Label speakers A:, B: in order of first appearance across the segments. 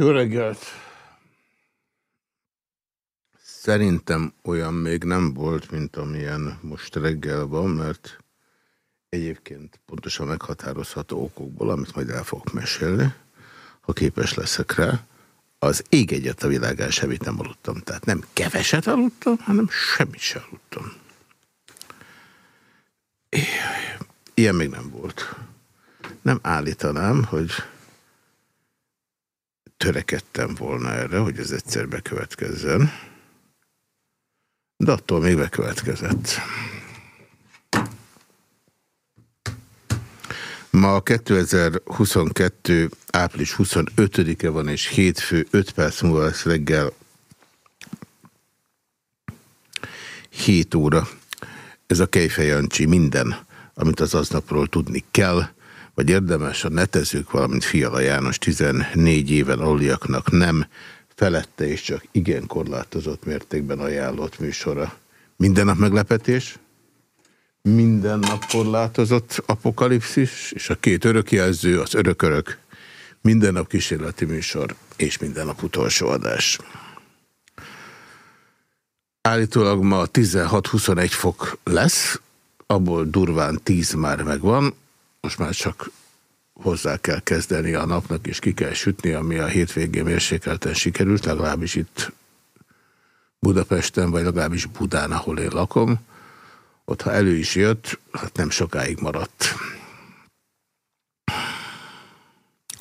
A: Jó reggelt! Szerintem olyan még nem volt, mint amilyen most reggel van, mert egyébként pontosan meghatározható okokból, amit majd el fogok mesélni, ha képes leszek rá, az ég egyet a világán semmit nem aludtam. Tehát nem keveset aludtam, hanem semmit sem aludtam. Ilyen még nem volt. Nem állítanám, hogy törekedtem volna erre, hogy ez egyszer bekövetkezzen, de attól még bekövetkezett. Ma 2022. április 25-e van, és hétfő 5 perc múlva lesz reggel 7 óra. Ez a Kejfej Jancsi minden, amit az aznapról tudni kell, vagy érdemes a netezők, valamint Fiala János 14 éven aluliaknak nem, felette és csak igen korlátozott mértékben ajánlott műsora. Minden nap meglepetés, minden nap korlátozott apokalipszis, és a két örökjelző, az örökörök, minden nap kísérleti műsor, és minden nap utolsó adás. Állítólag ma 16-21 fok lesz, abból durván 10 már megvan, most már csak hozzá kell kezdeni a napnak, és ki kell sütni, ami a hétvégén mérsékelten sikerült, legalábbis itt Budapesten, vagy legalábbis Budán, ahol én lakom. Ott, ha elő is jött, hát nem sokáig maradt.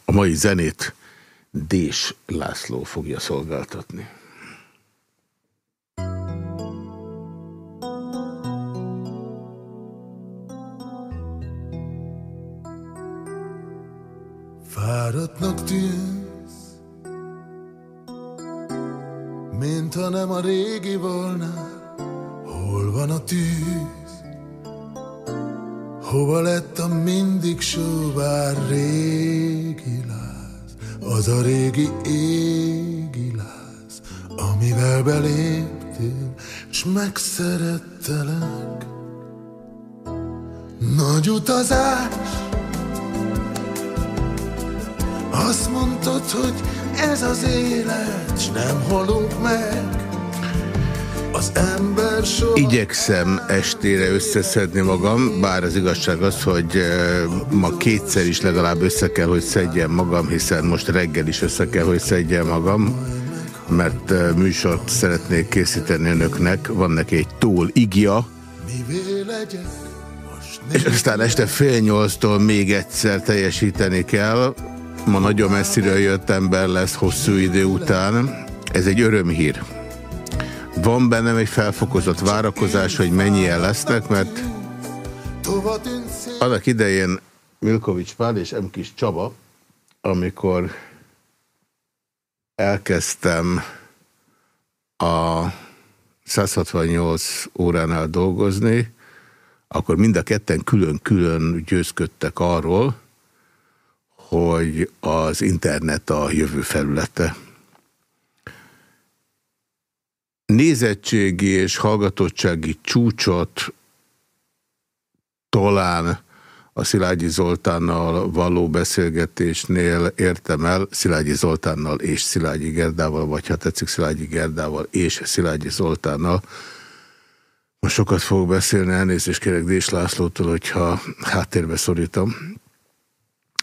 A: A mai zenét Dés László fogja szolgáltatni.
B: Fáradtnak tűnsz, mint ha nem a régi volna, hol van a tűz? Hova lett a mindig sóvár régi láz, az a régi égi láz, amivel beléptél, s megszerettelek. Nagy utazás, azt mondtad, hogy ez az élet, s nem halunk meg. Az ember soha...
A: Igyekszem estére összeszedni magam, bár az igazság az, hogy ma kétszer is legalább össze kell, hogy szedjem magam, hiszen most reggel is össze kell, hogy szedjem magam, mert műsort szeretnék készíteni önöknek. Van neki egy túl igja, és aztán este fél nyolctól még egyszer teljesíteni kell. Ma nagyon messziről jött ember lesz hosszú idő után. Ez egy örömhír. Van bennem egy felfokozott várakozás, hogy mennyien lesznek, mert annak idején Milkovics Pál és Emkis Csaba, amikor elkezdtem a 168 óránál dolgozni, akkor mind a ketten külön-külön győzködtek arról, hogy az internet a jövő felülete. Nézettségi és hallgatottsági csúcsot talán a Szilágyi Zoltánnal való beszélgetésnél értem el, Szilágyi Zoltánnal és Szilágyi Gerdával, vagy ha tetszik Szilágyi Gerdával és Szilágyi Zoltánnal. Most sokat fogok beszélni, elnézést kérek Dés Lászlótól, hogyha háttérbe szorítom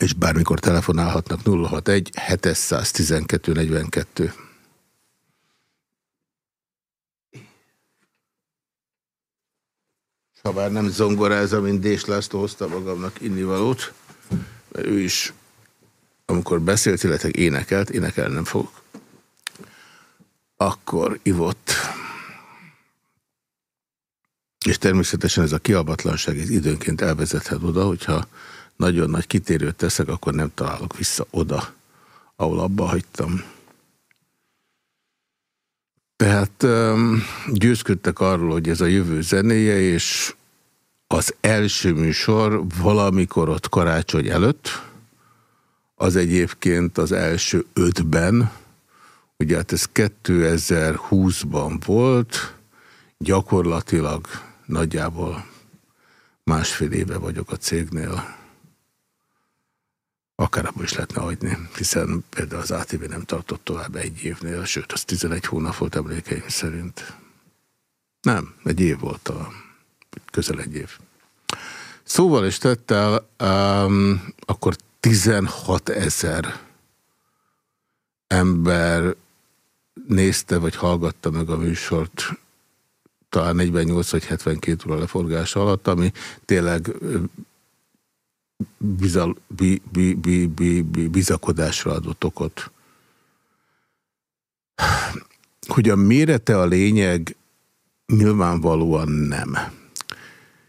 A: és bármikor telefonálhatnak 061 712 42. Ha bár nem zongoráza, mint Dés László hozta magamnak innivalót, mert ő is, amikor beszélt, illetve énekelt, énekel nem fogok, akkor ivott. És természetesen ez a kialbatlanság ez időnként elvezethet oda, hogyha nagyon nagy kitérőt teszek, akkor nem találok vissza oda, ahol abba hagytam. Tehát győzködtek arról, hogy ez a jövő zenéje, és az első műsor valamikor ott karácsony előtt, az egyébként az első ötben, ugye hát ez 2020-ban volt, gyakorlatilag nagyjából másfél éve vagyok a cégnél. Akár abban is lehetne hagyni, hiszen például az ATV nem tartott tovább egy évnél, sőt, az 11 hónap volt emlékeim szerint. Nem, egy év volt a közel egy év. Szóval is tettel, um, akkor 16 ezer ember nézte vagy hallgatta meg a műsort talán 48 vagy 72 óra leforgása alatt, ami tényleg bizal, bi, bi, bi, bi, bi, bizakodásra adott okot. Hogy a mérete a lényeg, nyilvánvalóan nem.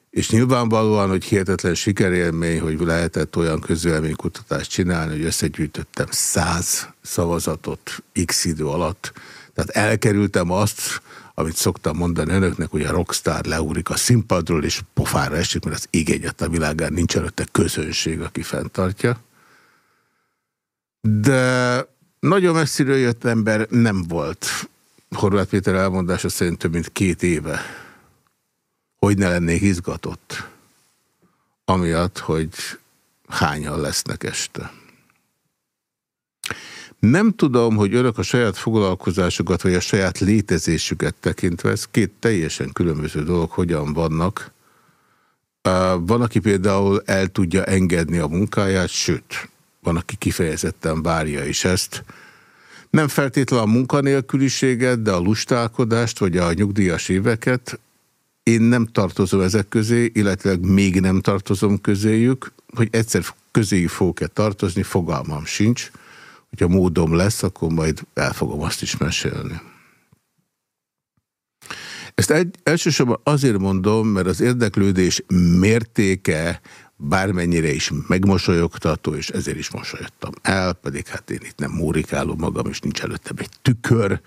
A: És nyilvánvalóan, hogy hihetetlen sikerélmény, hogy lehetett olyan közvéleménykutatást csinálni, hogy összegyűjtöttem száz szavazatot x idő alatt. Tehát elkerültem azt, amit szoktam mondani önöknek, hogy a rockstar leúrik a színpadról, és pofára esik, mert az ég egyet a világán nincs előtte közönség, aki fenntartja. De nagyon messziről jött ember nem volt. Horváth Péter elmondása szerint több mint két éve. Hogy ne lennék izgatott. Amiatt, hogy hányan lesznek este. Nem tudom, hogy önök a saját foglalkozásukat, vagy a saját létezésüket tekintve, ez két teljesen különböző dolog, hogyan vannak. Van, aki például el tudja engedni a munkáját, sőt, van, aki kifejezetten várja is ezt. Nem feltétlenül a munkanélküliséget, de a lustálkodást, vagy a nyugdíjas éveket. Én nem tartozom ezek közé, illetve még nem tartozom közéjük, hogy egyszer közéjük fogok-e tartozni, fogalmam sincs hogyha módom lesz, akkor majd el fogom azt is mesélni. Ezt egy, elsősorban azért mondom, mert az érdeklődés mértéke bármennyire is megmosolyogtató, és ezért is mosolyogtam el, pedig hát én itt nem múrikálom magam, és nincs előttem egy tükör,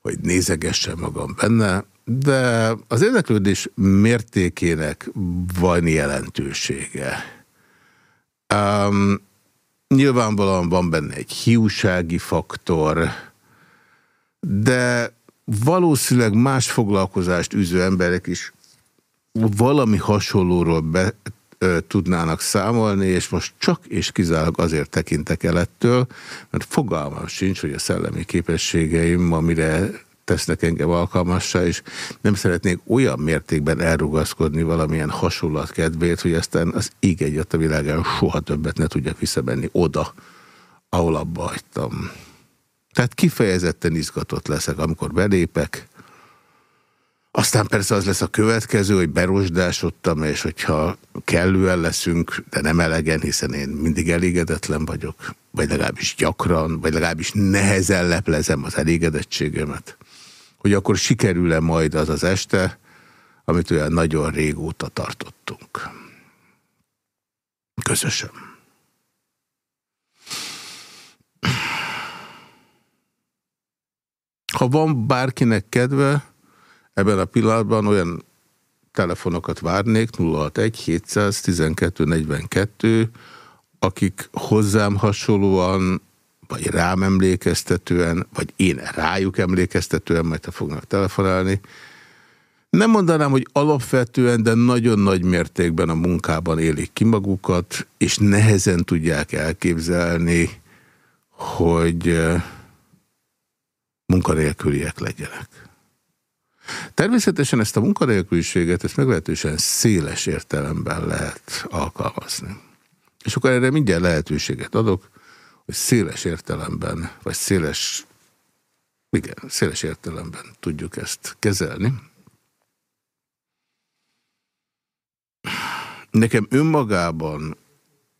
A: hogy nézegessem magam benne, de az érdeklődés mértékének van jelentősége. Um, Nyilvánvalóan van benne egy hiúsági faktor, de valószínűleg más foglalkozást űző emberek is valami hasonlóról be ö, tudnának számolni, és most csak és kizárólag azért tekintek el ettől, mert fogalmam sincs, hogy a szellemi képességeim, amire tesznek engem alkalmassá, és nem szeretnék olyan mértékben elrugaszkodni valamilyen hasonlat kedvéért, hogy aztán az ég egyet a világán soha többet ne tudjak visszamenni oda, ahol abba hagytam. Tehát kifejezetten izgatott leszek, amikor belépek. Aztán persze az lesz a következő, hogy berosdásodtam, és hogyha kellően leszünk, de nem elegen, hiszen én mindig elégedetlen vagyok, vagy legalábbis gyakran, vagy legalábbis nehezen leplezem az elégedettségemet hogy akkor sikerül-e majd az az este, amit olyan nagyon régóta tartottunk. Közösen. Ha van bárkinek kedve, ebben a pillanatban olyan telefonokat várnék, 061 712 42, akik hozzám hasonlóan vagy rám emlékeztetően, vagy én rájuk emlékeztetően, majd te fognak telefonálni. Nem mondanám, hogy alapvetően, de nagyon nagy mértékben a munkában élik ki magukat, és nehezen tudják elképzelni, hogy munkanélküliek legyenek. Természetesen ezt a munkanélküliséget, ezt meglehetősen széles értelemben lehet alkalmazni. És akkor erre mindjárt lehetőséget adok hogy széles értelemben, vagy széles, igen, széles értelemben tudjuk ezt kezelni. Nekem önmagában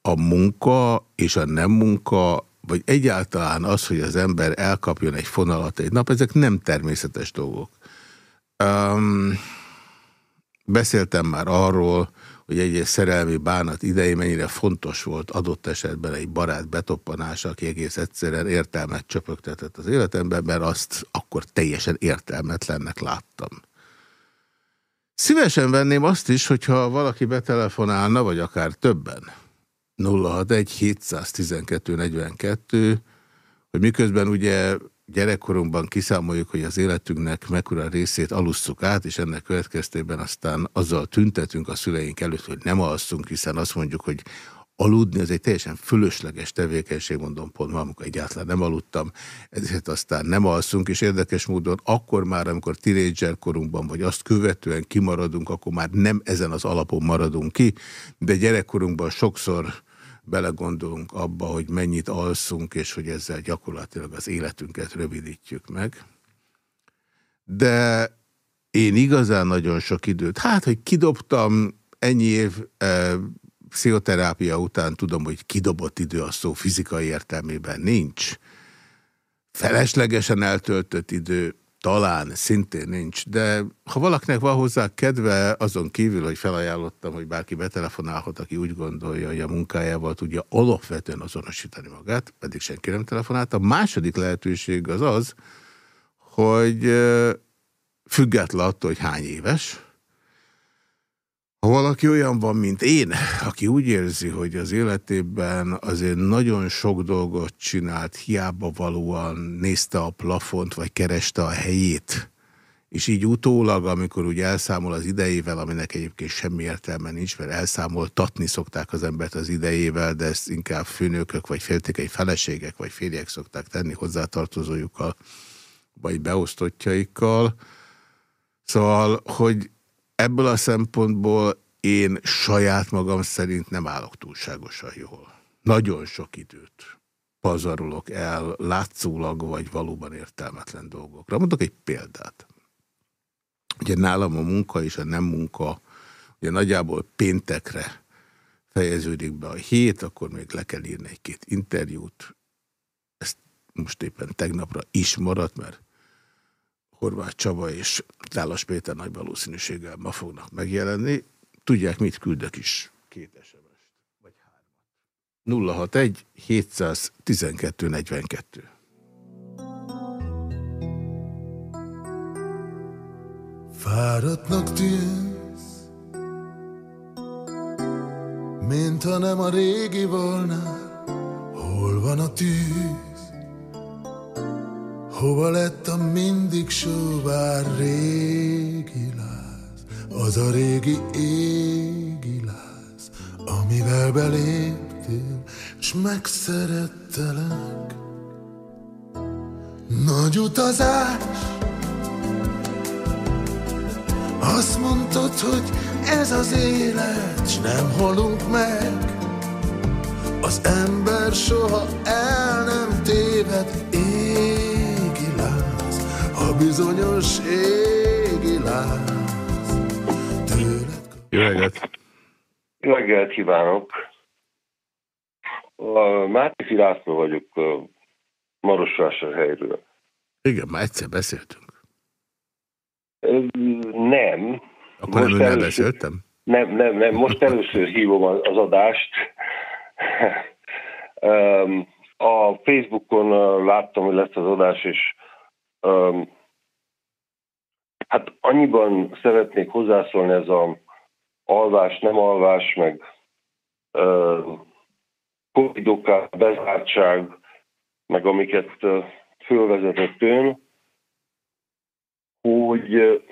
A: a munka és a nem munka, vagy egyáltalán az, hogy az ember elkapjon egy fonalat egy nap, ezek nem természetes dolgok. Um, beszéltem már arról, hogy egy, szerelmi bánat idején mennyire fontos volt adott esetben egy barát betoppanása, aki egész egyszerűen értelmet csöpögtetett az életemben, mert azt akkor teljesen értelmetlennek láttam. Szívesen venném azt is, hogyha valaki betelefonálna, vagy akár többen. 061 712 42, hogy miközben ugye gyerekkorunkban kiszámoljuk, hogy az életünknek mekkora részét alusszuk át, és ennek következtében aztán azzal tüntetünk a szüleink előtt, hogy nem alszunk, hiszen azt mondjuk, hogy aludni az egy teljesen fölösleges tevékenység, mondom pont ma, amikor egyáltalán nem aludtam, ezért aztán nem alszunk, és érdekes módon akkor már, amikor tinédzser korunkban, vagy azt követően kimaradunk, akkor már nem ezen az alapon maradunk ki, de gyerekkorunkban sokszor belegondolunk abba, hogy mennyit alszunk, és hogy ezzel gyakorlatilag az életünket rövidítjük meg. De én igazán nagyon sok időt, hát, hogy kidobtam ennyi év e, pszichoterápia után tudom, hogy kidobott idő a szó fizikai értelmében nincs. Feleslegesen eltöltött idő talán szintén nincs, de ha valakinek van hozzá kedve, azon kívül, hogy felajánlottam, hogy bárki betelefonálhat, aki úgy gondolja, hogy a munkájával tudja alapvetően azonosítani magát, pedig senki nem telefonált. A második lehetőség az az, hogy független attól, hogy hány éves, ha valaki olyan van, mint én, aki úgy érzi, hogy az életében azért nagyon sok dolgot csinált, hiába valóan nézte a plafont, vagy kereste a helyét, és így utólag, amikor úgy elszámol az idejével, aminek egyébként semmi értelme nincs, mert elszámoltatni szokták az embert az idejével, de ezt inkább főnökök, vagy féltékei feleségek, vagy férjek szokták tenni hozzátartozójukkal, vagy beosztottjaikkal. Szóval, hogy ebből a szempontból én saját magam szerint nem állok túlságosan jól. Nagyon sok időt pazarolok el látszólag vagy valóban értelmetlen dolgokra. Mondok egy példát. Ugye nálam a munka és a nem munka, ugye nagyjából péntekre fejeződik be a hét, akkor még le kell írni egy-két interjút. Ezt most éppen tegnapra is maradt, mert Horváth Csaba és Tálas Péter nagy valószínűséggel ma fognak megjelenni. Tudják, mit küldök is? Két SMS-t, vagy hármat. 061 712 42.
B: Fáradtnak tűnsz, mint ha nem a régi volna, hol van a tűz? Hova lett a mindig sóvár régi láz, az a régi égi láz, amivel beléptél, s megszerettelek. Nagy utazás, azt mondtad, hogy ez az élet, s nem halunk meg. Az ember soha el nem téved, bizonyos égi láz tőled...
A: Jó reggelt!
C: Jó reggelt kívánok! A Máté László vagyok a Marosvásárhelyről.
A: Igen, már egyszer beszéltünk.
C: Nem.
A: Akkor most nem először, beszéltem?
C: Nem, nem, nem. Most először hívom az adást. A Facebookon láttam, hogy lesz az adás, és Hát annyiban szeretnék hozzászólni ez a alvás, nem alvás, meg covidokkal, bezártság, meg amiket uh, fölvezetett ön, hogy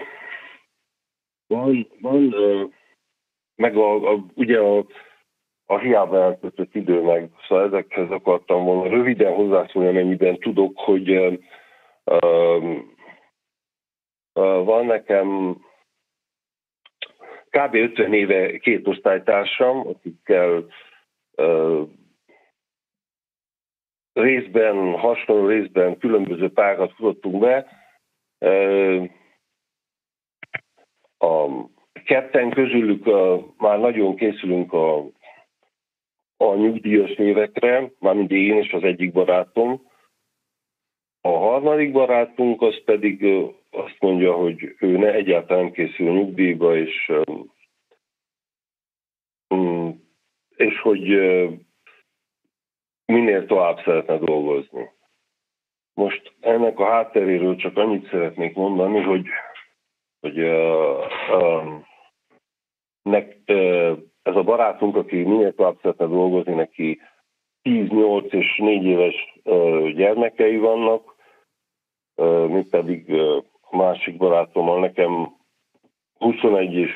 C: van, van meg a, a, ugye a, a hiába eltöltött idő, meg szóval ezekhez akartam volna röviden hozzászólni, amennyiben tudok, hogy van nekem kb. 50 éve két osztálytársam, akikkel részben, hasonló részben különböző párat futottunk be. A ketten közülük már nagyon készülünk a, a nyugdíjas évekre, mármint én és az egyik barátom. A harmadik barátunk az pedig azt mondja, hogy ő ne egyáltalán készül nyugdíjba, és, um, és hogy minél tovább szeretne dolgozni. Most ennek a hátteréről csak annyit szeretnék mondani, hogy, hogy ez a barátunk, aki minél tovább szeretne dolgozni, neki 10-8 és 4 éves gyermekei vannak, uh, mi pedig másik barátommal. Nekem 21 és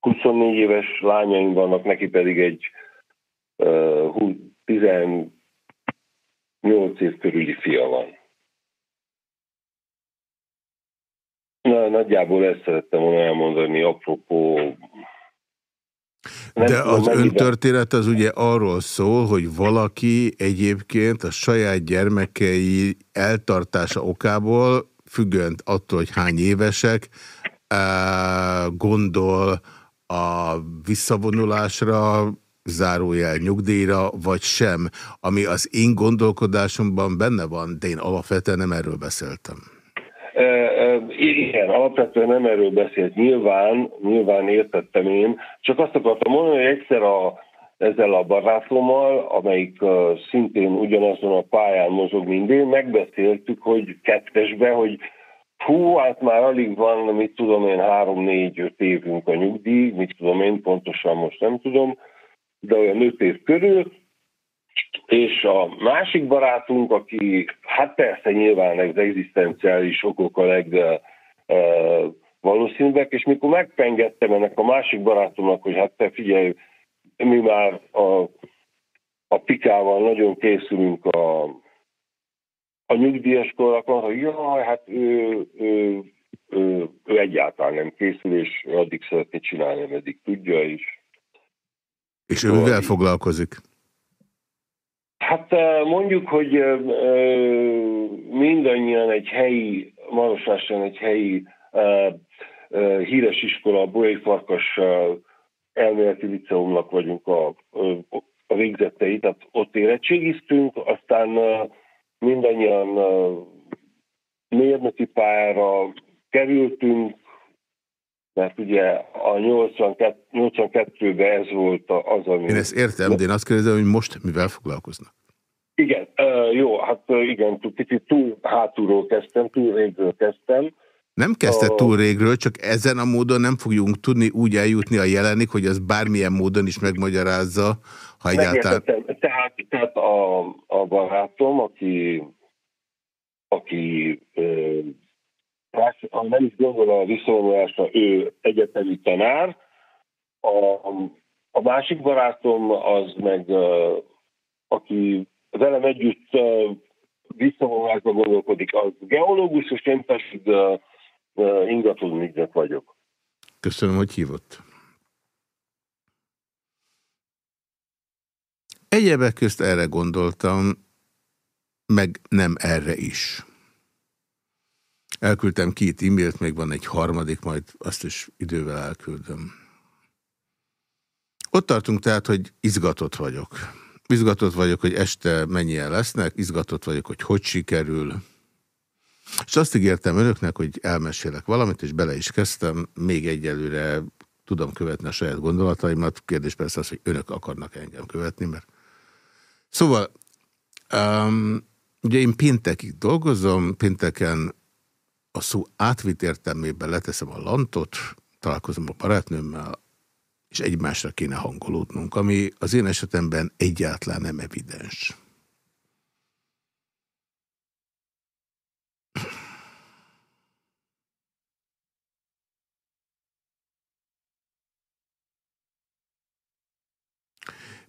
C: 24 éves lányaim vannak, neki pedig egy 18 év körüli fia van. Na, nagyjából ezt szerettem volna elmondani, apropó
A: De az ön történet az ugye arról szól, hogy valaki egyébként a saját gyermekei eltartása okából, függően attól, hogy hány évesek, gondol a visszavonulásra, zárójel nyugdíjra, vagy sem, ami az én gondolkodásomban benne van, de én alapvetően nem erről beszéltem.
C: Igen, alapvetően nem erről beszélt. Nyilván, nyilván értettem én. Csak azt akartam mondani, hogy egyszer a, ezzel a barátommal, amelyik szintén ugyanazon a pályán mozog, mint én, megbeszéltük, hogy kettesbe, hogy hú, hát már alig van, mit tudom én, három-négy-öt évünk a nyugdíj, mit tudom én, pontosan most nem tudom, de olyan öt év körül, és a másik barátunk, aki, hát persze nyilván az egzisztenciális okok a leg uh, és mikor megpengettem ennek a másik barátomnak, hogy hát te figyelj, mi már a, a pikával nagyon készülünk a, a nyugdíjas korrakon, hogy jaj, hát ő, ő, ő, ő egyáltalán nem készül, és addig szeretné csinálni, ameddig tudja is.
A: És ő mivel foglalkozik?
C: Hát mondjuk, hogy mindannyian egy helyi, Marosláson egy helyi híres iskola, a Bolyai Farkas elméleti liceumnak vagyunk a, a végzettei, tehát ott érettségiztünk, aztán mindannyian mérnöki pályára kerültünk, mert ugye a 82, 82-ben ez volt az, ami...
A: Én ezt értem, de én azt kérdezem, hogy most mivel foglalkoznak?
C: Igen, jó, hát igen, picit túl hátulról kezdtem, túl régről kezdtem.
A: Nem kezdte túl régről, csak ezen a módon nem fogjunk tudni úgy eljutni a jelenik, hogy az bármilyen módon is megmagyarázza, ha egyáltalán...
C: Tehát, tehát a, a barátom, aki, aki ha nem is gondol a visszavonulásra, ő egyetemi tanár. A, a másik barátom az meg, aki velem együtt visszavonulásra gondolkodik, az geológus, és én pedig ingatlan vagyok.
A: Köszönöm, hogy hívott. Egyebek közt erre gondoltam, meg nem erre is. Elküldtem két e-mailt, még van egy harmadik, majd azt is idővel elküldöm. Ott tartunk tehát, hogy izgatott vagyok. Izgatott vagyok, hogy este mennyien lesznek, izgatott vagyok, hogy hogy sikerül. És azt ígértem önöknek, hogy elmesélek valamit, és bele is kezdtem. Még egyelőre tudom követni a saját gondolataimat. Kérdés persze az, hogy önök akarnak engem követni, mert... Szóval, um, ugye én péntekig dolgozom, pénteken a szó átvitt értelmében leteszem a lantot, találkozom a barátnőmmel, és egymásra kéne hangolódnunk, ami az én esetemben egyáltalán nem evidens.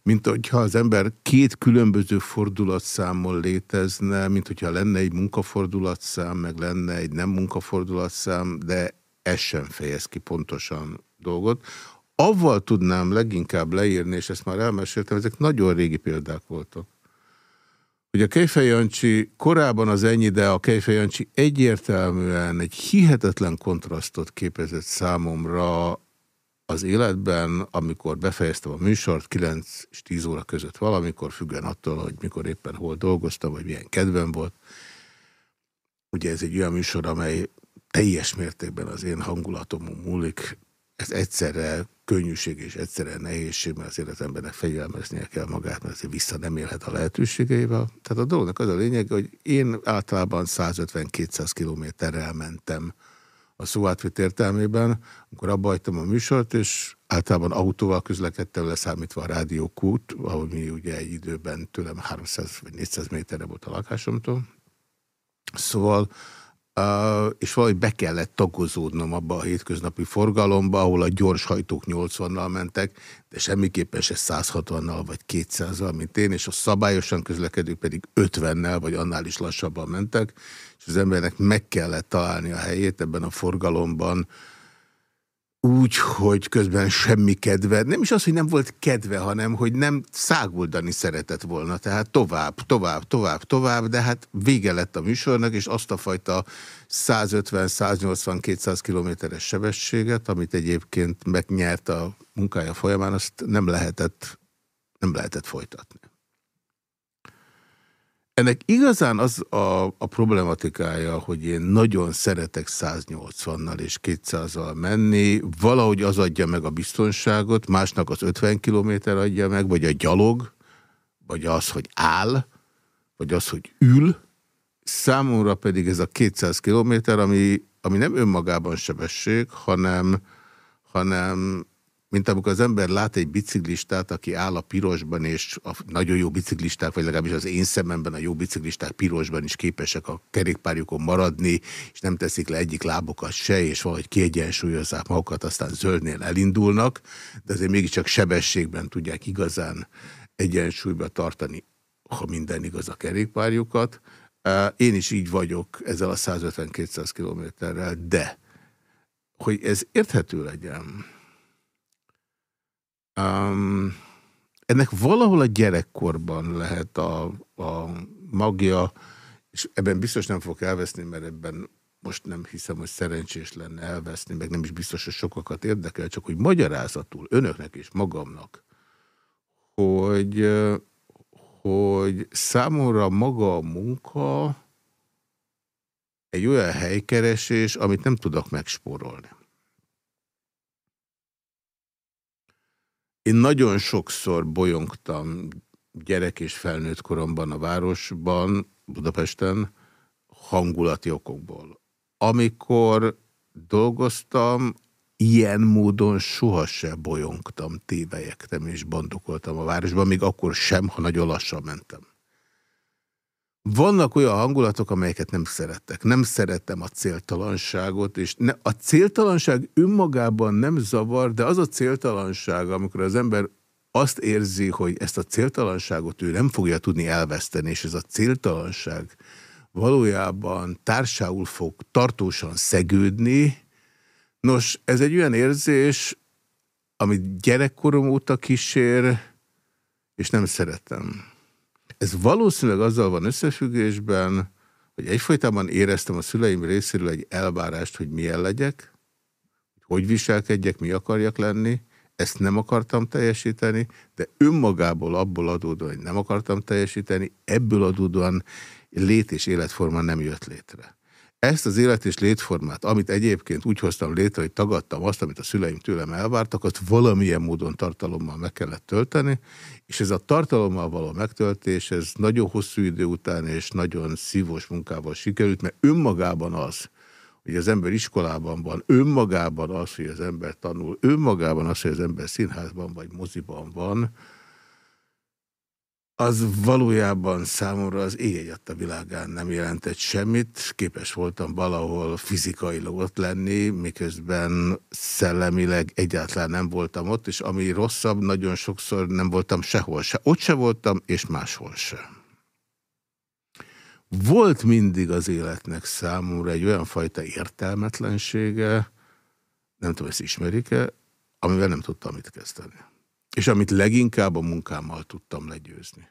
A: Mint hogyha az ember két különböző fordulatszámon létezne, mint hogyha lenne egy munkafordulatszám, meg lenne egy nem munkafordulatszám, de ez sem fejez ki pontosan dolgot. Avval tudnám leginkább leírni, és ezt már elmeséltem, ezek nagyon régi példák voltak. Hogy a Kejfej Jancsi korábban az ennyi, de a Kejfej egyértelműen egy hihetetlen kontrasztot képezett számomra az életben, amikor befejeztem a műsort, 9 és 10 óra között valamikor, függően attól, hogy mikor éppen hol dolgoztam, vagy milyen kedvem volt. Ugye ez egy olyan műsor, amely teljes mértékben az én hangulatomon múlik. Ez egyszerre könnyűség és egyszerre nehézség, mert az életembernek fegyelmeznie kell magát, mert azért vissza nem élhet a lehetőségeivel. Tehát a dolognak az a lényeg, hogy én általában 150-200 kilométerrel mentem a szó átvitt értelmében, amikor abba hagytam a műsort, és általában autóval közlekedtem leszámítva a rádiókút, ahol ugye egy időben tőlem 300 vagy 400 méterre volt a lakásomtól. Szóval és valahogy be kellett tagozódnom abba a hétköznapi forgalomba, ahol a gyors hajtók 80-nal mentek, de semmiképpen se 160-nal vagy 200-al, mint én, és a szabályosan közlekedők pedig 50-nel vagy annál is lassabban mentek, és az embernek meg kellett találni a helyét ebben a forgalomban, úgy, hogy közben semmi kedve, nem is az, hogy nem volt kedve, hanem hogy nem száguldani szeretett volna, tehát tovább, tovább, tovább, tovább, de hát vége lett a műsornak, és azt a fajta 150-180-200 kilométeres sebességet, amit egyébként megnyert a munkája folyamán, azt nem lehetett, nem lehetett folytatni. Ennek igazán az a, a problematikája, hogy én nagyon szeretek 180-nal és 200-al menni, valahogy az adja meg a biztonságot, másnak az 50 km adja meg, vagy a gyalog, vagy az, hogy áll, vagy az, hogy ül, számomra pedig ez a 200 km, ami, ami nem önmagában sebesség, hanem, hanem mint amikor az ember lát egy biciklistát, aki áll a pirosban, és a nagyon jó biciklisták, vagy legalábbis az én szememben a jó biciklisták pirosban is képesek a kerékpárjukon maradni, és nem teszik le egyik lábokat se, és valahogy kiegyensúlyozzák magukat, aztán zöldnél elindulnak, de azért mégiscsak sebességben tudják igazán egyensúlyba tartani, ha minden igaz a kerékpárjukat. Én is így vagyok ezzel a 150-200 kilométerrel, de hogy ez érthető legyen, Um, ennek valahol a gyerekkorban lehet a, a magja, és ebben biztos nem fog elveszni, mert ebben most nem hiszem, hogy szerencsés lenne elveszni, meg nem is biztos, hogy sokakat érdekel, csak hogy magyarázatul önöknek és magamnak, hogy, hogy számomra maga a munka egy olyan helykeresés, amit nem tudok megspórolni. Én nagyon sokszor bolyongtam gyerek és felnőtt koromban a városban, Budapesten, hangulati okokból. Amikor dolgoztam, ilyen módon sohasem bolyongtam, tévejektem és bandukoltam a városban, még akkor sem, ha nagyon lassan mentem. Vannak olyan hangulatok, amelyeket nem szerettek. Nem szerettem a céltalanságot, és ne, a céltalanság önmagában nem zavar, de az a céltalanság, amikor az ember azt érzi, hogy ezt a céltalanságot ő nem fogja tudni elveszteni, és ez a céltalanság valójában társául fog tartósan szegődni. Nos, ez egy olyan érzés, amit gyerekkorom óta kísér, és nem szeretem. Ez valószínűleg azzal van összefüggésben, hogy egyfolytában éreztem a szüleim részéről egy elvárást, hogy milyen legyek, hogy viselkedjek, mi akarjak lenni, ezt nem akartam teljesíteni, de önmagából abból adódóan, hogy nem akartam teljesíteni, ebből adódóan lét és életforma nem jött létre. Ezt az élet és létformát, amit egyébként úgy hoztam létre, hogy tagadtam azt, amit a szüleim tőlem elvártak, azt valamilyen módon tartalommal meg kellett tölteni, és ez a tartalommal való megtöltés, ez nagyon hosszú idő után és nagyon szívós munkával sikerült, mert önmagában az, hogy az ember iskolában van, önmagában az, hogy az ember tanul, önmagában az, hogy az ember színházban vagy moziban van, az valójában számomra az ég a világán nem jelentett semmit. Képes voltam valahol fizikailag ott lenni, miközben szellemileg egyáltalán nem voltam ott, és ami rosszabb, nagyon sokszor nem voltam sehol se. Ott se voltam, és máshol sem. Volt mindig az életnek számomra egy olyan fajta értelmetlensége, nem tudom, ezt ismerik-e, amivel nem tudtam mit kezdeni és amit leginkább a munkámmal tudtam legyőzni.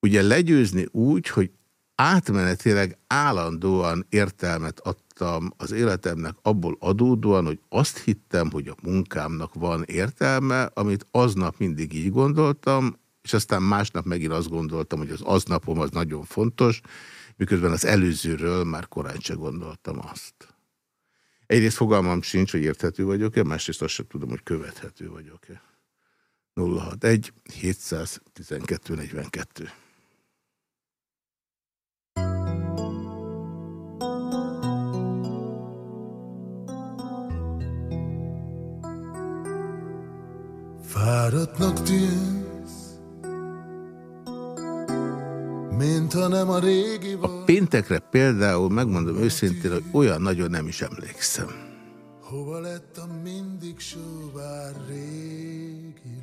A: Ugye legyőzni úgy, hogy átmenetileg állandóan értelmet adtam az életemnek abból adódóan, hogy azt hittem, hogy a munkámnak van értelme, amit aznap mindig így gondoltam, és aztán másnap megint azt gondoltam, hogy az aznapom az nagyon fontos, miközben az előzőről már korán sem gondoltam azt. Egyrészt fogalmam sincs, hogy érthető vagyok-e, másrészt azt sem tudom, hogy követhető vagyok-e. 061 712 42.
B: Fáradtnak tűnsz, mint ha nem a régi
A: volt. A péntekre például megmondom őszintén, hogy olyan nagyon nem is emlékszem.
B: Hova lett a mindig sóvár régi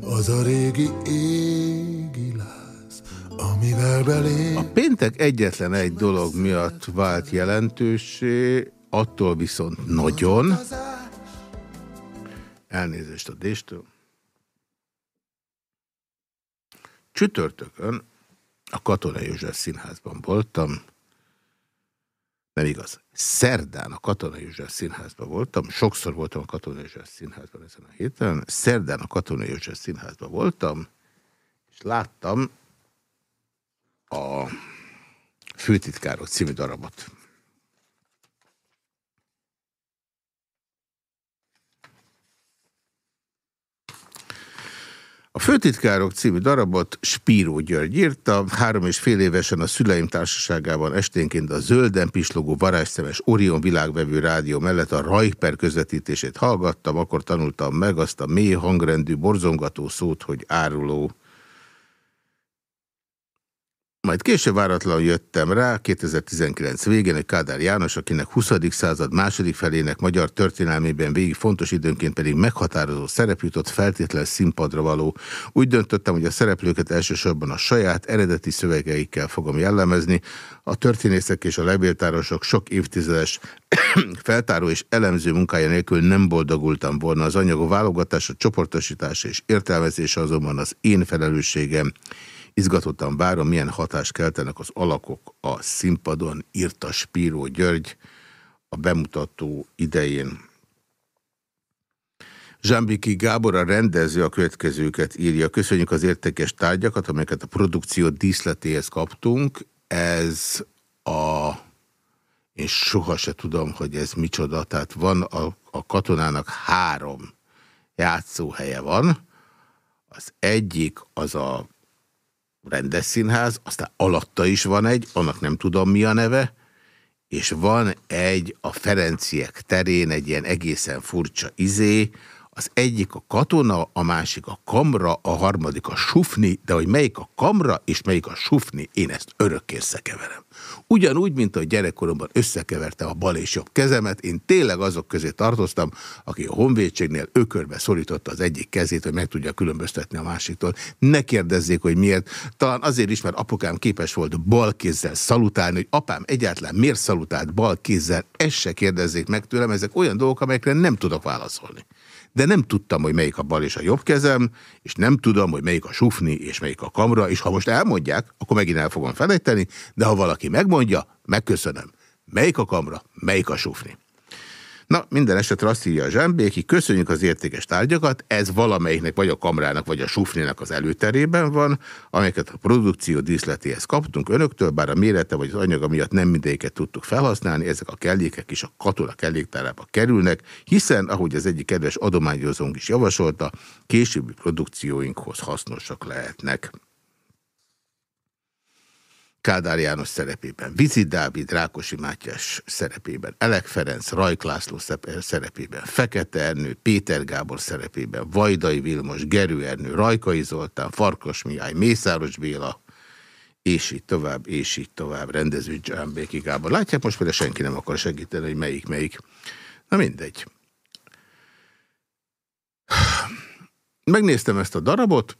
B: az a régi égi láz, amivel belé...
A: A péntek egyetlen egy dolog miatt vált jelentősé, attól viszont nagyon... Elnézést a déstől. Csütörtökön a Katona József Színházban voltam. Nem igaz. Szerdán a Katona József Színházban voltam. Sokszor voltam a Katona József Színházban ezen a héten. Szerdán a Katona József Színházban voltam, és láttam a Főtitkárok című darabot. A Főtitkárok című darabot Spíró György írta, három és fél évesen a szüleim társaságában esténként a zölden pislogó varázsszemes Orion világvevő rádió mellett a Rajper közvetítését hallgattam, akkor tanultam meg azt a mély hangrendű borzongató szót, hogy áruló. Majd később váratlan jöttem rá, 2019 végén, hogy Kádár János, akinek 20. század második felének magyar történelmében végig fontos időnként pedig meghatározó szerep jutott feltétlen színpadra való. Úgy döntöttem, hogy a szereplőket elsősorban a saját eredeti szövegeikkel fogom jellemezni. A történészek és a levéltárosok sok évtizedes feltáró és elemző munkája nélkül nem boldogultam volna. Az anyagok válogatása, csoportosítása és értelmezése azonban az én felelősségem. Izgatottan várom, milyen hatást keltenek az alakok a színpadon, írta Spíró György a bemutató idején. Zsámbiki Gábor a rendező a következőket írja. Köszönjük az értékes tárgyakat, amelyeket a produkció díszletéhez kaptunk. Ez a... Én soha se tudom, hogy ez micsoda. Tehát van a, a katonának három játszóhelye van. Az egyik az a rendes színház, aztán alatta is van egy, annak nem tudom mi a neve, és van egy a Ferenciek terén egy ilyen egészen furcsa izé, az egyik a katona, a másik a kamra, a harmadik a sufni, de hogy melyik a kamra és melyik a sufni, én ezt örökké összekeverem. Ugyanúgy, mint a gyerekkoromban összekeverte a bal és jobb kezemet, én tényleg azok közé tartoztam, aki a honvédségnél ökörbe szorította az egyik kezét, hogy meg tudja különböztetni a másiktól. Ne kérdezzék, hogy miért. Talán azért is, mert apukám képes volt bal kézzel szalutálni, hogy apám egyáltalán miért szalutált bal kézzel, ezt se kérdezzék meg tőlem, ezek olyan dolgok, amelyekre nem tudok válaszolni de nem tudtam, hogy melyik a bal és a jobb kezem, és nem tudom, hogy melyik a sufni és melyik a kamra, és ha most elmondják, akkor megint el fogom felejteni, de ha valaki megmondja, megköszönöm. Melyik a kamra, melyik a sufni. Na, minden esetre azt írja a Zsembéki, köszönjük az értékes tárgyakat, ez valamelyiknek vagy a kamrának, vagy a sufnének az előterében van, amelyeket a produkció díszletéhez kaptunk önöktől, bár a mérete vagy az anyaga miatt nem mindegyiket tudtuk felhasználni, ezek a kellékek is a katona kelléktárába kerülnek, hiszen, ahogy az egyik kedves adományozónk is javasolta, későbbi produkcióinkhoz hasznosak lehetnek. Kádár János szerepében, Vizi Dávid, Rákosi Mátyás szerepében, Elek Ferenc, Rajk László szerepében, Fekete Ernő, Péter Gábor szerepében, Vajdai Vilmos, Gerő Ernő, Rajkai Zoltán, Farkas Mihály, Mészáros Béla, és így tovább, és így tovább, rendező Dzsámbéki Gábor. Látják, most például senki nem akar segíteni, hogy melyik, melyik. Na mindegy. Megnéztem ezt a darabot,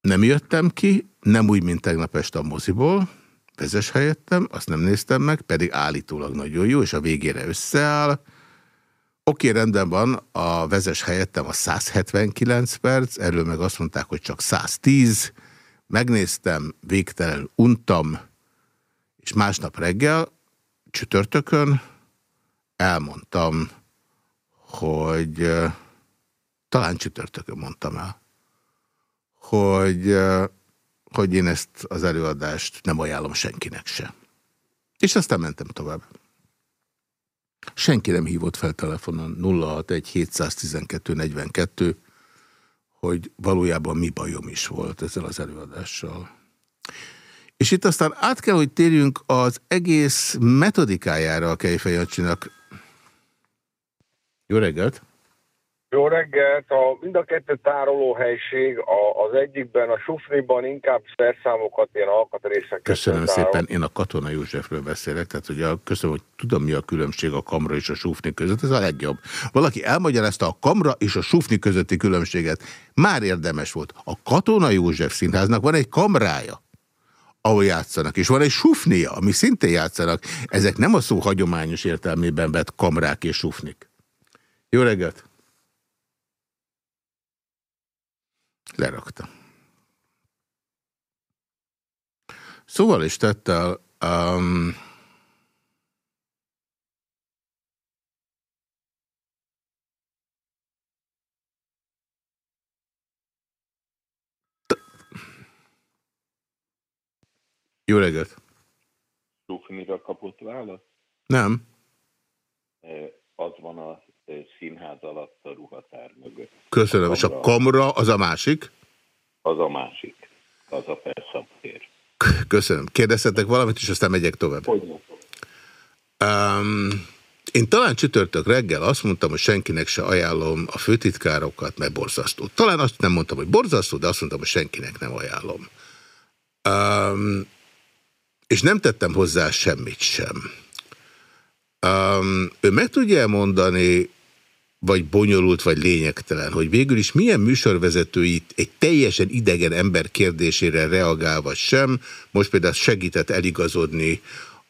A: nem jöttem ki, nem úgy, mint tegnap este a moziból, vezes helyettem, azt nem néztem meg, pedig állítólag nagyon jó, és a végére összeáll. Oké, rendben van, a vezes helyettem a 179 perc, erről meg azt mondták, hogy csak 110. Megnéztem, végtelen untam, és másnap reggel, csütörtökön elmondtam, hogy talán csütörtökön mondtam el, hogy, hogy én ezt az előadást nem ajánlom senkinek se. És aztán mentem tovább. Senki nem hívott fel telefonon 061 712 42, hogy valójában mi bajom is volt ezzel az előadással. És itt aztán át kell, hogy térjünk az egész metodikájára a Kejfejancsinak. Jó reggelt!
D: Jó reggelt! A, mind a kettő tárolóhelység, a, az egyikben, a Sufniban inkább szerszámokat, ilyen alkatrészeket.
A: Köszönöm tárol. szépen, én a Katona Józsefről beszélek, tehát hogy a, köszönöm, hogy tudom mi a különbség a kamra és a sufni között, ez a legjobb. Valaki elmagyarázta a kamra és a sufni közötti különbséget. Már érdemes volt. A Katona József színháznak van egy kamrája ahol játszanak, és van egy sufnia, ami szintén játszanak. Ezek nem a szó hagyományos értelmében vett kamrák és sufnik. Jó reggelt! Lerakta. Szóval is tette um, Jó reggelt!
E: Sufnira kapott választ?
A: Nem.
E: Az van a színház alatt a ruhatár mögött.
A: Köszönöm. A És a kamra az a másik?
E: Az a másik. Az a felszabtér.
A: Köszönöm. Kérdezhetek valamit, és aztán megyek tovább. Um, én talán csütörtök reggel azt mondtam, hogy senkinek se ajánlom a főtitkárokat, mert borzasztó. Talán azt nem mondtam, hogy borzasztó, de azt mondtam, hogy senkinek nem ajánlom. Um, és nem tettem hozzá semmit sem. Um, ő meg tudja mondani, vagy bonyolult, vagy lényegtelen, hogy végül is milyen műsorvezetői egy teljesen idegen ember kérdésére reagál, vagy sem. Most például segített eligazodni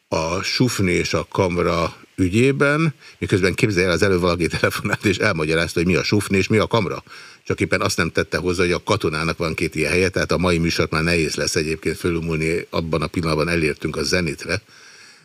A: a Sufni és a Kamra ügyében, miközben képzelje el az előbb valaki telefonált, és elmagyarázta, hogy mi a Sufni és mi a Kamra. Csak éppen azt nem tette hozzá, hogy a katonának van két ilyen helye, tehát a mai műsort már nehéz lesz egyébként fölumulni, abban a pillanatban elértünk a zenitre.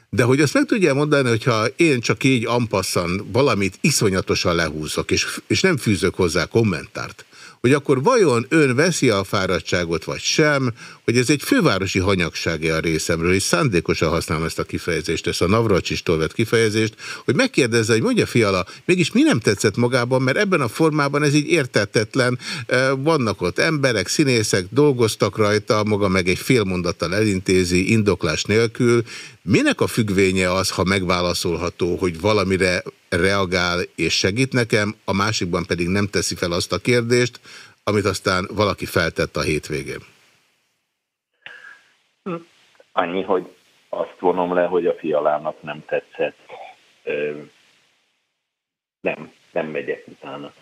A: De hogy azt meg tudja mondani, hogyha én csak így ampasszan valamit iszonyatosan lehúzok, és, és nem fűzök hozzá kommentárt, hogy akkor vajon ön veszi a fáradtságot, vagy sem, hogy ez egy fővárosi hanyagsága a részemről, és szándékosan használom ezt a kifejezést, ezt a Navracsistól vett kifejezést, hogy megkérdezze, hogy mondja fiala, mégis mi nem tetszett magában, mert ebben a formában ez így értettetlen, vannak ott emberek, színészek, dolgoztak rajta, maga meg egy fél mondattal elintézi, indoklás nélkül. Minek a függvénye az, ha megválaszolható, hogy valamire reagál és segít nekem, a másikban pedig nem teszi fel azt a kérdést, amit aztán valaki feltett a hétvégén?
E: Annyi, hogy azt vonom le, hogy a fialának nem tetszett. Nem, nem megyek utána.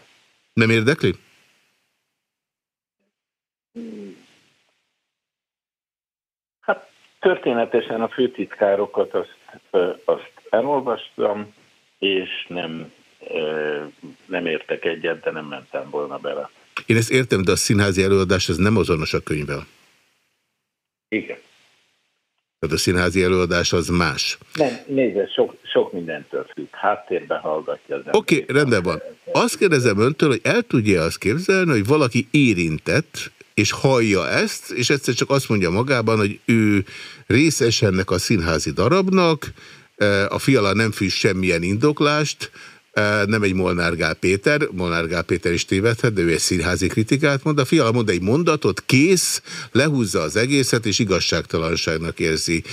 A: Nem érdekli?
E: Hát történetesen a főtitkárokat azt, azt elolvastam, és nem, nem értek egyet, de nem mentem volna bele.
A: Én ezt értem, de a színházi előadás ez nem azonos a könyvvel.
E: Igen.
A: Tehát a színházi előadás az más.
E: Nem, nézze, sok, sok mindentől függ. Háttérben hallgatja az
A: Oké, okay, rendben van. Azt kérdezem öntől, hogy el tudja azt képzelni, hogy valaki érintett, és hallja ezt, és egyszer csak azt mondja magában, hogy ő részes ennek a színházi darabnak, a fiala nem fűz semmilyen indoklást, nem egy Molnár Gál Péter, Molnár Gál Péter is tévedhet, de ő egy színházi kritikát mond. A fiala mond egy mondatot, kész, lehúzza az egészet, és igazságtalanságnak érzi.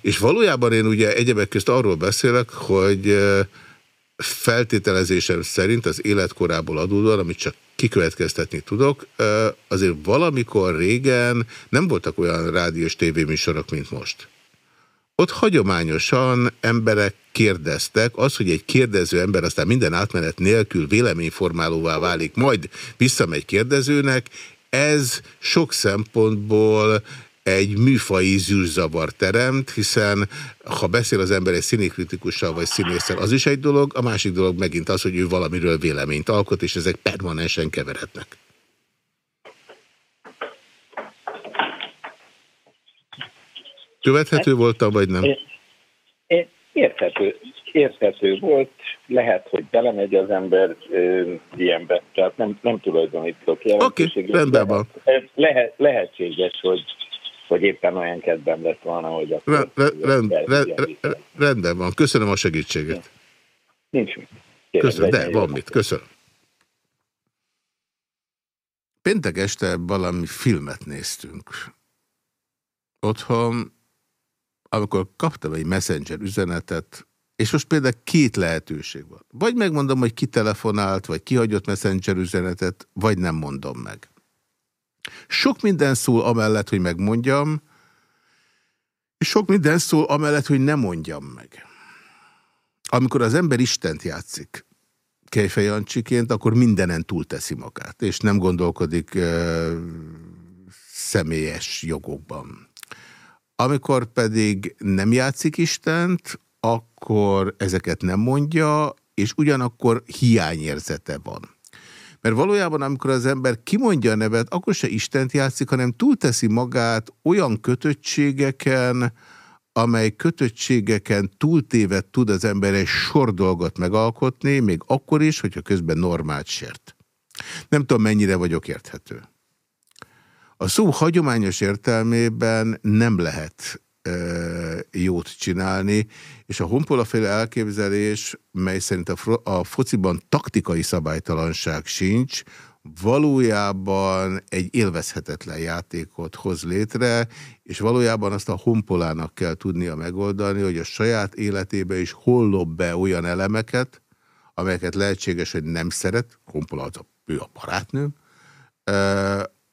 A: És valójában én ugye egyebek közt arról beszélek, hogy feltételezésem szerint az életkorából adódóan, amit csak kikövetkeztetni tudok, azért valamikor régen nem voltak olyan rádiós tévéműsorok, mint most. Ott hagyományosan emberek kérdeztek, az, hogy egy kérdező ember aztán minden átmenet nélkül véleményformálóvá válik, majd visszamegy kérdezőnek, ez sok szempontból egy műfai zűrzavar teremt, hiszen ha beszél az ember egy színikritikussal vagy színésszel, az is egy dolog, a másik dolog megint az, hogy ő valamiről véleményt alkot, és ezek permanensen keverednek. Követhető voltam, vagy nem?
E: Érthető, érthető volt, lehet, hogy belemegy az ember ö, ilyenbe, tehát nem, nem tulajdonítok
A: jelentőséget. Oké, okay, rendben van.
E: Lehet, lehetséges, hogy, hogy éppen olyan kedvem lett volna, hogy
A: akkor... Rend, rend, rend, rendben van, köszönöm a segítséget.
E: Nincs mit.
A: Köszönöm, de van mit, köszönöm. Péntek este valami filmet néztünk. Otthon amikor kaptam egy messenger üzenetet, És most például két lehetőség van. Vagy megmondom, hogy ki telefonált, vagy kihagyott messenger üzenetet, vagy nem mondom meg. Sok minden szól amellett, hogy megmondjam, és sok minden szól amellett, hogy nem mondjam meg. Amikor az ember Istent játszik, Kejfej Jancsiként, akkor mindenen túlteszi magát, és nem gondolkodik e, személyes jogokban. Amikor pedig nem játszik Istent, akkor ezeket nem mondja, és ugyanakkor hiányérzete van. Mert valójában, amikor az ember kimondja a nevet, akkor se Istent játszik, hanem túlteszi magát olyan kötöttségeken, amely kötöttségeken túltévet tud az ember egy sor dolgot megalkotni, még akkor is, hogyha közben normát sért. Nem tudom, mennyire vagyok érthető. A szó hagyományos értelmében nem lehet jót csinálni, és a honpolaféle elképzelés, mely szerint a, a fociban taktikai szabálytalanság sincs, valójában egy élvezhetetlen játékot hoz létre, és valójában azt a honpolának kell tudnia megoldani, hogy a saját életébe is hol lob be olyan elemeket, amelyeket lehetséges, hogy nem szeret, honpola az a, ő a barátnő,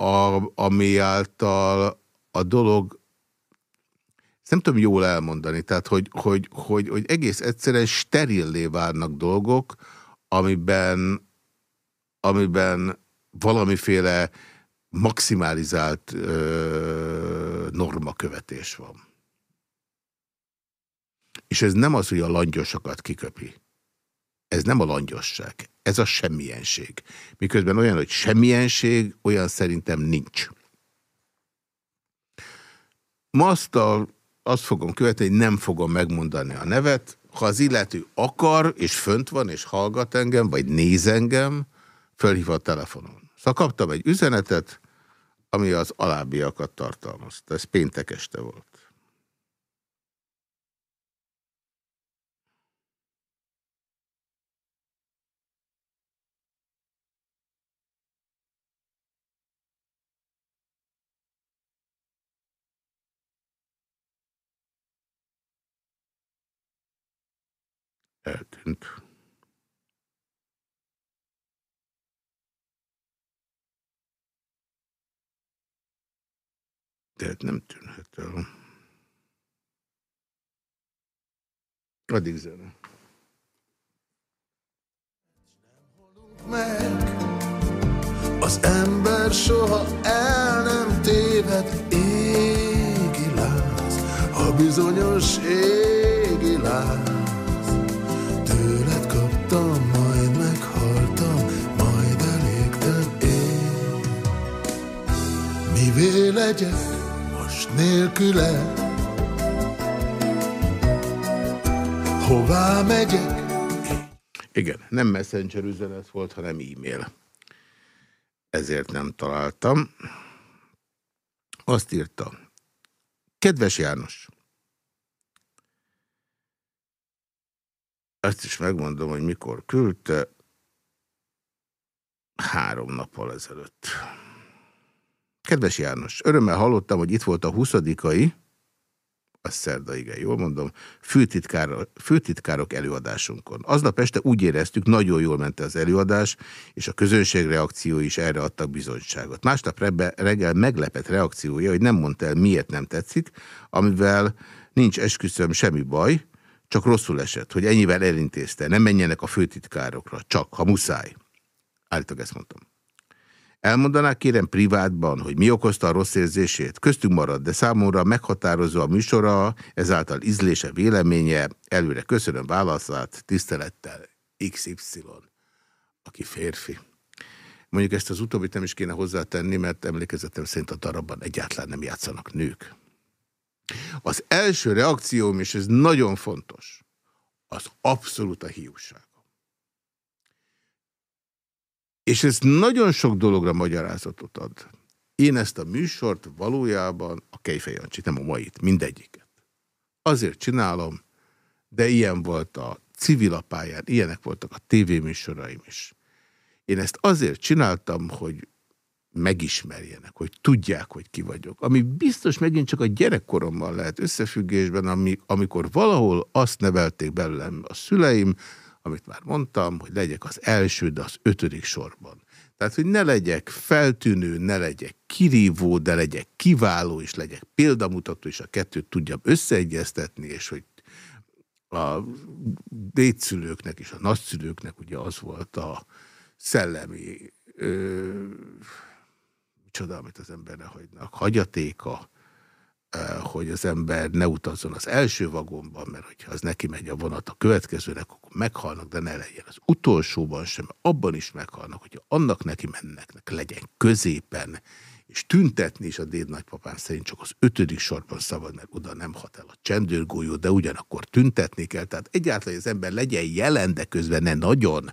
A: a, ami által a dolog nem tudom jól elmondani, tehát hogy, hogy, hogy, hogy egész egyszerűen sterillé várnak dolgok, amiben, amiben valamiféle maximalizált ö, normakövetés van. És ez nem az, hogy a langyosokat kiköpi. Ez nem a langyosság, ez a semmienség. Miközben olyan, hogy semmienség, olyan szerintem nincs. Ma azt a azt fogom követni, hogy nem fogom megmondani a nevet. Ha az illető akar, és fönt van, és hallgat engem, vagy néz engem, fölhív a telefonon. Szóval kaptam egy üzenetet, ami az alábbiakat tartalmazta. Ez péntek este volt. Eltűnt. Tehát nem tűnhet el. Addig zene.
B: Meg, az ember soha el nem téved, égi láz, a bizonyos égi láz. Mivé legyek most nélküle? Hová megyek?
A: Igen, nem messenger üzenet volt, hanem e-mail. Ezért nem találtam. Azt írta. Kedves János! Ezt is megmondom, hogy mikor küldte. Három nappal ezelőtt. Kedves János, örömmel hallottam, hogy itt volt a 20-ai, a szerda, igen, jól mondom, főtitkár, főtitkárok előadásunkon. Aznap este úgy éreztük, nagyon jól ment az előadás, és a közönség reakciói is erre adtak bizonyságot. Másnap reggel meglepett reakciója, hogy nem mondta el, miért nem tetszik, amivel nincs esküszöm semmi baj, csak rosszul esett, hogy ennyivel elintézte, nem menjenek a főtitkárokra, csak ha muszáj. Állítok ezt mondtam. Elmondanák kérem privátban, hogy mi okozta a rossz érzését? Köztünk marad, de számomra meghatározó a műsora, ezáltal ízlése, véleménye. Előre köszönöm válaszát, tisztelettel XY, aki férfi. Mondjuk ezt az utóbbit nem is kéne hozzátenni, mert emlékezetem szerint a darabban egyáltalán nem játszanak nők. Az első reakcióm, és ez nagyon fontos, az abszolút a hiúság. És ez nagyon sok dologra magyarázatot ad. Én ezt a műsort valójában a Kejfej Jancsit, nem a mait, mindegyiket. Azért csinálom, de ilyen volt a civilapályán, ilyenek voltak a tévéműsoraim is. Én ezt azért csináltam, hogy megismerjenek, hogy tudják, hogy ki vagyok. Ami biztos megint csak a gyerekkorommal lehet összefüggésben, ami, amikor valahol azt nevelték belőlem a szüleim, amit már mondtam, hogy legyek az első, de az ötödik sorban. Tehát, hogy ne legyek feltűnő, ne legyek kirívó, de legyek kiváló, és legyek példamutató, és a kettőt tudjam összeegyeztetni, és hogy a dédszülőknek és a nagyszülőknek ugye az volt a szellemi csoda, amit az emberre hagynak, hagyatéka, hogy az ember ne utazzon az első vagomban, mert hogyha az neki megy a vonat a következőnek, akkor meghalnak, de ne legyen az utolsóban sem, abban is meghalnak, hogyha annak neki mennek, legyen középen, és tüntetni is a déd nagypapám szerint csak az ötödik sorban szabad, mert oda nem hat el a csendőrgólyó, de ugyanakkor tüntetni kell. Tehát egyáltalán az ember legyen jelen, de közben ne nagyon.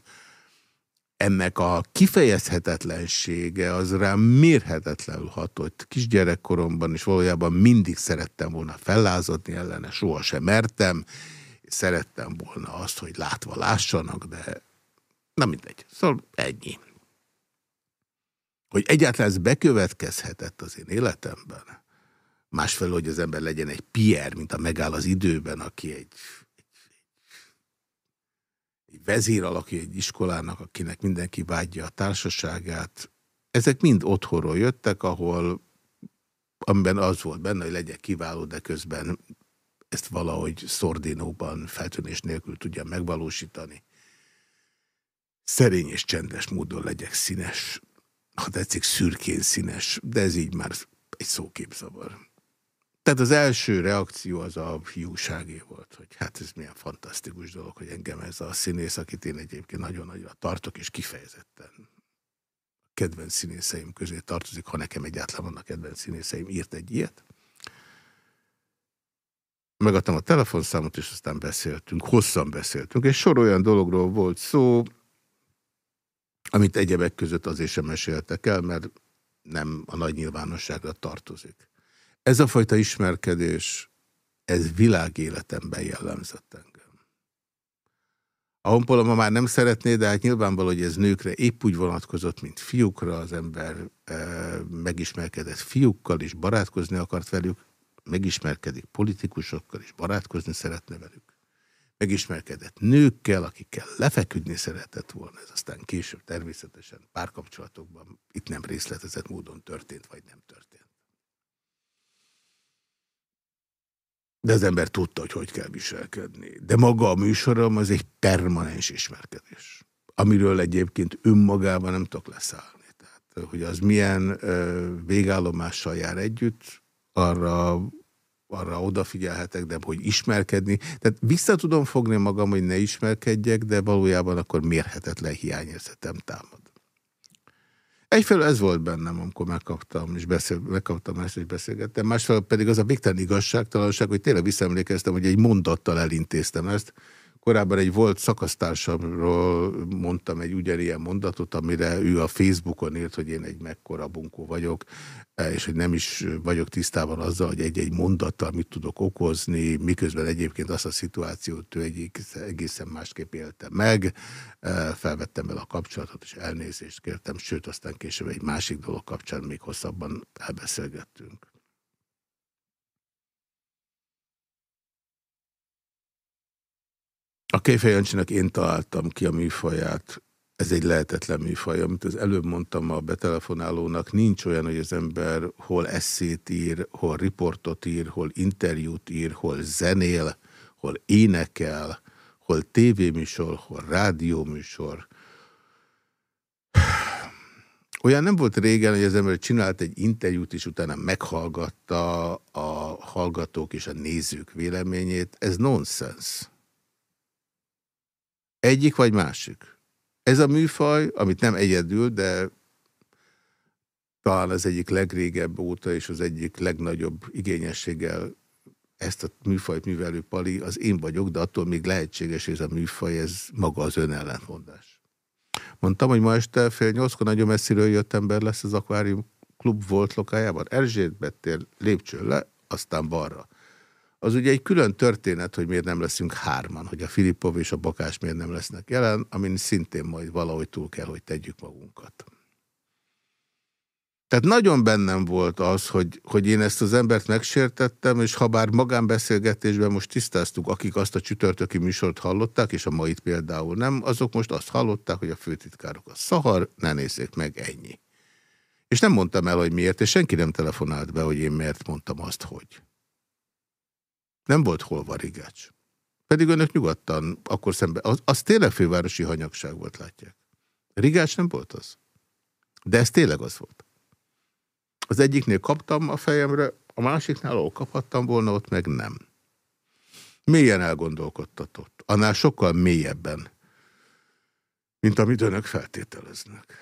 A: Ennek a kifejezhetetlensége az rám mérhetetlenül hatott. Kisgyerekkoromban is valójában mindig szerettem volna fellázadni ellene, sohasem mertem. Szerettem volna azt, hogy látva lássanak, de na mindegy. Szóval ennyi hogy egyáltalán ez bekövetkezhetett az én életemben. Másfelől, hogy az ember legyen egy Pierre, mint a megáll az időben, aki egy, egy, vezér alakja egy iskolának, akinek mindenki vágyja a társaságát. Ezek mind otthonról jöttek, ahol amiben az volt benne, hogy legyen kiváló, de közben ezt valahogy szordinóban feltűnés nélkül tudja megvalósítani. Szerény és csendes módon legyek színes ha tetszik, szürkén színes, de ez így már egy szóképzavar. Tehát az első reakció az a hiúságé volt, hogy hát ez milyen fantasztikus dolog, hogy engem ez a színész, akit én egyébként nagyon nagyra tartok, és kifejezetten kedvenc színészeim közé tartozik, ha nekem egyáltalán vannak kedvenc színészeim, írt egy ilyet. Megadtam a telefonszámot, és aztán beszéltünk, hosszan beszéltünk, és sor olyan dologról volt szó, amit egyebek között azért sem meséltek el, mert nem a nagy nyilvánosságra tartozik. Ez a fajta ismerkedés, ez világéletemben jellemzett engem. A honpola ma már nem szeretné, de hát nyilvánvaló, hogy ez nőkre épp úgy vonatkozott, mint fiúkra. Az ember e, megismerkedett fiúkkal, és barátkozni akart velük, megismerkedik politikusokkal, és barátkozni szeretne velük megismerkedett nőkkel, akikkel lefeküdni szeretett volna, ez aztán később természetesen párkapcsolatokban itt nem részletezett módon történt, vagy nem történt. De az ember tudta, hogy hogy kell viselkedni. De maga a műsorom az egy permanens ismerkedés, amiről egyébként önmagában nem tudok leszállni. Tehát, hogy az milyen végállomással jár együtt, arra arra odafigyelhetek, de hogy ismerkedni. Tehát vissza tudom fogni magam, hogy ne ismerkedjek, de valójában akkor mérhetetlen hiányérzetem támad. Egyfelől ez volt bennem, amikor megkaptam, és beszél, megkaptam ezt, és beszélgettem. Másfelől pedig az a végtelen igazságtalanság, hogy tényleg visszaemlékeztem, hogy egy mondattal elintéztem ezt, Korábban egy volt szakasztársamról mondtam egy ugyanilyen mondatot, amire ő a Facebookon írt, hogy én egy mekkora bunkó vagyok, és hogy nem is vagyok tisztában azzal, hogy egy-egy mondattal mit tudok okozni, miközben egyébként azt a szituációt ő egyik egészen másképp élte meg. Felvettem el a kapcsolatot, és elnézést kértem, sőt, aztán később egy másik dolog kapcsán még hosszabban elbeszélgettünk. A Kejfejancsinak én találtam ki a műfaját. Ez egy lehetetlen műfaj, amit az előbb mondtam a betelefonálónak, nincs olyan, hogy az ember hol eszét ír, hol riportot ír, hol interjút ír, hol zenél, hol énekel, hol tévéműsor, hol rádióműsor. Olyan nem volt régen, hogy az ember csinált egy interjút, és utána meghallgatta a hallgatók és a nézők véleményét. Ez nonsens. Egyik vagy másik. Ez a műfaj, amit nem egyedül, de talán az egyik legrégebb óta és az egyik legnagyobb igényességgel ezt a műfajt művelő Pali, az én vagyok, de attól még lehetséges, ez a műfaj, ez maga az önellentmondás. Mondtam, hogy ma este fél nyolckor nagyon messziről jött ember lesz az Aquarium Klub volt lokájában. Erzsét Bettér lépcső le, aztán balra az ugye egy külön történet, hogy miért nem leszünk hárman, hogy a Filipov és a Bakás miért nem lesznek jelen, amin szintén majd valahogy túl kell, hogy tegyük magunkat. Tehát nagyon bennem volt az, hogy, hogy én ezt az embert megsértettem, és ha bár magánbeszélgetésben most tisztáztuk, akik azt a csütörtöki műsort hallották, és a mait például nem, azok most azt hallották, hogy a főtitkárok a szahar, ne nézzék meg, ennyi. És nem mondtam el, hogy miért, és senki nem telefonált be, hogy én miért mondtam azt, hogy. Nem volt hol varigács. Pedig önök nyugodtan akkor szemben, az, az tényleg fővárosi hanyagság volt, látják. Rigács nem volt az. De ez tényleg az volt. Az egyiknél kaptam a fejemre, a másiknál ahol kaphattam volna, ott meg nem. Mélyen elgondolkodtatott. Annál sokkal mélyebben, mint amit önök feltételeznek.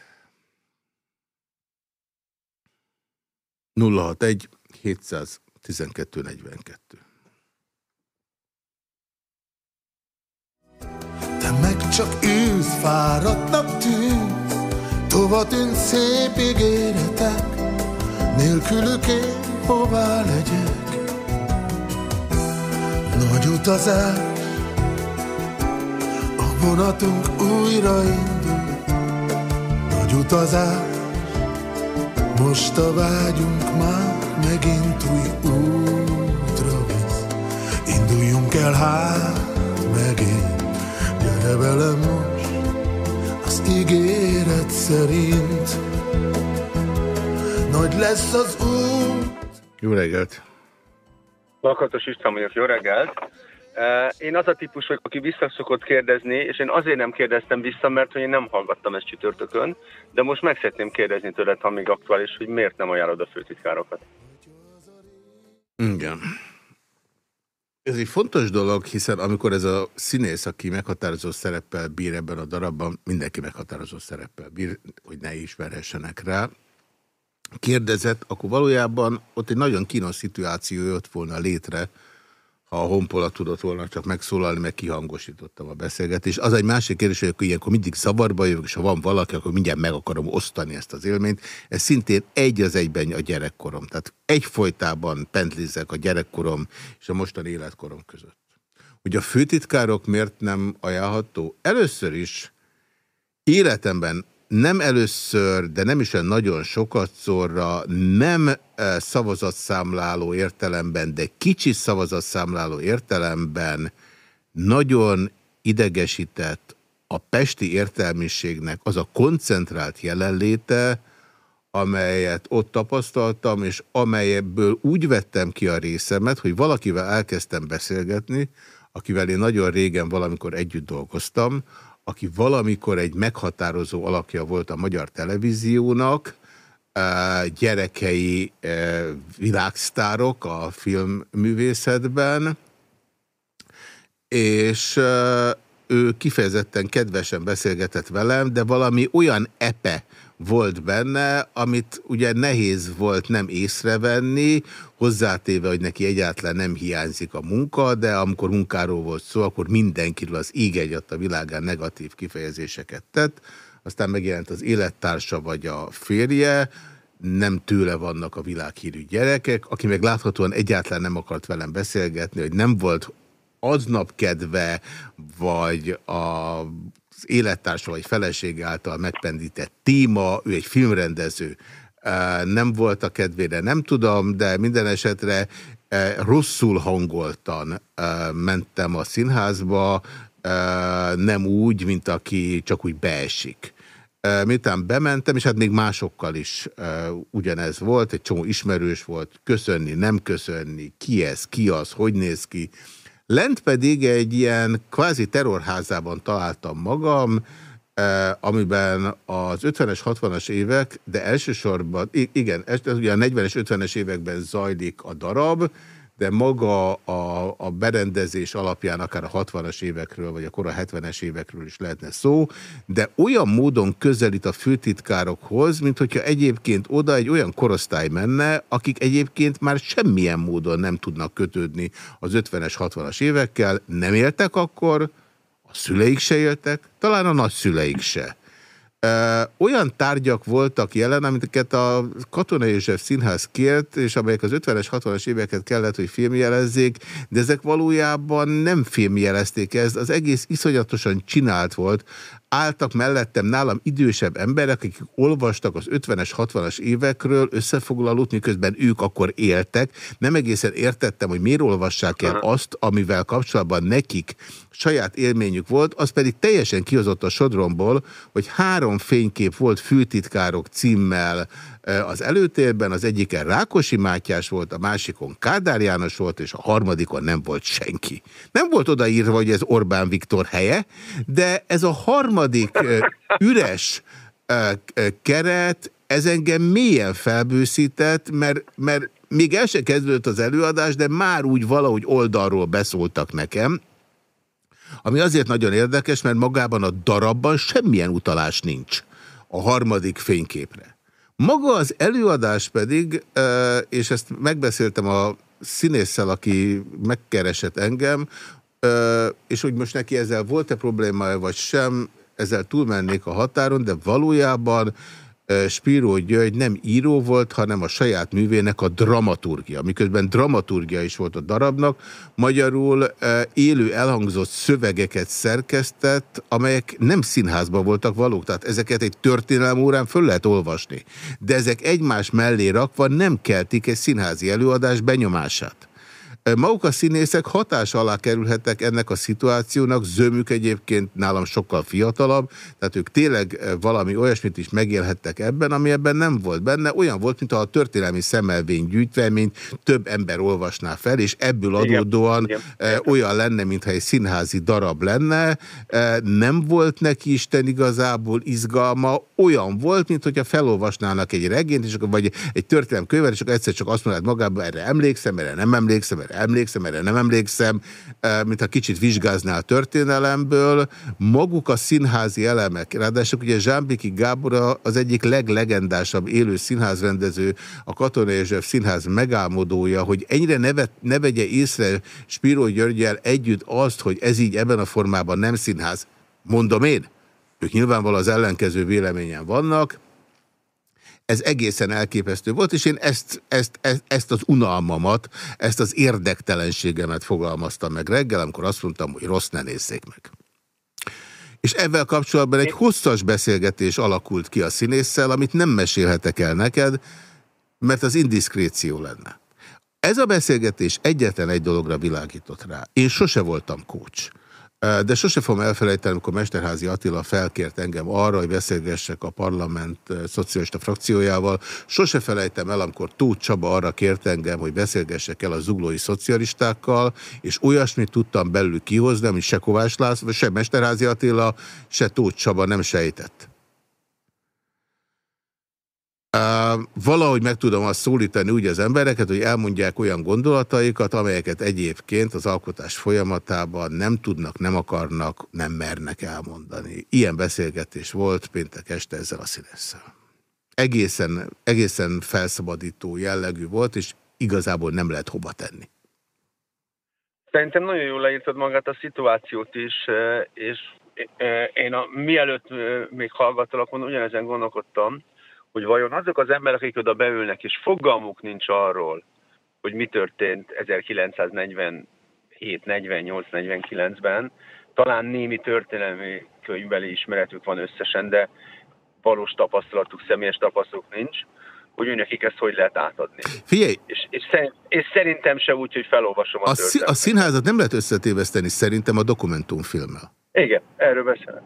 A: 061 712 42
B: csak ülsz, fáradtnak tűnsz, tova tűnt szép ígéretek, nélkülük én hová legyek. Nagy utazás, a vonatunk újraindul, nagy utazás, most a vágyunk már megint új útra visz. Induljunk el hát megint, gyere velem most, az ígéret szerint. Nagy lesz az út.
A: Jó reggelt!
F: Lakatos István vagyok, jó reggelt! Én az a típus vagyok, aki visszaszokott kérdezni, és én azért nem kérdeztem vissza, mert hogy én nem hallgattam ezt csütörtökön, de most meg szeretném kérdezni tőled, ha még aktuális, hogy miért nem ajánlod a főtitkárokat.
A: Igen. Ez egy fontos dolog, hiszen amikor ez a színész, aki meghatározó szereppel bír ebben a darabban, mindenki meghatározó szereppel bír, hogy ne ismerhessenek rá, kérdezett, akkor valójában ott egy nagyon kínos szituáció jött volna létre, a honpola tudott volna csak megszólalni, meg kihangosítottam a beszélgetést. Az egy másik kérdés, hogy akkor ilyenkor mindig zavarba jövök, és ha van valaki, akkor mindjárt meg akarom osztani ezt az élményt. Ez szintén egy az egyben a gyerekkorom. Tehát egyfolytában pentlizek a gyerekkorom és a mostani életkorom között. Hogy a főtitkárok miért nem ajánlható? Először is életemben nem először, de nem is olyan nagyon sokat szorra, nem eh, szavazatszámláló értelemben, de kicsi szavazatszámláló értelemben nagyon idegesített a pesti értelmiségnek az a koncentrált jelenléte, amelyet ott tapasztaltam, és amelyebből úgy vettem ki a részemet, hogy valakivel elkezdtem beszélgetni, akivel én nagyon régen valamikor együtt dolgoztam, aki valamikor egy meghatározó alakja volt a magyar televíziónak, gyerekei világsztárok a filmművészetben, és ő kifejezetten kedvesen beszélgetett velem, de valami olyan epe volt benne, amit ugye nehéz volt nem észrevenni, hozzátéve, hogy neki egyáltalán nem hiányzik a munka, de amikor munkáról volt szó, akkor mindenkiről az íg a világán negatív kifejezéseket tett, aztán megjelent az élettársa vagy a férje, nem tőle vannak a világhírű gyerekek, aki meg láthatóan egyáltalán nem akart velem beszélgetni, hogy nem volt aznap kedve, vagy a élettársa vagy feleség által megpendített téma, ő egy filmrendező, nem volt a kedvére, nem tudom, de minden esetre rosszul hangoltan mentem a színházba, nem úgy, mint aki csak úgy beesik. Miután bementem, és hát még másokkal is ugyanez volt, egy csomó ismerős volt, köszönni, nem köszönni, ki ez, ki az, hogy néz ki, Lent pedig egy ilyen kvázi terrorházában találtam magam, eh, amiben az 50-es, 60-as évek, de elsősorban, igen, ez ugye a 40-es, 50-es években zajlik a darab, de maga a, a berendezés alapján akár a 60-as évekről, vagy a kora 70-es évekről is lehetne szó, de olyan módon közelít a főtitkárokhoz, mint hogyha egyébként oda egy olyan korosztály menne, akik egyébként már semmilyen módon nem tudnak kötődni az 50-es, 60-as évekkel, nem éltek akkor, a szüleik se éltek, talán a nagyszüleik se olyan tárgyak voltak jelen, amiket a Katona József Színház kért, és amelyek az 50-es, 60-as éveket kellett, hogy filmjelezzék, de ezek valójában nem filmjelezték ezt, az egész iszonyatosan csinált volt. álltak mellettem nálam idősebb emberek, akik olvastak az 50-es, 60-as évekről összefoglalót, miközben ők akkor éltek. Nem egészen értettem, hogy miért olvassák el azt, amivel kapcsolatban nekik saját élményük volt, az pedig teljesen kihozott a sodromból, hogy három fénykép volt fültitkárok címmel az előtérben, az egyiken Rákosi Mátyás volt, a másikon Kádár János volt, és a harmadikon nem volt senki. Nem volt odaírva, hogy ez Orbán Viktor helye, de ez a harmadik üres keret, ez engem mélyen felbőszített, mert, mert még el se kezdődött az előadás, de már úgy valahogy oldalról beszóltak nekem, ami azért nagyon érdekes, mert magában a darabban semmilyen utalás nincs a harmadik fényképre. Maga az előadás pedig, és ezt megbeszéltem a színésszel, aki megkeresett engem, és hogy most neki ezzel volt-e problémája, vagy sem, ezzel túlmennék a határon, de valójában Spíró György nem író volt, hanem a saját művének a dramaturgia, miközben dramaturgia is volt a darabnak, magyarul élő elhangzott szövegeket szerkesztett, amelyek nem színházban voltak valók, tehát ezeket egy történelem órán föl lehet olvasni, de ezek egymás mellé rakva nem keltik egy színházi előadás benyomását. Maguk a színészek hatás alá kerülhettek ennek a szituációnak, zömük egyébként nálam sokkal fiatalabb, tehát ők tényleg valami olyasmit is megélhettek ebben, ami ebben nem volt benne. Olyan volt, mint a történelmi szemelvény gyűjtvényt több ember olvasná fel, és ebből adódóan igen, igen. olyan lenne, mintha egy színházi darab lenne. Nem volt neki Isten igazából izgalma, olyan volt, mint hogyha felolvasnának egy regényt, és akkor, vagy egy történelmi könyvet, és akkor egyszer csak azt mondod magában, erre emlékszem, erre nem emlékszem, erre emlékszem, erre nem emlékszem, mintha kicsit vizsgáznál történelemből. Maguk a színházi elemek, ráadásul ugye Zsámbiki Gábor az egyik leglegendásabb élő színházrendező, a Katona József Színház megálmodója, hogy ennyire ne, ne vegye észre Spiró Györgyel együtt azt, hogy ez így ebben a formában nem színház. Mondom én, ők nyilvánvalóan az ellenkező véleményen vannak, ez egészen elképesztő volt, és én ezt, ezt, ezt, ezt az unalmamat, ezt az érdektelenségemet fogalmaztam meg reggel, amikor azt mondtam, hogy rossz ne nézzék meg. És ebben kapcsolatban egy hosszas beszélgetés alakult ki a színésszel, amit nem mesélhetek el neked, mert az indiszkréció lenne. Ez a beszélgetés egyetlen egy dologra világított rá. Én sose voltam coach. De sose fogom elfelejteni, amikor Mesterházi Attila felkért engem arra, hogy beszélgessek a parlament szocialista frakciójával. Sose felejtem el, amikor Tóth Csaba arra kért engem, hogy beszélgessek el a zuglói szocialistákkal, és olyasmit tudtam belül kihozni, amit se Kovács László, se Mesterházi Attila, se Tóth Csaba nem sejtett. Uh, valahogy meg tudom azt szólítani úgy az embereket, hogy elmondják olyan gondolataikat, amelyeket egyébként az alkotás folyamatában nem tudnak, nem akarnak, nem mernek elmondani. Ilyen beszélgetés volt péntek este ezzel a színésszel. Egészen, egészen felszabadító jellegű volt, és igazából nem lehet hova tenni.
F: Szerintem nagyon jól leírtad magát a szituációt is, és én a, mielőtt még hallgattalak, ugyanezen gondolkodtam, hogy vajon azok az emberek, akik oda beülnek, és fogalmuk nincs arról, hogy mi történt 1947, 48, 49-ben, talán némi történelmi könyvbeli ismeretük van összesen, de valós tapasztalatuk, személyes tapasztalatuk nincs, hogy nekik ezt hogy lehet átadni.
A: Figyelj!
F: És, és, szerint, és szerintem se úgy, hogy felolvasom a, a,
A: a színházat nem lehet összetéveszteni szerintem a dokumentumfilmmel.
F: Igen, erről beszélek.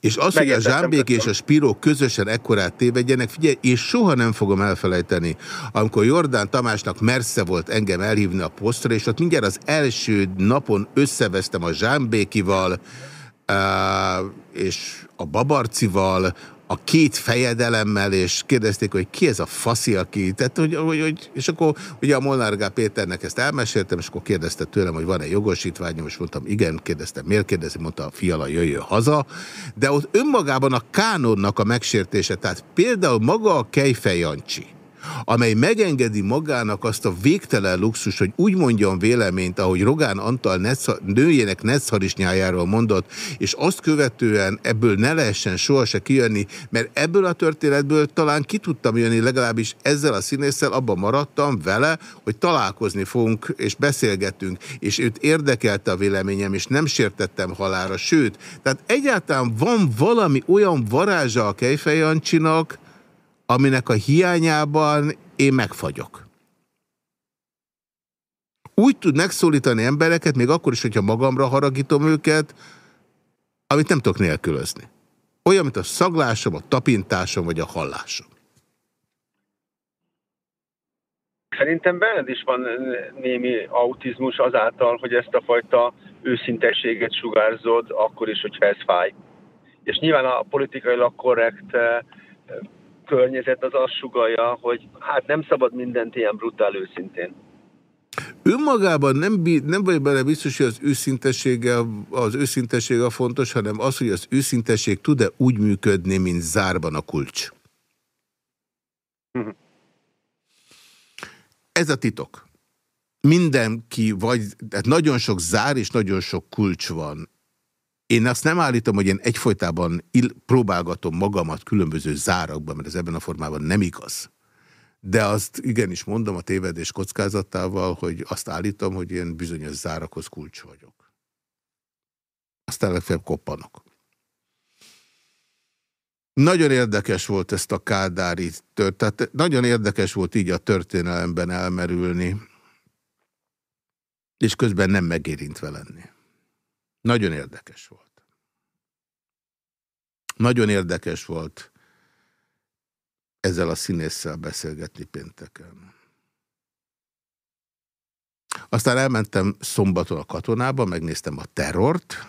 A: És az, hogy a Zsámbék és a Spiró közösen ekkorát tévedjenek, figyelj, és soha nem fogom elfelejteni, amikor Jordán Tamásnak mersze volt engem elhívni a posztra, és ott mindjárt az első napon összevesztem a Zsámbékival, és a Babarcival, a két fejedelemmel, és kérdezték, hogy ki ez a faszi, aki, tehát, hogy, hogy, hogy, és akkor ugye a Molnár Gál Péternek ezt elmeséltem, és akkor kérdezte tőlem, hogy van-e jogosítványom, és mondtam, igen, kérdeztem, miért? kérdezi, mondta a fiala, jöjjön haza, de ott önmagában a kánonnak a megsértése, tehát például maga a Kejfej Jancsi, amely megengedi magának azt a végtelen luxus, hogy úgy mondjon véleményt, ahogy Rogán Antal Netza, nőjének Netszharisnyájáról mondott, és azt követően ebből ne lehessen sohasem kijönni, mert ebből a történetből talán ki tudtam jönni, legalábbis ezzel a színésszel abban maradtam vele, hogy találkozni fogunk, és beszélgetünk, és őt érdekelte a véleményem, és nem sértettem halára, sőt, tehát egyáltalán van valami olyan varázsa a Kejfej Jancsinak, aminek a hiányában én megfagyok. Úgy tud megszólítani embereket, még akkor is, hogyha magamra haragítom őket, amit nem tudok nélkülözni. Olyan, mint a szaglásom, a tapintásom, vagy a hallásom.
F: Szerintem benned is van némi autizmus azáltal, hogy ezt a fajta őszintességet sugárzod, akkor is, hogyha ez fáj. És nyilván a politikailag korrekt eh, környezet az azt sugalja, hogy hát nem szabad mindent ilyen brutál őszintén.
A: Önmagában nem, nem vagy bele biztos, hogy az őszintessége, az őszintessége a fontos, hanem az, hogy az őszintesség tud-e úgy működni, mint zárban a kulcs. Ez a titok. Mindenki, vagy hát nagyon sok zár és nagyon sok kulcs van. Én azt nem állítom, hogy én egyfolytában próbálgatom magamat különböző zárakban, mert ez ebben a formában nem igaz. De azt igenis mondom a tévedés kockázatával, hogy azt állítom, hogy én bizonyos zárakhoz kulcs vagyok. Aztán legfeljebb koppanok. Nagyon érdekes volt ezt a kádári tört, tehát nagyon érdekes volt így a történelemben elmerülni, és közben nem megérintve lenni. Nagyon érdekes volt. Nagyon érdekes volt ezzel a színésszel beszélgetni pénteken. Aztán elmentem szombaton a katonába, megnéztem a terrort,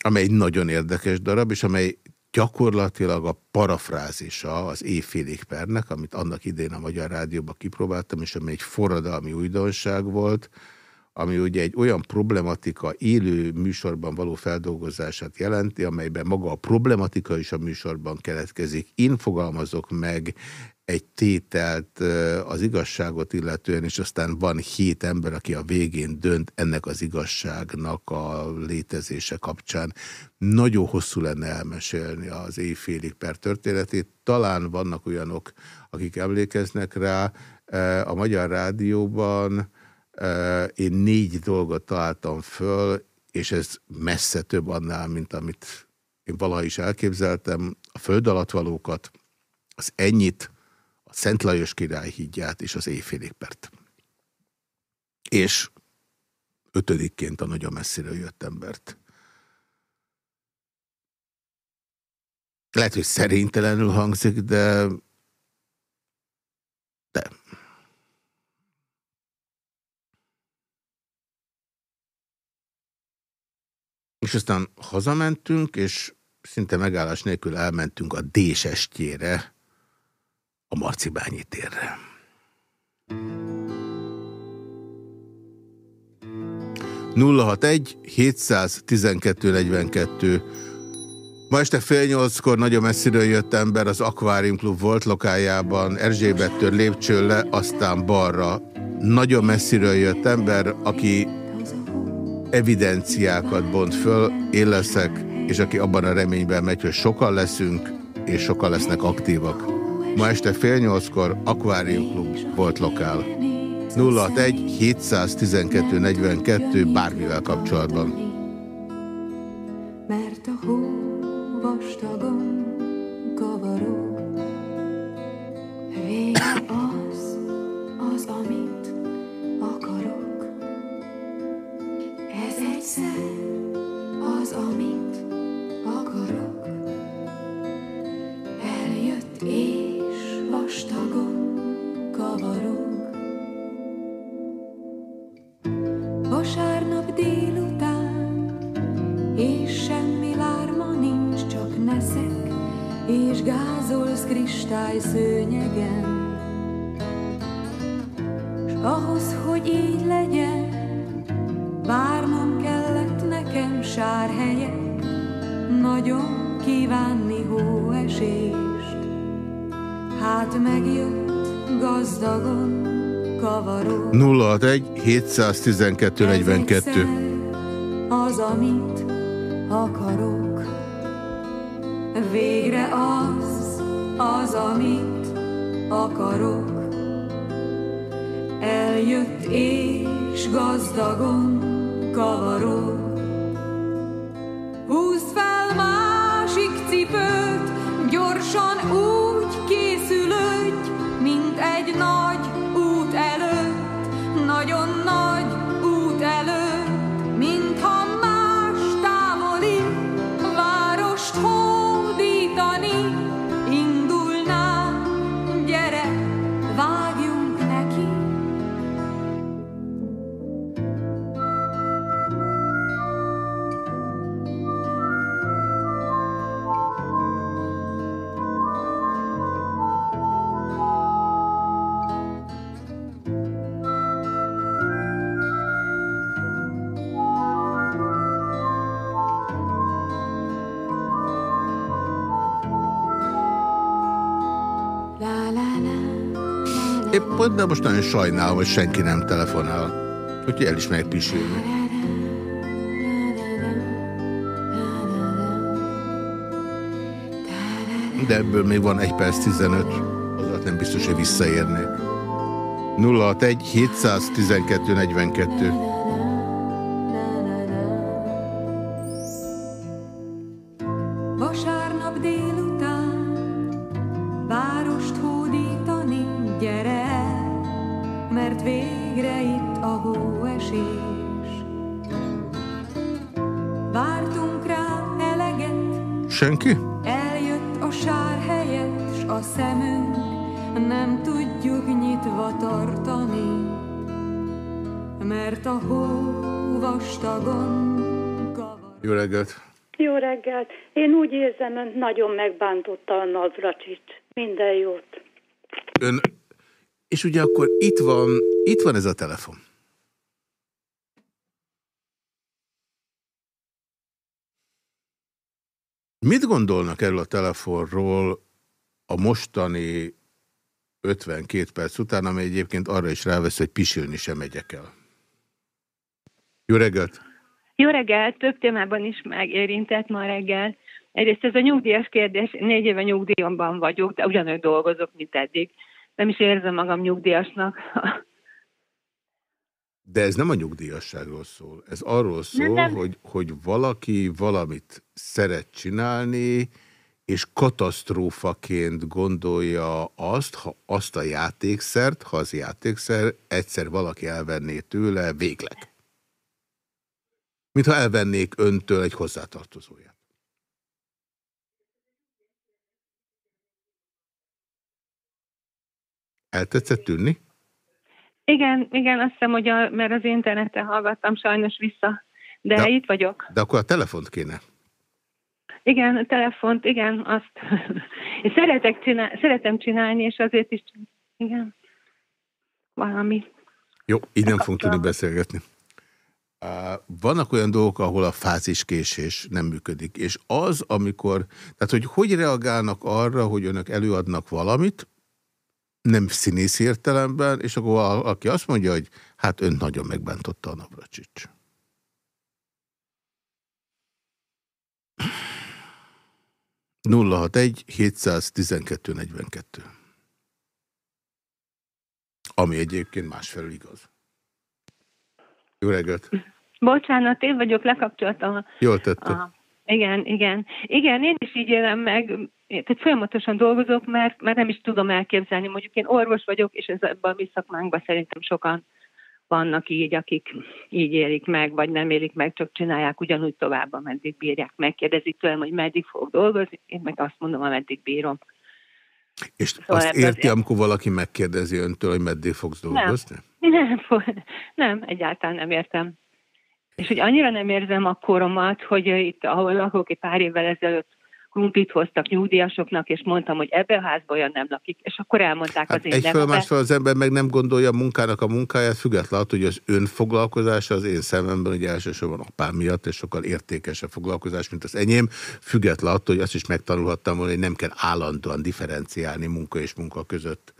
A: amely egy nagyon érdekes darab, és amely gyakorlatilag a parafrázisa az éjfélig pernek, amit annak idén a Magyar Rádióban kipróbáltam, és amely egy forradalmi újdonság volt, ami ugye egy olyan problematika élő műsorban való feldolgozását jelenti, amelyben maga a problematika is a műsorban keletkezik. Én fogalmazok meg egy tételt az igazságot illetően, és aztán van hét ember, aki a végén dönt ennek az igazságnak a létezése kapcsán. Nagyon hosszú lenne elmesélni az éjfélig per történetét. Talán vannak olyanok, akik emlékeznek rá. A Magyar Rádióban én négy dolgot találtam föl, és ez messze több annál, mint amit én valaha is elképzeltem. A föld alatt valókat, az ennyit, a Szent Lajos király hídját és az éjfélépert. És ötödikként a nagyon messzire jött embert. Lehet, hogy szerintelenül hangzik, de de És aztán hazamentünk, és szinte megállás nélkül elmentünk a Désestjére, a Marcibányi térre. egy 712 42 Ma este fél nyolckor nagyon messziről jött ember az Aquarium Club volt lokájában, Erzsébettől lépcső le, aztán balra. Nagyon messziről jött ember, aki evidenciákat bont föl, én leszek, és aki abban a reményben megy, hogy sokan leszünk, és sokan lesznek aktívak. Ma este fél nyolckor Aquarium Club volt lokál. 061 712 42 bármivel kapcsolatban. Mert a hó vastagon gázolsz kristály szőnyegen. S ahhoz, hogy így legyen, Várnom kellett nekem sár helyet, nagyon kívánni hóesést.
G: Hát megjött gazdagon kavaró
A: 061 712 42
G: Az, amit akarok Végre az, az, amit akarok. Eljött és gazdagon kavaró Húzd fel másik cipőt, gyorsan úgy készülődj, mint egy nagy
A: Pont, de most nagyon sajnálom, hogy senki nem telefonál. Úgyhogy el is megyek. De ebből még van 1 perc 15. Azat nem biztos, hogy visszaérnék. 061 712 42
H: nagyon megbántotta a Navracsics. Minden jót.
A: Ön... És ugye akkor itt van, itt van ez a telefon. Mit gondolnak erről a telefonról a mostani 52 perc után, ami egyébként arra is rávesz, hogy pisilni sem megyek el? Jó reggelt!
I: Jó reggelt, több témában is megérintett ma reggel. Egyrészt ez a nyugdíjas kérdés, négy éve nyugdíjamban vagyok, de ugyanúgy dolgozok, mint eddig. Nem is érzem magam nyugdíjasnak.
A: De ez nem a nyugdíjasságról szól. Ez arról szól,
I: nem.
A: Hogy, hogy valaki valamit szeret csinálni, és katasztrófaként gondolja azt, ha azt a játékszert, ha az játékszer egyszer valaki elvenné tőle végleg. Mintha elvennék öntől egy hozzátartozóját. Eltetszett tűnni?
I: Igen, igen, azt hiszem, hogy a, mert az interneten hallgattam sajnos vissza, de,
A: De-
I: itt vagyok.
A: De akkor a telefont kéne.
I: Igen, a telefont, igen, azt. Én szeretek csinál, szeretem csinálni, és azért is, igen, valami.
A: Jó, így nem fogunk tudni beszélgetni. Vannak olyan dolgok, ahol a fáziskésés nem működik, és az, amikor, tehát hogy hogy reagálnak arra, hogy önök előadnak valamit, nem színész értelemben, és akkor val- aki azt mondja, hogy hát ön nagyon megbántotta a Navracsics. nulla hat egy 712 42. Ami egyébként másfelől igaz. Jó reggelt!
I: Bocsánat, én vagyok, lekapcsoltam a
A: Jól tette.
I: Aha. Igen, igen. Igen, én is így élem meg, tehát folyamatosan dolgozok, mert, mert nem is tudom elképzelni. Mondjuk én orvos vagyok, és ez ebben a mi szakmánkban szerintem sokan vannak így, akik így élik meg, vagy nem élik meg, csak csinálják ugyanúgy tovább, ameddig bírják. Megkérdezik tőlem, hogy meddig fog dolgozni, én meg azt mondom, ameddig bírom.
A: És
I: Szóval
A: azt érti,
I: azért-
A: amikor valaki megkérdezi öntől, hogy meddig fogsz dolgozni?
I: Nem, fo- nem, egyáltalán nem értem. És hogy annyira nem érzem a koromat, hogy itt, ahol lakok, egy pár évvel ezelőtt krumplit hoztak nyugdíjasoknak, és mondtam, hogy ebbe a házba olyan nem lakik, és akkor elmondták
A: hát
I: az én
A: Egyfelől
I: nevembe.
A: másfelől az ember meg nem gondolja a munkának a munkáját, függetlenül hogy az önfoglalkozása az én szememben ugye elsősorban apám miatt, és sokkal értékesebb foglalkozás, mint az enyém, függetlenül hogy azt is megtanulhattam volna, hogy nem kell állandóan differenciálni munka és munka között.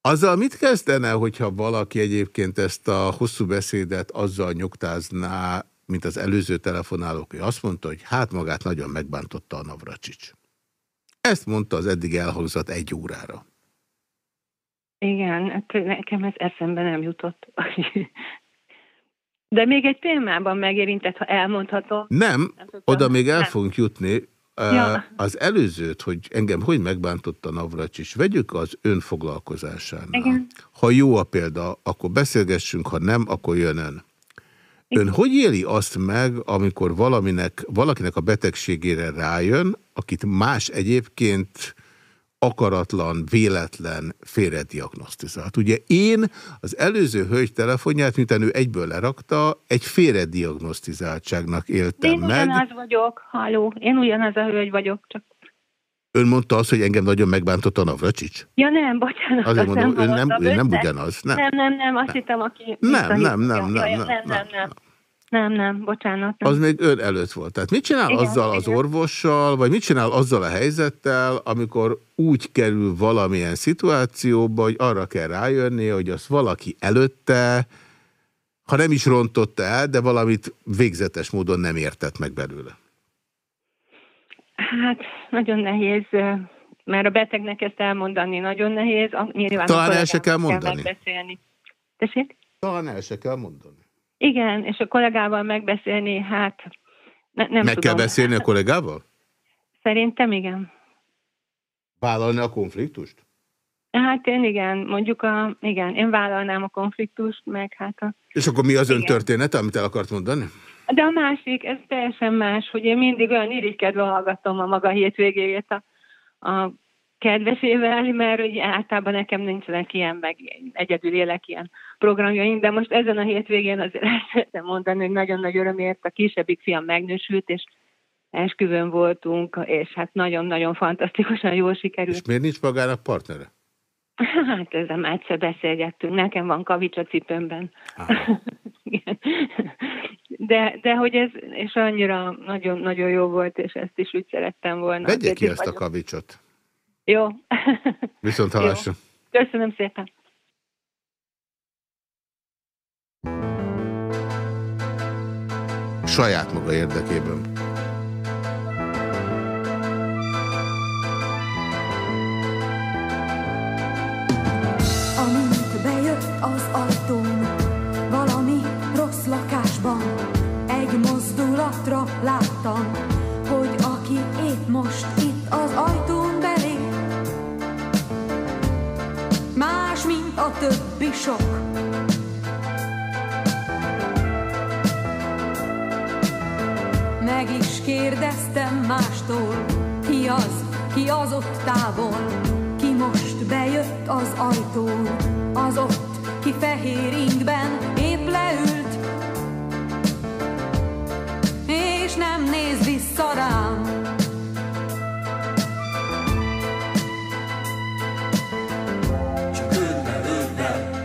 A: Azzal mit kezdene, hogyha valaki egyébként ezt a hosszú beszédet azzal nyugtázná, mint az előző telefonálók, hogy azt mondta, hogy hát magát nagyon megbántotta a Navracsics. Ezt mondta az eddig elhangzott egy órára.
I: Igen, hát nekem ez eszembe nem jutott. De még egy témában megérintett, ha elmondhatom.
A: Nem, oda még el
I: Nem.
A: fogunk jutni.
I: Ja.
A: Az előzőt, hogy engem hogy megbántotta Navracsics, vegyük az önfoglalkozásánál.
I: Igen.
A: Ha jó a példa, akkor beszélgessünk, ha nem, akkor jön ön. Ön hogy éli azt meg, amikor valaminek, valakinek a betegségére rájön, akit más egyébként akaratlan, véletlen félrediagnosztizált. Ugye én az előző hölgy telefonját, miután ő egyből lerakta, egy félrediagnosztizáltságnak éltem
I: Én
A: meg.
I: ugyanaz vagyok, halló, én ugyanaz a hölgy vagyok, csak...
A: Ön mondta azt, hogy engem nagyon megbántott a Navracsics?
I: Ja nem, bocsánat,
A: Azért mondom, ön nem, ő nem ugyanaz. Nem.
I: Nem, nem, nem, azt hittem, aki...
A: Nem, nem, nem, nem, nem,
I: nem, nem, nem. Nem, nem, bocsánat. Nem.
A: Az még ön előtt volt. Tehát mit csinál
I: Igen,
A: azzal az
I: igen.
A: orvossal, vagy mit csinál azzal a helyzettel, amikor úgy kerül valamilyen szituációba, hogy arra kell rájönni, hogy azt valaki előtte, ha nem is rontotta el, de valamit végzetes módon nem értett meg belőle.
I: Hát, nagyon nehéz, eh, mert a betegnek ezt elmondani nagyon nehéz. Nyilván
A: Talán el se kell mondani.
I: Megbeszélni. Tessék?
A: Talán el se kell mondani.
I: Igen, és a kollégával megbeszélni, hát ne, nem
A: meg
I: tudom.
A: kell beszélni a kollégával?
I: Szerintem igen.
A: Vállalni a konfliktust?
I: Hát én igen, mondjuk a, igen, én vállalnám a konfliktust, meg hát a...
A: És akkor mi az ön
I: Igen.
A: története, amit el akart mondani?
I: De a másik, ez teljesen más, hogy én mindig olyan irigykedve hallgatom a maga hétvégéjét a, a kedvesével, mert ugye általában nekem nincsenek ilyen, meg egyedül élek ilyen programjaim, de most ezen a hétvégén azért el szeretném mondani, hogy nagyon nagy örömért a kisebbik fiam megnősült, és esküvőn voltunk, és hát nagyon-nagyon fantasztikusan jól sikerült.
A: És miért nincs magának partnere?
I: Hát ezzel már egyszer beszélgettünk, nekem van kavics a cipőmben. Igen. De, de hogy ez, és annyira nagyon-nagyon jó volt, és ezt is úgy szerettem volna.
A: Vegye
I: Azért
A: ki ezt a
I: vagyok.
A: kavicsot.
I: Jó.
A: Viszont hallásra.
I: Köszönöm szépen.
A: Saját maga érdekében.
G: Amint bejött az mozdulatra láttam, hogy aki épp most itt az ajtón belép, más, mint a többi sok. Meg is kérdeztem mástól, ki az, ki az ott távol, ki most bejött az ajtón, az ott, ki fehér ingben épp leült, és nem néz vissza rám.
B: Csak őddel, őddel,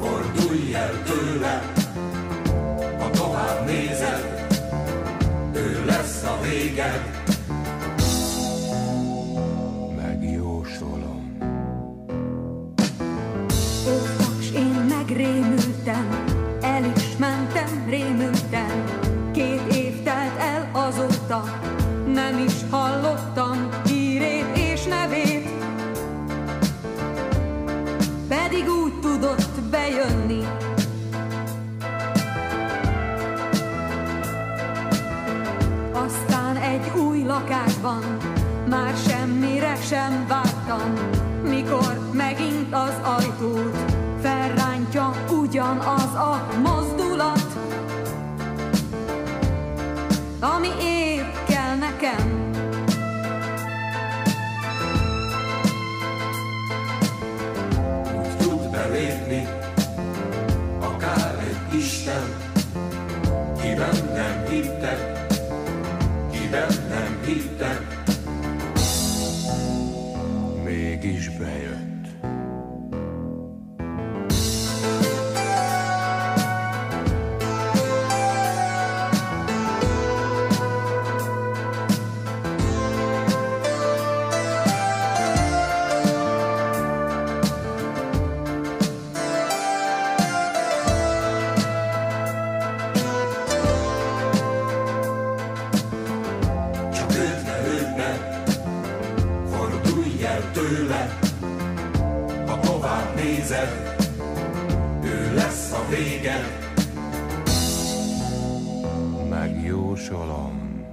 B: fordulj el tőle, ha tovább nézed, ő lesz a véged. Megjósolom.
G: Óvtak, s én megrémültem, hallottam hírét és nevét. Pedig úgy tudott bejönni, Aztán egy új lakásban már semmire sem vártam, mikor megint az ajtót felrántja ugyanaz a mozdulat, ami épp
B: Hittek, ki bennem hittem, mégis bejött. Megjósolom.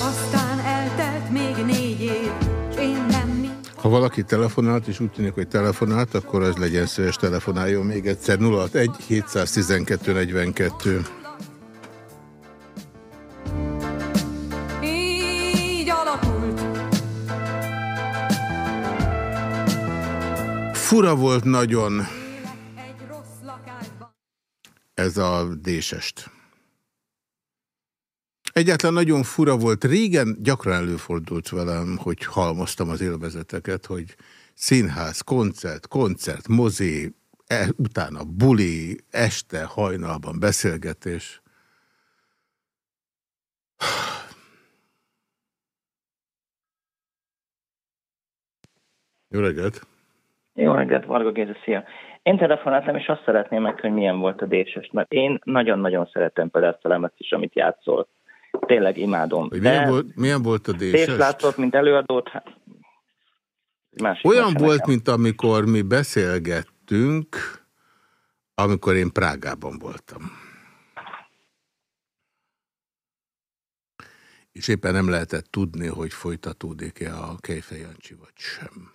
G: Aztán eltelt még négy év, s én nem mi.
A: Ha valaki telefonált, és úgy tűnik, hogy telefonált, akkor az legyen szíves telefonáljon még egyszer 061 712 42.
G: Így alakult,
A: Fura volt nagyon
G: egy rossz lakásban.
A: ez a désest. Egyáltalán nagyon fura volt. Régen gyakran előfordult velem, hogy halmoztam az élvezeteket, hogy színház, koncert, koncert, mozi, e, utána buli, este, hajnalban beszélgetés. Jó reggelt!
J: Jó reggelt, Varga Géza, szia! Én telefonáltam, és azt szeretném meg, hogy milyen volt a déses, mert én nagyon-nagyon szeretem például a is, amit játszol. Tényleg imádom.
A: Hogy milyen, volt, milyen volt a
J: Dés
A: déses?
J: Lászlót, mint előadót, hát... Másik
A: Olyan volt,
J: nekem.
A: mint amikor mi beszélgettünk, amikor én Prágában voltam. És éppen nem lehetett tudni, hogy folytatódik-e a Kejfej Jancsi, vagy sem.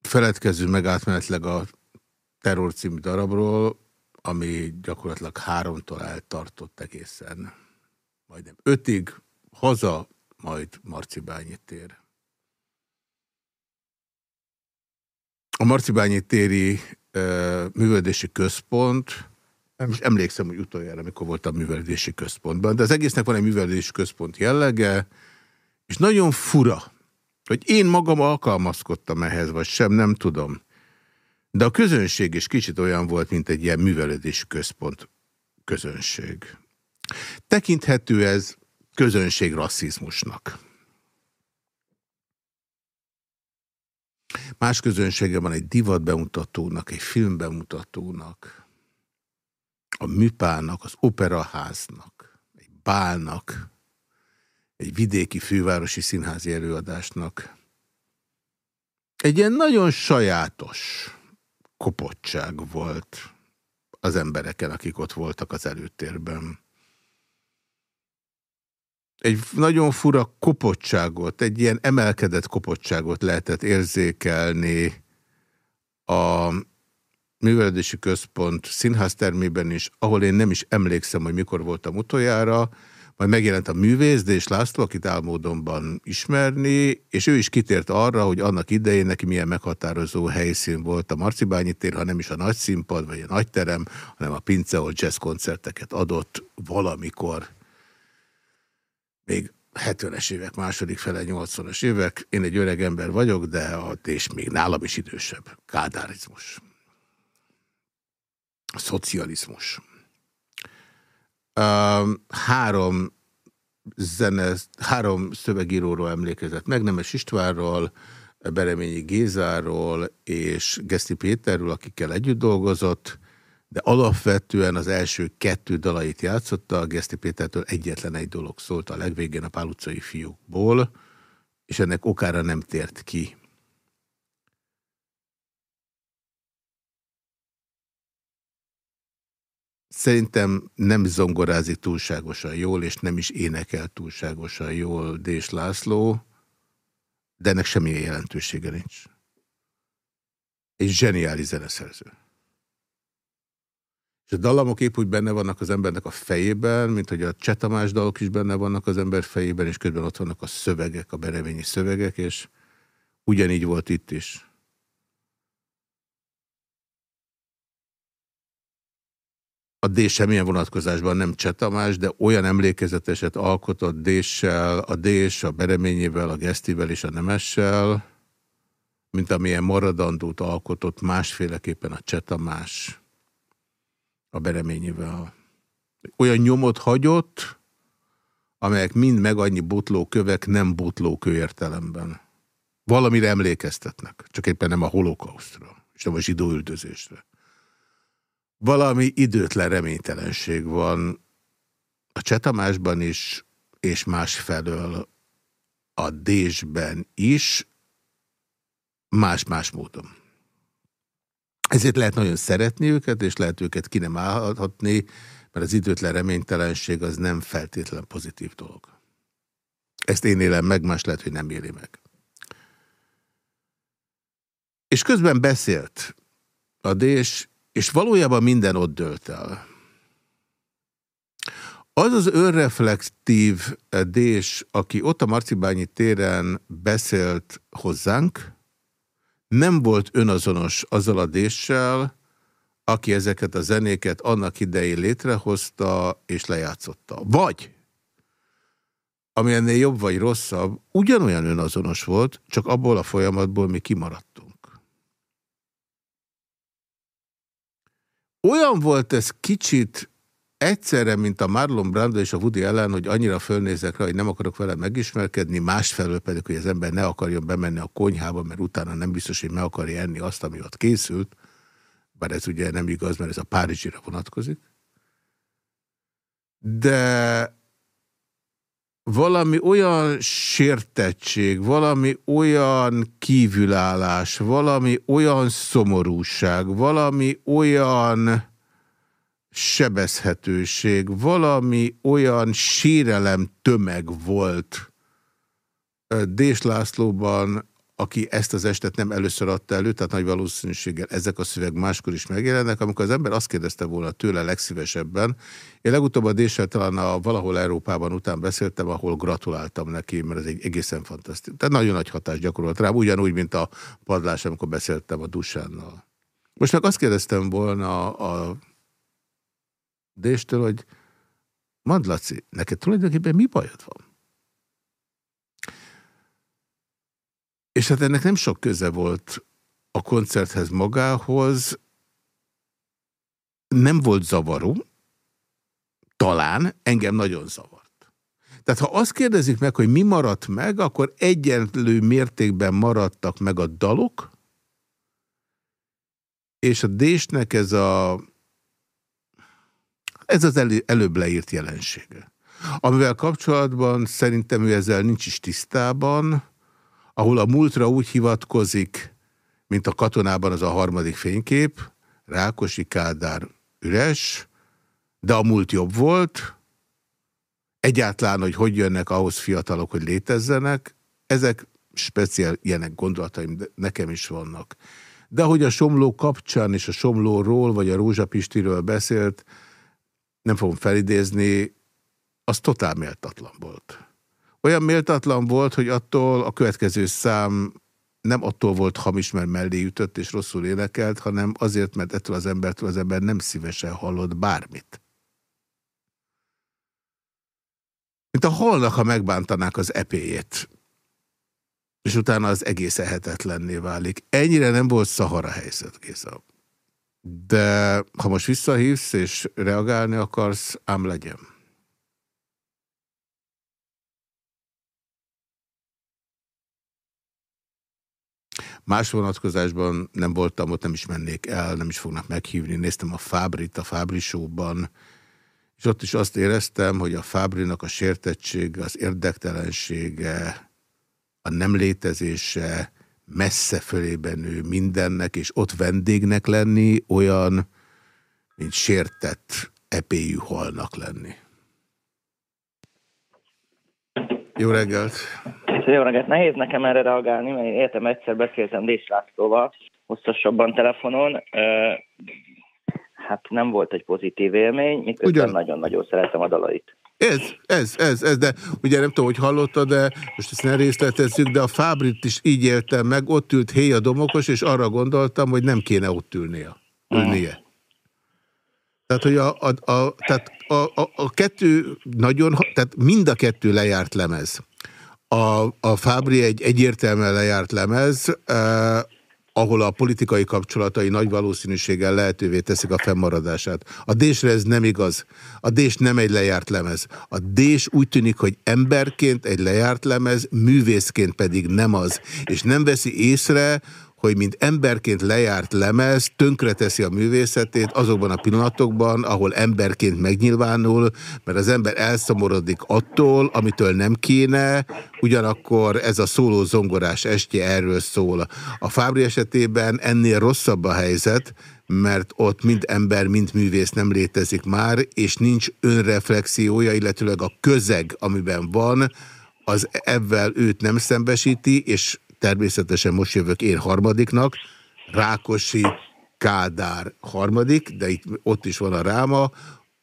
A: Feledkezzünk meg átmenetleg a Terror című darabról, ami gyakorlatilag háromtól eltartott egészen majdnem ötig, haza, majd Marcibányi tér. A Marcibányi téri uh, művelődési központ, nem emlékszem, hogy utoljára, amikor voltam művelődési központban, de az egésznek van egy művelődési központ jellege, és nagyon fura, hogy én magam alkalmazkodtam ehhez, vagy sem, nem tudom. De a közönség is kicsit olyan volt, mint egy ilyen művelődési központ közönség. Tekinthető ez közönség rasszizmusnak. Más közönsége van egy divat bemutatónak, egy film bemutatónak, a műpának, az operaháznak, egy bálnak, egy vidéki fővárosi színházi előadásnak. Egy ilyen nagyon sajátos kopottság volt az embereken, akik ott voltak az előtérben. Egy nagyon fura kopottságot, egy ilyen emelkedett kopottságot lehetett érzékelni a művelődési központ színháztermében is, ahol én nem is emlékszem, hogy mikor voltam utoljára, majd megjelent a művész, és László, akit álmodomban ismerni, és ő is kitért arra, hogy annak idején neki milyen meghatározó helyszín volt a Marcibányi tér, ha nem is a nagy színpad, vagy a nagy terem, hanem a pince, ahol jazz koncerteket adott valamikor, még 70-es évek, második fele, 80-as évek. Én egy öreg ember vagyok, de a és még nálam is idősebb. Kádárizmus. Szocializmus. Um, három zene, három szövegíróról emlékezett meg, Nemes Istvánról, Bereményi Gézáról és Geszti Péterről, akikkel együtt dolgozott, de alapvetően az első kettő dalait játszotta, a Geszti Pétertől egyetlen egy dolog szólt a legvégén a Pál utcai fiúkból, és ennek okára nem tért ki. Szerintem nem zongorázik túlságosan jól, és nem is énekel túlságosan jól Dés László, de ennek semmilyen jelentősége nincs. Egy zseniális zeneszerző. És a dallamok épp úgy benne vannak az embernek a fejében, mint hogy a Csetamás dalok is benne vannak az ember fejében, és közben ott vannak a szövegek, a bereményi szövegek, és ugyanígy volt itt is. A D semmilyen vonatkozásban nem Csetamás, de olyan emlékezeteset alkotott D-sel, a D-s, a Bereményével, a Gesztivel és a Nemessel, mint amilyen maradandót alkotott másféleképpen a Csetamás a Bereményével. Olyan nyomot hagyott, amelyek mind meg annyi botlókövek, nem botlókő értelemben. Valamire emlékeztetnek, csak éppen nem a holokausztra, és nem a zsidóüldözésre valami időtlen reménytelenség van a Csetamásban is, és másfelől a Désben is, más-más módon. Ezért lehet nagyon szeretni őket, és lehet őket ki nem állhatni, mert az időtlen reménytelenség az nem feltétlen pozitív dolog. Ezt én élem meg, más lehet, hogy nem éli meg. És közben beszélt a Dés, és valójában minden ott dölt el. Az az önreflektív Dés, aki ott a Marcibányi téren beszélt hozzánk, nem volt önazonos azzal a Déssel, aki ezeket a zenéket annak idején létrehozta és lejátszotta. Vagy, ami ennél jobb vagy rosszabb, ugyanolyan önazonos volt, csak abból a folyamatból mi kimaradtunk. Olyan volt ez kicsit egyszerre, mint a Marlon Brando és a Woody Allen, hogy annyira fölnézek rá, hogy nem akarok vele megismerkedni, másfelől pedig, hogy az ember ne akarjon bemenni a konyhába, mert utána nem biztos, hogy meg akarja enni azt, ami ott készült, bár ez ugye nem igaz, mert ez a Párizsira vonatkozik. De valami olyan sértettség, valami olyan kívülállás, valami olyan szomorúság, valami olyan sebezhetőség, valami olyan sírelem tömeg volt Dés Lászlóban, aki ezt az estet nem először adta elő, tehát nagy valószínűséggel ezek a szöveg máskor is megjelennek, amikor az ember azt kérdezte volna tőle legszívesebben. Én legutóbb a Déssel talán a valahol Európában után beszéltem, ahol gratuláltam neki, mert ez egy egészen fantasztikus. Tehát nagyon nagy hatást gyakorolt rám, ugyanúgy, mint a padlás, amikor beszéltem a Dusánnal. Most meg azt kérdeztem volna a Déstől, hogy Madlaci, neked tulajdonképpen mi bajod van? És hát ennek nem sok köze volt a koncerthez magához, nem volt zavaró, talán engem nagyon zavart. Tehát ha azt kérdezik meg, hogy mi maradt meg, akkor egyenlő mértékben maradtak meg a dalok, és a Désnek ez a ez az elő, előbb leírt jelensége. Amivel kapcsolatban szerintem ő ezzel nincs is tisztában, ahol a múltra úgy hivatkozik, mint a katonában az a harmadik fénykép, Rákosi Kádár üres, de a múlt jobb volt, egyáltalán, hogy hogy jönnek ahhoz fiatalok, hogy létezzenek, ezek speciál ilyenek gondolataim nekem is vannak. De ahogy a Somló kapcsán és a Somlóról, vagy a Rózsapistiről beszélt, nem fogom felidézni, az totál méltatlan volt. Olyan méltatlan volt, hogy attól a következő szám nem attól volt hamis, mert mellé ütött és rosszul énekelt, hanem azért, mert ettől az embertől az ember nem szívesen hallott bármit. Mint a holnak, ha megbántanák az epéjét, és utána az egész ehetetlenné válik. Ennyire nem volt szahara helyzet, Géza. De ha most visszahívsz és reagálni akarsz, ám legyen. Más vonatkozásban nem voltam, ott nem is mennék el, nem is fognak meghívni. Néztem a Fábrit a Fábri show-ban, és ott is azt éreztem, hogy a Fábrinak a sértettség, az érdektelensége, a nem létezése messze fölében nő mindennek, és ott vendégnek lenni olyan, mint sértett epéjű halnak lenni. Jó reggelt!
J: Jó reggelt! Nehéz nekem erre reagálni, mert én értem, egyszer beszéltem Dés Lászlóval, hosszasabban telefonon. Hát nem volt egy pozitív élmény, miközben nagyon-nagyon szeretem a dalait.
A: Ez, ez, ez, ez, de ugye nem tudom, hogy hallotta, de most ezt ne részletezzük, de a Fábrit is így éltem meg, ott ült Héja Domokos, és arra gondoltam, hogy nem kéne ott ülnie. ülnie. Tehát, hogy a, a, a, tehát a, a, a kettő nagyon, tehát mind a kettő lejárt lemez. A, a Fábri egy egyértelműen lejárt lemez, eh, ahol a politikai kapcsolatai nagy valószínűséggel lehetővé teszik a fennmaradását. A Désre ez nem igaz. A Dés nem egy lejárt lemez. A Dés úgy tűnik, hogy emberként egy lejárt lemez, művészként pedig nem az. És nem veszi észre, hogy mint emberként lejárt lemez tönkreteszi a művészetét azokban a pillanatokban, ahol emberként megnyilvánul, mert az ember elszomorodik attól, amitől nem kéne, ugyanakkor ez a szóló zongorás estje erről szól. A Fábri esetében ennél rosszabb a helyzet, mert ott mind ember, mind művész nem létezik már, és nincs önreflexiója, illetőleg a közeg, amiben van, az ebben őt nem szembesíti, és természetesen most jövök én harmadiknak, Rákosi Kádár harmadik, de itt, ott is van a ráma,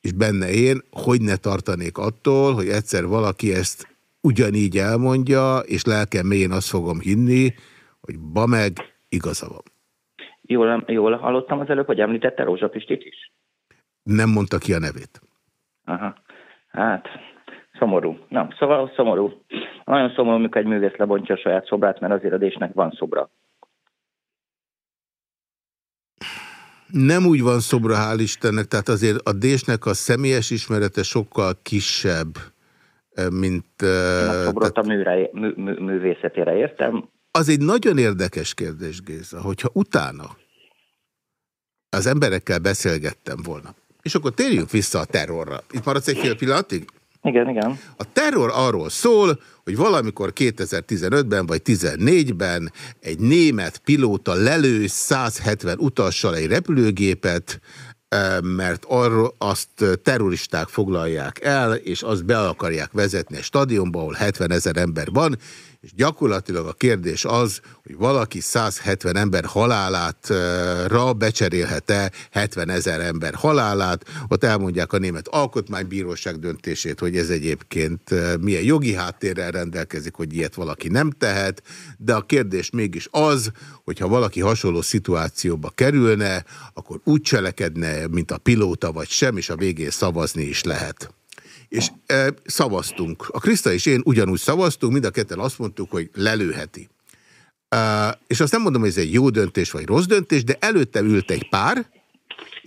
A: és benne én, hogy ne tartanék attól, hogy egyszer valaki ezt ugyanígy elmondja, és lelkem mélyén azt fogom hinni, hogy ba meg igaza van.
J: Jól, jól hallottam az előbb, hogy említette Rózsa Pistit is?
A: Nem mondta ki a nevét.
J: Aha. Hát, Szomorú. Na, szóval szomorú. Nagyon szomorú, amikor egy művész lebontja a saját szobrát, mert azért a désnek van szobra.
A: Nem úgy van szobra, hál' Istennek, tehát azért a désnek a személyes ismerete sokkal kisebb, eh, mint...
J: Én a szobrot tehát... a műre, mű, mű, művészetére értem.
A: Az egy nagyon érdekes kérdés, Géza, hogyha utána az emberekkel beszélgettem volna, és akkor térjünk vissza a terrorra. Itt maradsz egy fél pillanatig?
J: Igen, igen.
A: A terror arról szól, hogy valamikor 2015-ben vagy 2014-ben egy német pilóta lelő 170 utassal egy repülőgépet, mert arról azt terroristák foglalják el, és azt be akarják vezetni a stadionba, ahol 70 ezer ember van, és gyakorlatilag a kérdés az, hogy valaki 170 ember halálátra becserélhet-e 70 ezer ember halálát, ott elmondják a német alkotmánybíróság döntését, hogy ez egyébként milyen jogi háttérrel rendelkezik, hogy ilyet valaki nem tehet, de a kérdés mégis az, hogyha valaki hasonló szituációba kerülne, akkor úgy cselekedne, mint a pilóta, vagy sem, és a végén szavazni is lehet és e, szavaztunk. A Kriszta és én ugyanúgy szavaztunk, mind a ketten azt mondtuk, hogy lelőheti. E, és azt nem mondom, hogy ez egy jó döntés vagy rossz döntés, de előtte ült egy pár,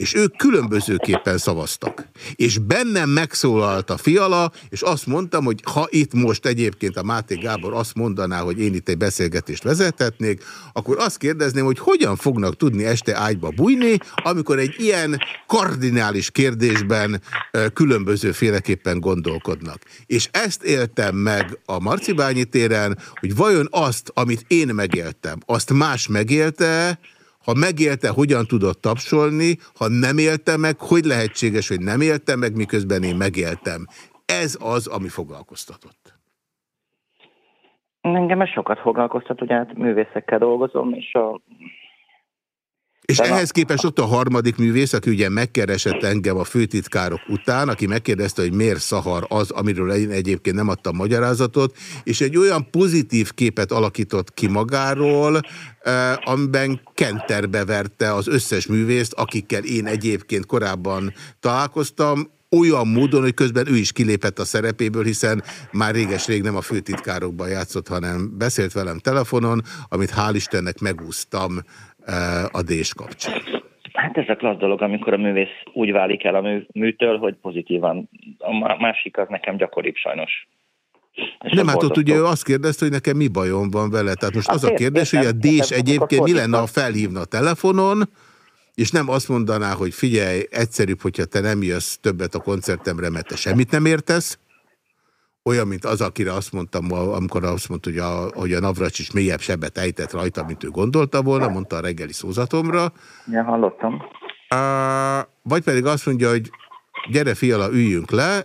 A: és ők különbözőképpen szavaztak. És bennem megszólalt a fiala, és azt mondtam, hogy ha itt most egyébként a Máté Gábor azt mondaná, hogy én itt egy beszélgetést vezethetnék, akkor azt kérdezném, hogy hogyan fognak tudni este ágyba bújni, amikor egy ilyen kardinális kérdésben különböző féleképpen gondolkodnak. És ezt éltem meg a Marcibányi téren, hogy vajon azt, amit én megéltem, azt más megélte, ha megélte, hogyan tudott tapsolni, ha nem élte meg, hogy lehetséges, hogy nem élte meg, miközben én megéltem. Ez az, ami foglalkoztatott.
J: Engem ez sokat foglalkoztat, ugye hát művészekkel dolgozom, és a
A: és De ehhez képest ott a harmadik művész, aki ugye megkeresett engem a főtitkárok után, aki megkérdezte, hogy miért szahar az, amiről én egyébként nem adtam magyarázatot, és egy olyan pozitív képet alakított ki magáról, eh, amiben kenterbe verte az összes művészt, akikkel én egyébként korábban találkoztam, olyan módon, hogy közben ő is kilépett a szerepéből, hiszen már réges-rég nem a főtitkárokban játszott, hanem beszélt velem telefonon, amit hál' Istennek megúsztam a dés kapcsán?
J: Hát ez a klassz dolog, amikor a művész úgy válik el a mű, műtől, hogy pozitívan. A másik az nekem gyakoribb sajnos.
A: És nem, hát ott ugye ő azt kérdezte, hogy nekem mi bajom van vele. Tehát most hát az a kérdés, hogy a Dés egyébként mi lenne, ha felhívna a telefonon, és nem azt mondaná, hogy figyelj, egyszerűbb, hogyha te nem jössz többet a koncertemre, mert te semmit nem értesz, olyan, mint az, akire azt mondtam, amikor azt mondta, hogy a, hogy a Navracsics mélyebb sebet ejtett rajta, mint ő gondolta volna, mondta a reggeli szózatomra.
J: Ja, hallottam.
A: Uh, vagy pedig azt mondja, hogy gyere fiala, üljünk le,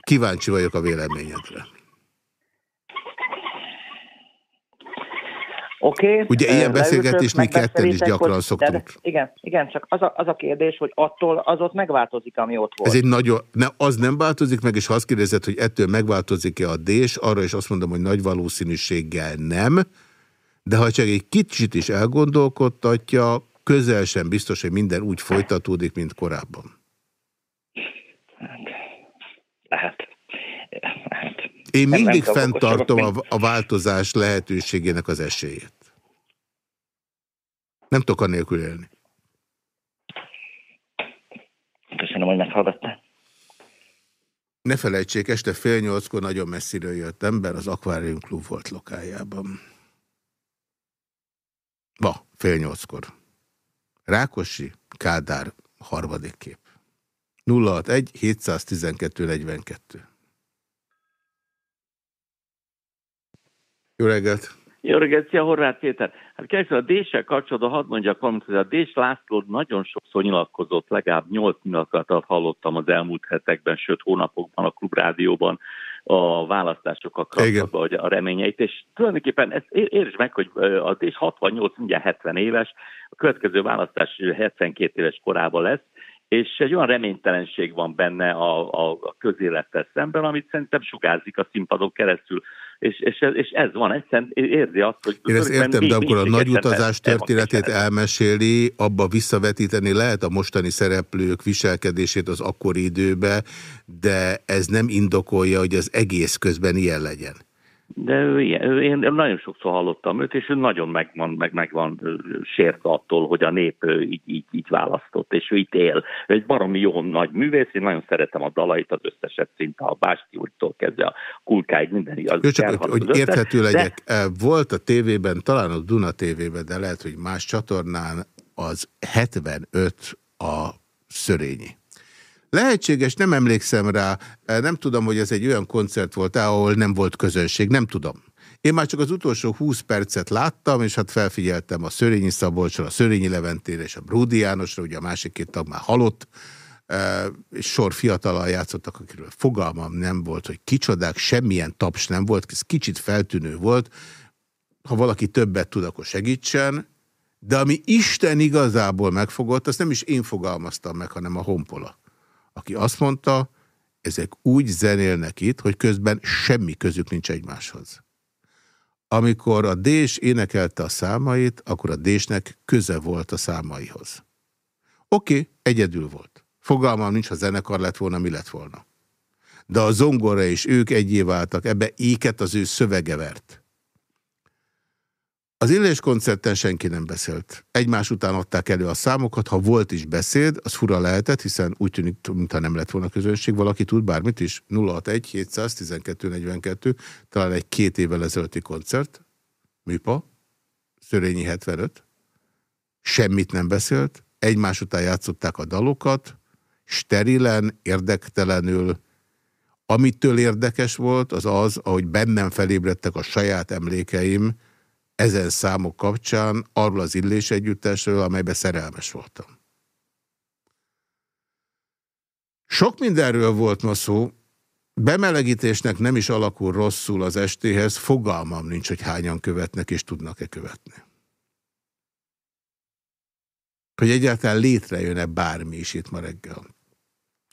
A: kíváncsi vagyok a véleményedre.
J: Oké. Okay,
A: Ugye ilyen beszélgetést mi ketten is gyakran szoktunk. De,
J: igen, igen, csak az a, az a kérdés, hogy attól az ott megváltozik, ami ott volt.
A: Ez egy nagyon, ne, az nem változik meg, és ha azt kérdezed, hogy ettől megváltozik-e a dés, arra is azt mondom, hogy nagy valószínűséggel nem, de ha csak egy kicsit is elgondolkodtatja, közel sem biztos, hogy minden úgy folytatódik, mint korábban. Lehet. Lehet. Én mindig fenntartom a, a változás lehetőségének az esélyét. Nem tudok anélkül élni.
J: Köszönöm, hogy meghallgattál.
A: Ne felejtsék, este fél nyolckor nagyon messziről jött ember, az Aquarium Klub volt lokájában. Ma, fél nyolckor. Rákosi, Kádár, harmadik kép. 061 712 42. Jó reggelt!
K: Jó reggelt, szia Horváth Péter! Hát kezdve a Déssel kapcsolatban hadd mondjak valamit, hogy a Dés László nagyon sokszor nyilatkozott, legalább nyolc nyilatkozatot hallottam az elmúlt hetekben, sőt hónapokban a klubrádióban a választásokkal kapcsolatban, hogy a reményeit, és tulajdonképpen ezt értsd meg, hogy a Dés 68, mindjárt 70 éves, a következő választás 72 éves korában lesz, és egy olyan reménytelenség van benne a, a, a közélettel szemben, amit szerintem sugárzik a színpadon keresztül és, és, és ez van, egyszerűen érzi azt, hogy...
A: Én ezt értem, de akkor a nagy utazás történetét elmeséli, abba visszavetíteni lehet a mostani szereplők viselkedését az akkori időbe, de ez nem indokolja, hogy az egész közben ilyen legyen.
K: De ő, ő, én nagyon sokszor hallottam őt, és ő nagyon meg van, meg, meg van sértve attól, hogy a nép így, így, így választott, és ő itt él. Ő egy baromi jó nagy művész, én nagyon szeretem a dalait, az összeset szinte a Básti úrtól kezdve a kulkáig, minden igaz.
A: Ő csak, hogy, hogy érthető legyek, de... volt a tévében, talán a Duna tévében, de lehet, hogy más csatornán az 75 a Szörényi. Lehetséges, nem emlékszem rá, nem tudom, hogy ez egy olyan koncert volt, ahol nem volt közönség, nem tudom. Én már csak az utolsó 20 percet láttam, és hát felfigyeltem a Szörényi Szabolcsra, a Szörényi Leventére és a Brúdi Jánosra, ugye a másik két tag már halott, és sor fiatalal játszottak, akiről fogalmam nem volt, hogy kicsodák, semmilyen taps nem volt, ez kicsit feltűnő volt. Ha valaki többet tud, akkor segítsen, de ami Isten igazából megfogott, azt nem is én fogalmaztam meg, hanem a honpola aki azt mondta, ezek úgy zenélnek itt, hogy közben semmi közük nincs egymáshoz. Amikor a Dés énekelte a számait, akkor a Désnek köze volt a számaihoz. Oké, okay, egyedül volt. Fogalmam nincs, ha zenekar lett volna, mi lett volna. De a zongora és ők egyé váltak, ebbe éket az ő szövege vert. Az Illés koncerten senki nem beszélt. Egymás után adták elő a számokat, ha volt is beszéd, az fura lehetett, hiszen úgy tűnik, mintha nem lett volna közönség. Valaki tud bármit is? 061 712 42, talán egy két évvel ezelőtti koncert, műpa, Szörényi 75, semmit nem beszélt, egymás után játszották a dalokat, sterilen, érdektelenül, Amitől érdekes volt, az az, ahogy bennem felébredtek a saját emlékeim, ezen számok kapcsán arról az illés együttesről, amelybe szerelmes voltam. Sok mindenről volt ma szó, bemelegítésnek nem is alakul rosszul az estéhez, fogalmam nincs, hogy hányan követnek és tudnak-e követni. Hogy egyáltalán létrejön-e bármi is itt ma reggel.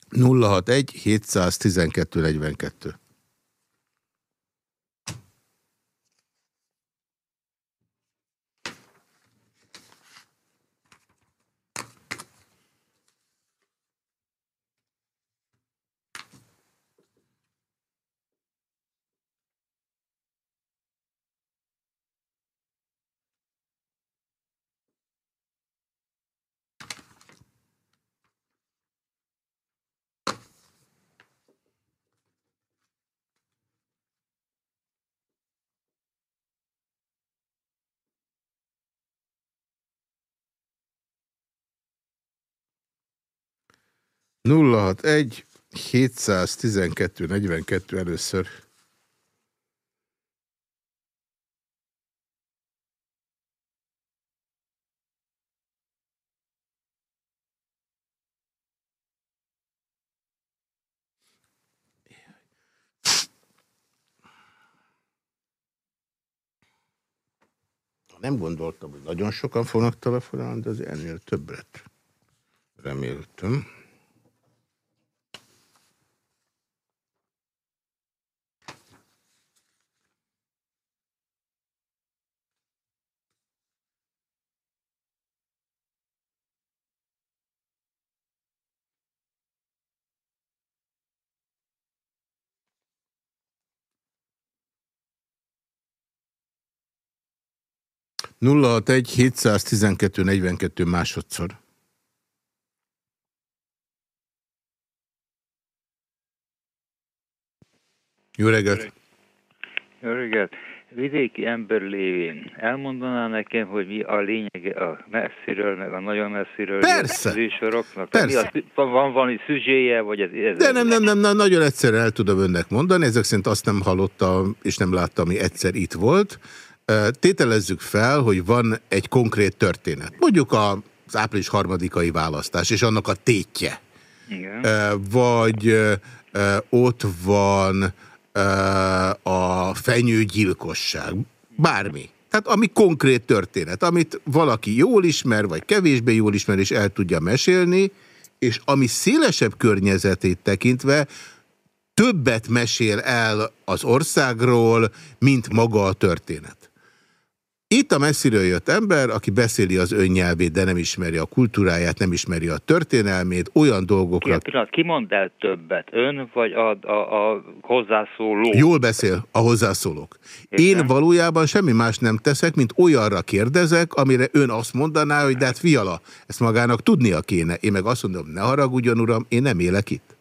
A: 061 712 42 061 712 42 először. Nem gondoltam, hogy nagyon sokan fognak telefonálni, de az ennél többet reméltem. 061 712 42 másodszor. Jó reggelt!
L: Jó reggelt! vidéki ember lévén elmondaná nekem, hogy mi a lényege a messziről, meg a nagyon messziről
A: Persze.
L: műsoroknak?
A: Persze.
L: Mi a, van valami szüzséje, vagy ez, ez
A: De nem, nem, nem, nem, nagyon egyszerűen el tudom önnek mondani, ezek szerint azt nem hallottam, és nem láttam, ami egyszer itt volt. Tételezzük fel, hogy van egy konkrét történet. Mondjuk az április harmadikai választás, és annak a tétje.
L: Igen.
A: Vagy ott van a fenyőgyilkosság, bármi. Tehát ami konkrét történet, amit valaki jól ismer, vagy kevésbé jól ismer, és el tudja mesélni, és ami szélesebb környezetét tekintve többet mesél el az országról, mint maga a történet. Itt a messziről jött ember, aki beszéli az önnyelvét, de nem ismeri a kultúráját, nem ismeri a történelmét, olyan dolgokra...
L: Ki, ki mond el többet? Ön vagy a, a, a hozzászóló?
A: Jól beszél a hozzászólók. Én valójában semmi más nem teszek, mint olyanra kérdezek, amire ön azt mondaná, hogy de hát fiala, ezt magának tudnia kéne. Én meg azt mondom, ne haragudjon uram, én nem élek itt.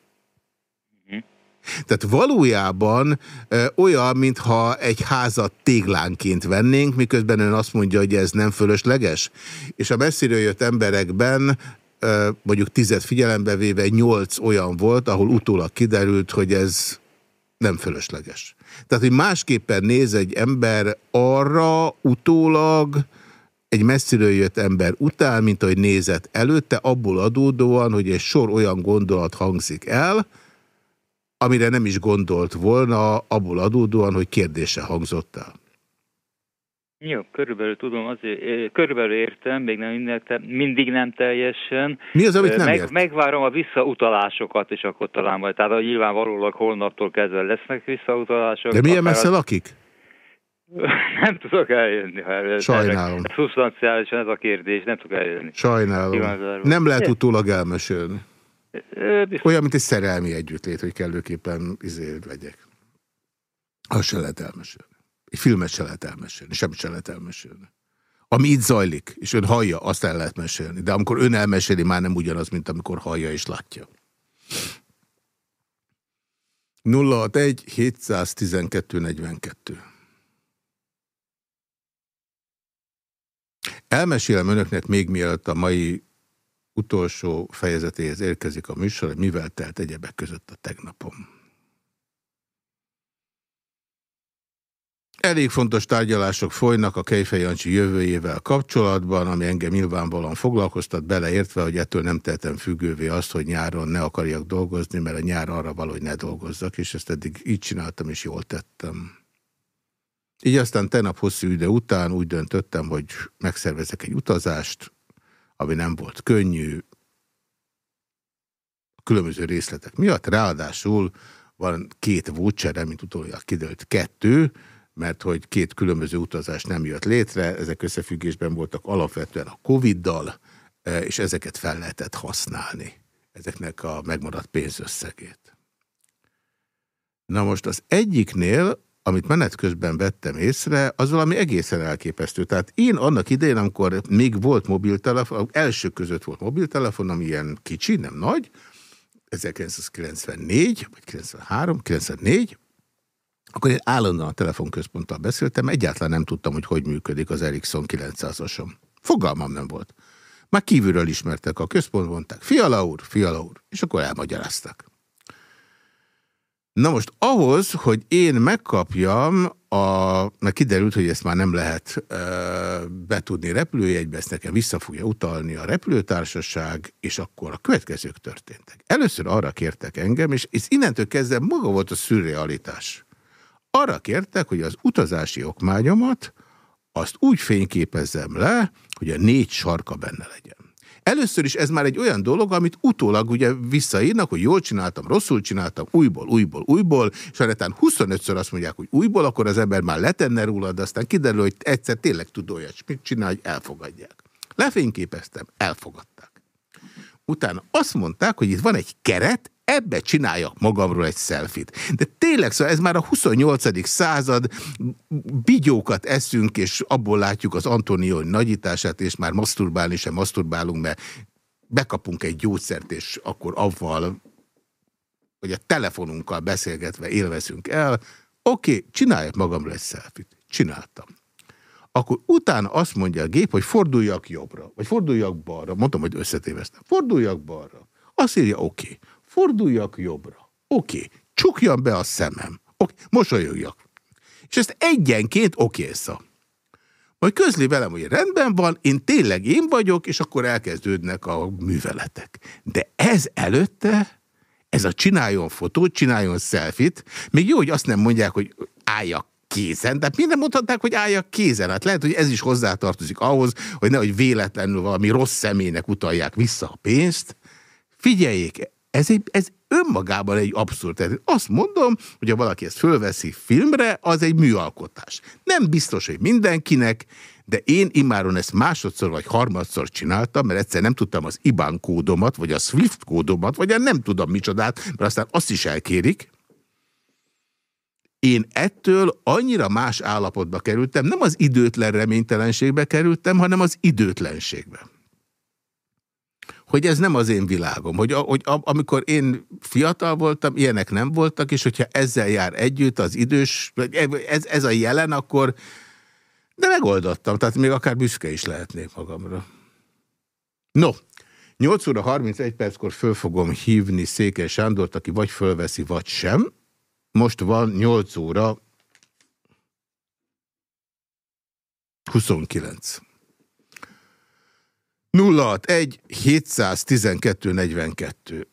A: Tehát valójában ö, olyan, mintha egy házat téglánként vennénk, miközben ön azt mondja, hogy ez nem fölösleges. És a messziről jött emberekben ö, mondjuk tizet figyelembe véve nyolc olyan volt, ahol utólag kiderült, hogy ez nem fölösleges. Tehát, hogy másképpen néz egy ember arra utólag, egy messziről jött ember után, mint ahogy nézett előtte, abból adódóan, hogy egy sor olyan gondolat hangzik el, amire nem is gondolt volna, abból adódóan, hogy kérdése hangzott el.
L: Jó, körülbelül tudom, azért, körülbelül értem, még nem mindig nem teljesen.
A: Mi az, amit nem
L: Meg,
A: ért?
L: Megvárom a visszautalásokat, és akkor talán majd, tehát nyilvánvalólag holnaptól kezdve lesznek visszautalások.
A: De milyen messze
L: az-
A: lakik?
L: Nem tudok eljönni. Ha ez-
A: Sajnálom.
L: Ez szubstanciálisan ez a kérdés, nem tudok eljönni.
A: Sajnálom. Nem lehet utólag elmesélni.
L: Biztos.
A: Olyan, mint egy szerelmi együttlét, hogy kellőképpen izé legyek. Azt se lehet elmesélni. Egy filmet se lehet elmesélni, semmit se lehet elmesélni. Ami itt zajlik, és ön hallja, azt el lehet mesélni. De amikor ön elmeséli, már nem ugyanaz, mint amikor hallja és látja. 061 712 42 Elmesélem önöknek még mielőtt a mai utolsó fejezetéhez érkezik a műsor, mivel telt egyebek között a tegnapom. Elég fontos tárgyalások folynak a Kejfej Jancsi jövőjével kapcsolatban, ami engem nyilvánvalóan foglalkoztat, beleértve, hogy ettől nem tettem függővé azt, hogy nyáron ne akarjak dolgozni, mert a nyár arra való, hogy ne dolgozzak, és ezt eddig így csináltam, és jól tettem. Így aztán tegnap hosszú idő után úgy döntöttem, hogy megszervezek egy utazást, ami nem volt könnyű, a különböző részletek miatt. Ráadásul van két voucher, mint utólag kiderült kettő, mert hogy két különböző utazás nem jött létre, ezek összefüggésben voltak alapvetően a Covid-dal, eh, és ezeket fel lehetett használni, ezeknek a megmaradt pénzösszegét. Na most az egyiknél, amit menet közben vettem észre, az valami egészen elképesztő. Tehát én annak idején, amikor még volt mobiltelefon, első között volt mobiltelefonom, ilyen kicsi, nem nagy, 1994, vagy 93, 94, akkor én állandóan a telefonközponttal beszéltem, egyáltalán nem tudtam, hogy hogy működik az Ericsson 900-asom. Fogalmam nem volt. Már kívülről ismertek a központ, mondták, Fiala úr, Fiala úr, és akkor elmagyaráztak. Na most ahhoz, hogy én megkapjam, a, mert kiderült, hogy ezt már nem lehet e, betudni repülőjegybe, ezt nekem vissza fogja utalni a repülőtársaság, és akkor a következők történtek. Először arra kértek engem, és ez innentől kezdve maga volt a szürrealitás. Arra kértek, hogy az utazási okmányomat azt úgy fényképezzem le, hogy a négy sarka benne legyen. Először is ez már egy olyan dolog, amit utólag ugye visszaírnak, hogy jól csináltam, rosszul csináltam, újból, újból, újból, és ha netán 25-ször azt mondják, hogy újból, akkor az ember már letenne róla, de aztán kiderül, hogy egyszer tényleg tud olyat, mit csinál, hogy elfogadják. Lefényképeztem, elfogadták. Utána azt mondták, hogy itt van egy keret, ebbe csináljak magamról egy selfit. De tényleg, szóval ez már a 28. század, bigyókat eszünk, és abból látjuk az Antonió nagyítását, és már masturbálni sem masturbálunk, mert bekapunk egy gyógyszert, és akkor avval, vagy a telefonunkkal beszélgetve élvezünk el. Oké, okay, csináljak magamra egy szelfit. Csináltam. Akkor utána azt mondja a gép, hogy forduljak jobbra, vagy forduljak balra. Mondtam, hogy összetéveztem. Forduljak balra. Azt írja, oké. Okay. Forduljak jobbra. Oké. Okay. Csukjam be a szemem. Oké. Okay. Mosolyogjak. És ezt egyenként okésza. Majd közli velem, hogy rendben van, én tényleg én vagyok, és akkor elkezdődnek a műveletek. De ez előtte, ez a csináljon fotót, csináljon szelfit, még jó, hogy azt nem mondják, hogy álljak kézen, de minden mondhatnák, hogy álljak kézen. Hát lehet, hogy ez is hozzátartozik ahhoz, hogy nehogy véletlenül valami rossz személynek utalják vissza a pénzt. Figyeljék, ez, egy, ez önmagában egy abszurd. Tehát azt mondom, hogy ha valaki ezt fölveszi filmre, az egy műalkotás. Nem biztos, hogy mindenkinek, de én immáron ezt másodszor vagy harmadszor csináltam, mert egyszer nem tudtam az IBAN kódomat, vagy a SWIFT kódomat, vagy nem tudom micsodát, mert aztán azt is elkérik. Én ettől annyira más állapotba kerültem, nem az időtlen reménytelenségbe kerültem, hanem az időtlenségbe hogy ez nem az én világom, hogy, hogy amikor én fiatal voltam, ilyenek nem voltak, és hogyha ezzel jár együtt az idős, ez, ez a jelen, akkor de megoldottam, tehát még akár büszke is lehetnék magamra. No, 8 óra 31 perckor föl fogom hívni Székely Sándort, aki vagy fölveszi, vagy sem. Most van 8 óra 29. 061 712 42.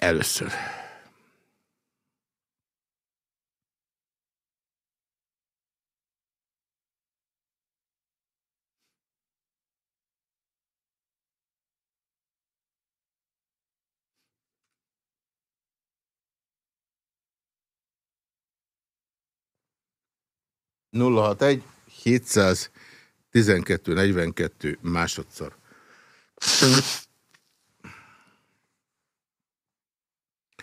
A: Először. Nulla hat egy 700 12.42 másodszor.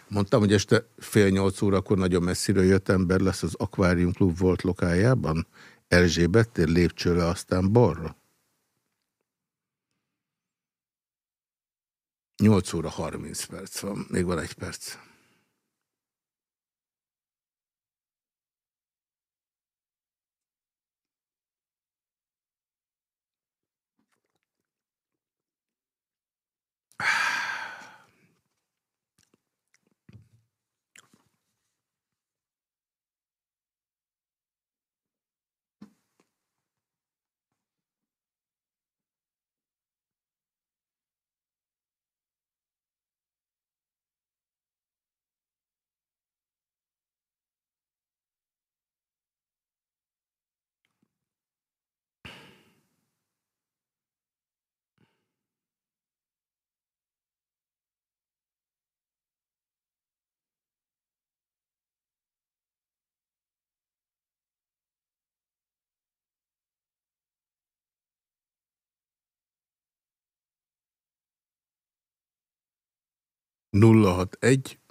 A: Mondtam, hogy este fél nyolc órakor nagyon messziről jött ember lesz az Aquarium Klub volt lokájában. Erzsébet tér lépcsőre, aztán balra. 8 óra 30 perc van. Még van egy perc. 061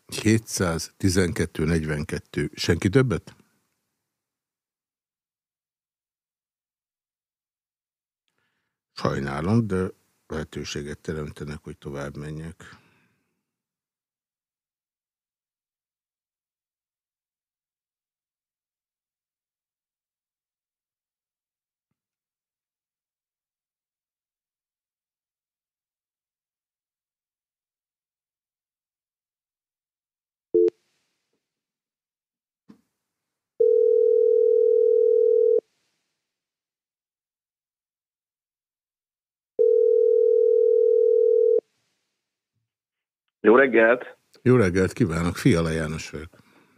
A: 712 42. Senki többet? Sajnálom, de lehetőséget teremtenek, hogy tovább menjek.
M: 'Jó reggelt!'
A: Jó reggelt kívánok, Fiala János vagyok.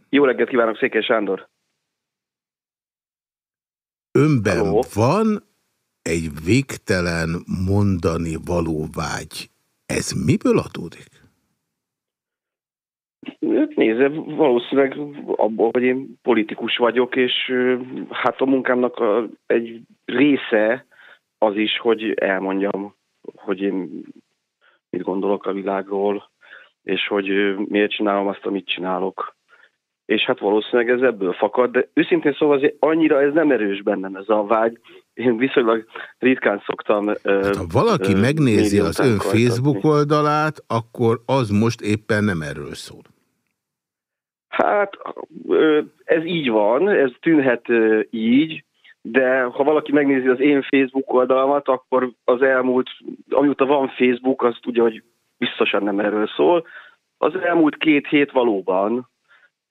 M: Jó reggelt kívánok, Székely Sándor.
A: Önben Hello. van egy végtelen mondani való vágy. Ez miből adódik?
M: Hát nézze, valószínűleg abból, hogy én politikus vagyok, és hát a munkámnak a, egy része az is, hogy elmondjam, hogy én mit gondolok a világról, és hogy miért csinálom azt, amit csinálok. és hát valószínűleg ez ebből fakad, de őszintén szóval azért annyira ez nem erős bennem ez a vágy. Én viszonylag ritkán szoktam... Hát,
A: ha valaki ö, megnézi az ön Facebook oldalát, akkor az most éppen nem erről szól.
M: Hát ez így van, ez tűnhet így, de ha valaki megnézi az én Facebook oldalamat, akkor az elmúlt, amióta van Facebook, azt tudja, hogy biztosan nem erről szól. Az elmúlt két hét valóban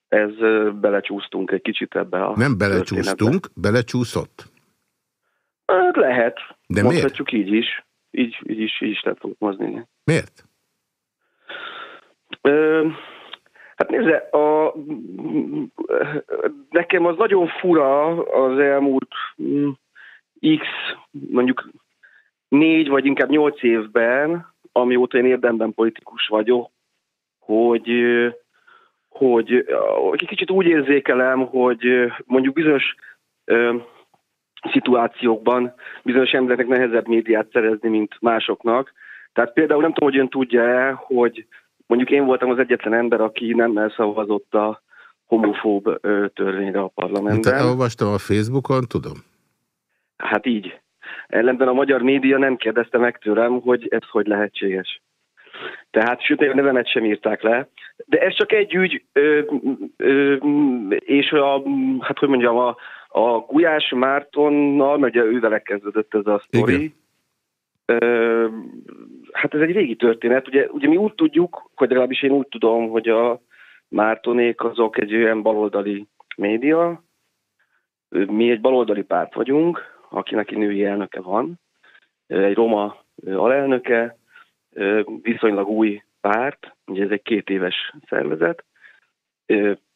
M: ez belecsúsztunk egy kicsit ebbe a
A: Nem belecsúsztunk, belecsúszott?
M: Hát lehet.
A: De
M: Mondhatjuk
A: miért?
M: így is. Így, így is, így is lehet fogalmazni.
A: Miért?
M: Ö, hát nézze, a, nekem az nagyon fura az elmúlt mm, x, mondjuk négy vagy inkább nyolc évben, amióta én érdemben politikus vagyok, hogy hogy, hogy kicsit úgy érzékelem, hogy mondjuk bizonyos ö, szituációkban bizonyos embereknek nehezebb médiát szerezni, mint másoknak. Tehát például nem tudom, hogy ön tudja-e, hogy mondjuk én voltam az egyetlen ember, aki nem elszavazott a homofób törvényre a parlamentben.
A: Te elolvastam a Facebookon, tudom.
M: Hát így. Ellenben a magyar média nem kérdezte meg tőlem, hogy ez hogy lehetséges. Tehát, sőt, a nevemet sem írták le. De ez csak egy ügy, ö, ö, és a, hát hogy mondjam, a, a Gulyás Mártonnal, mert ugye ővele kezdődött ez a sztori, ö, hát ez egy régi történet. Ugye, ugye mi úgy tudjuk, hogy legalábbis én úgy tudom, hogy a Mártonék azok egy olyan baloldali média, mi egy baloldali párt vagyunk, akinek egy női elnöke van, egy roma alelnöke, viszonylag új párt, ugye ez egy két éves szervezet,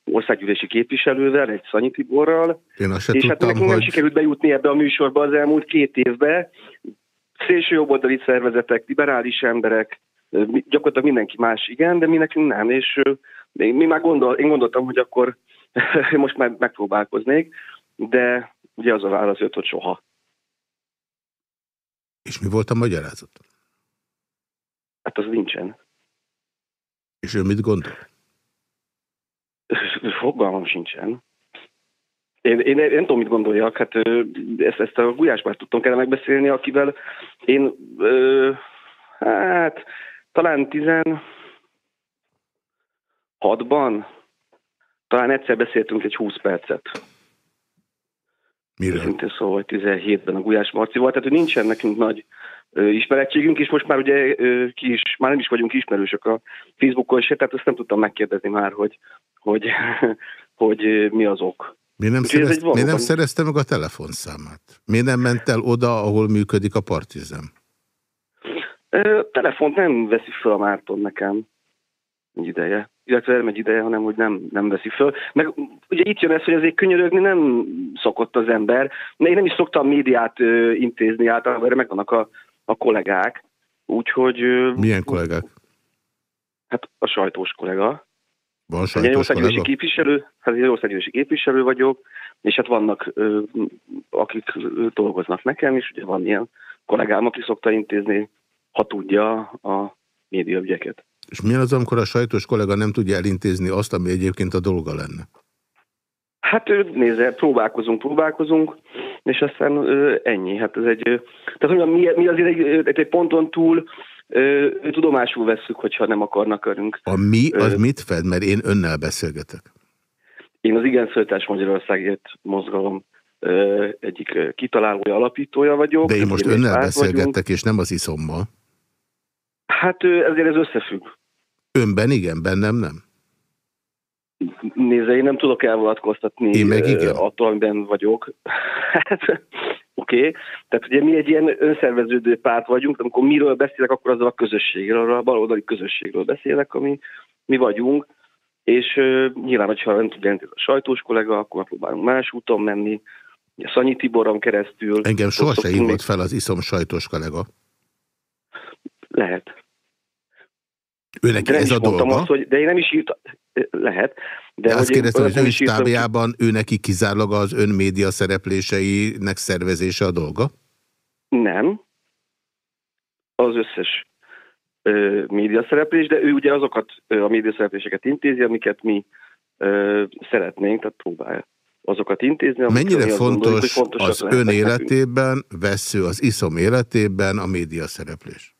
M: országgyűlési képviselővel, egy Szanyi Tiborral,
A: Én azt
M: és hát
A: tudtam,
M: nekünk nem
A: hogy...
M: sikerült bejutni ebbe a műsorba az elmúlt két évbe. Szélső jobboldali szervezetek, liberális emberek, gyakorlatilag mindenki más igen, de mi nekünk nem, és mi már gondol, én gondoltam, hogy akkor most már megpróbálkoznék, de ugye az a válasz jött, hogy soha.
A: És mi volt a magyarázat?
M: Hát az nincsen.
A: És ő mit gondol?
M: Fogalmam sincsen. Én, én, én nem tudom, mit gondoljak. Hát ezt, ezt a Gulyás már tudtam kell megbeszélni, akivel én ö, hát talán 16-ban talán egyszer beszéltünk egy 20 percet.
A: Miről?
M: Szintén szóval 17-ben a Gulyás Marcival, tehát hogy nincsen nekünk nagy ismerettségünk, és most már ugye ki is, már nem is vagyunk ismerősök a Facebookon se, tehát azt nem tudtam megkérdezni már, hogy, hogy, hogy mi az ok.
A: Miért nem, szerezt, valóban... miért nem szerezte meg a telefonszámát? Miért nem ment el oda, ahol működik a partizem?
M: Telefont nem veszi fel a Márton nekem egy ideje. Illetve nem egy ideje, hanem hogy nem, nem veszi föl. Meg ugye itt jön ez, hogy azért könyörögni nem szokott az ember. Én nem is szoktam médiát ö, intézni általában, erre megvannak a, a kollégák. Úgyhogy...
A: Milyen kollégák?
M: Hát a sajtós kollega.
A: Van sajtós kollega?
M: képviselő, hát egy országgyűlési képviselő vagyok, és hát vannak, ö, akik dolgoznak nekem, és ugye van ilyen kollégám, aki szokta intézni, ha tudja, a médiaügyeket.
A: És milyen az, amikor a sajtós kollega nem tudja elintézni azt, ami egyébként a dolga lenne?
M: Hát nézze, próbálkozunk, próbálkozunk, és aztán ö, ennyi. Hát ez egy, tehát hogy mi, mi azért egy, egy, egy ponton túl ö, tudomásul vesszük, hogyha nem akarnak örünk.
A: A mi az ö, mit fed? Mert én önnel beszélgetek.
M: Én az Igen Szöltás Magyarországért mozgalom ö, egyik kitalálója, alapítója vagyok.
A: De én most önnel beszélgettek, vagyunk. és nem az iszommal.
M: Hát ezért ez összefügg.
A: Önben igen, bennem nem.
M: Nézze, én nem tudok elvonatkoztatni
A: én meg igen.
M: attól, amiben vagyok. Hát, Oké, okay. tehát ugye mi egy ilyen önszerveződő párt vagyunk, amikor miről beszélek, akkor azzal a közösségről, arra a baloldali közösségről beszélek, ami mi vagyunk, és uh, nyilván, hogyha nem tudja a sajtós kollega, akkor próbálunk más úton menni, a Szanyi Tiboron keresztül.
A: Engem sohasem hívott fel az iszom sajtós kollega.
M: Lehet.
A: Őnek ez a dolga?
M: Azt, hogy, de én nem is írtam, lehet.
A: De, de azt kérdeztem, hogy az ön stábjában ő neki kizárólag az ön média szerepléseinek szervezése a dolga?
M: Nem. Az összes ö, média szereplés, de ő ugye azokat ö, a média szerepléseket intézi, amiket mi szeretnénk, tehát próbálja azokat intézni.
A: Mennyire fontos gondoljuk, az ön életében, nekünk. vesző az iszom életében a média szereplés?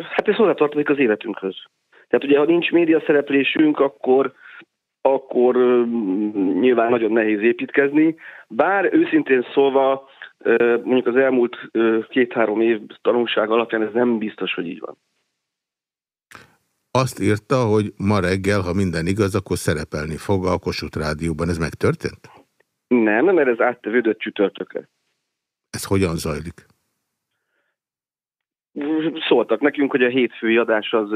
M: Hát ez hozzátartozik az életünkhöz. Tehát ugye, ha nincs média szereplésünk, akkor, akkor nyilván nagyon nehéz építkezni. Bár őszintén szólva, mondjuk az elmúlt két-három év tanulság alapján ez nem biztos, hogy így van.
A: Azt írta, hogy ma reggel, ha minden igaz, akkor szerepelni fog a Kossuth Rádióban. Ez megtörtént?
M: Nem, mert ez áttevődött csütörtökre.
A: Ez hogyan zajlik?
M: Szóltak nekünk, hogy a hétfői adás az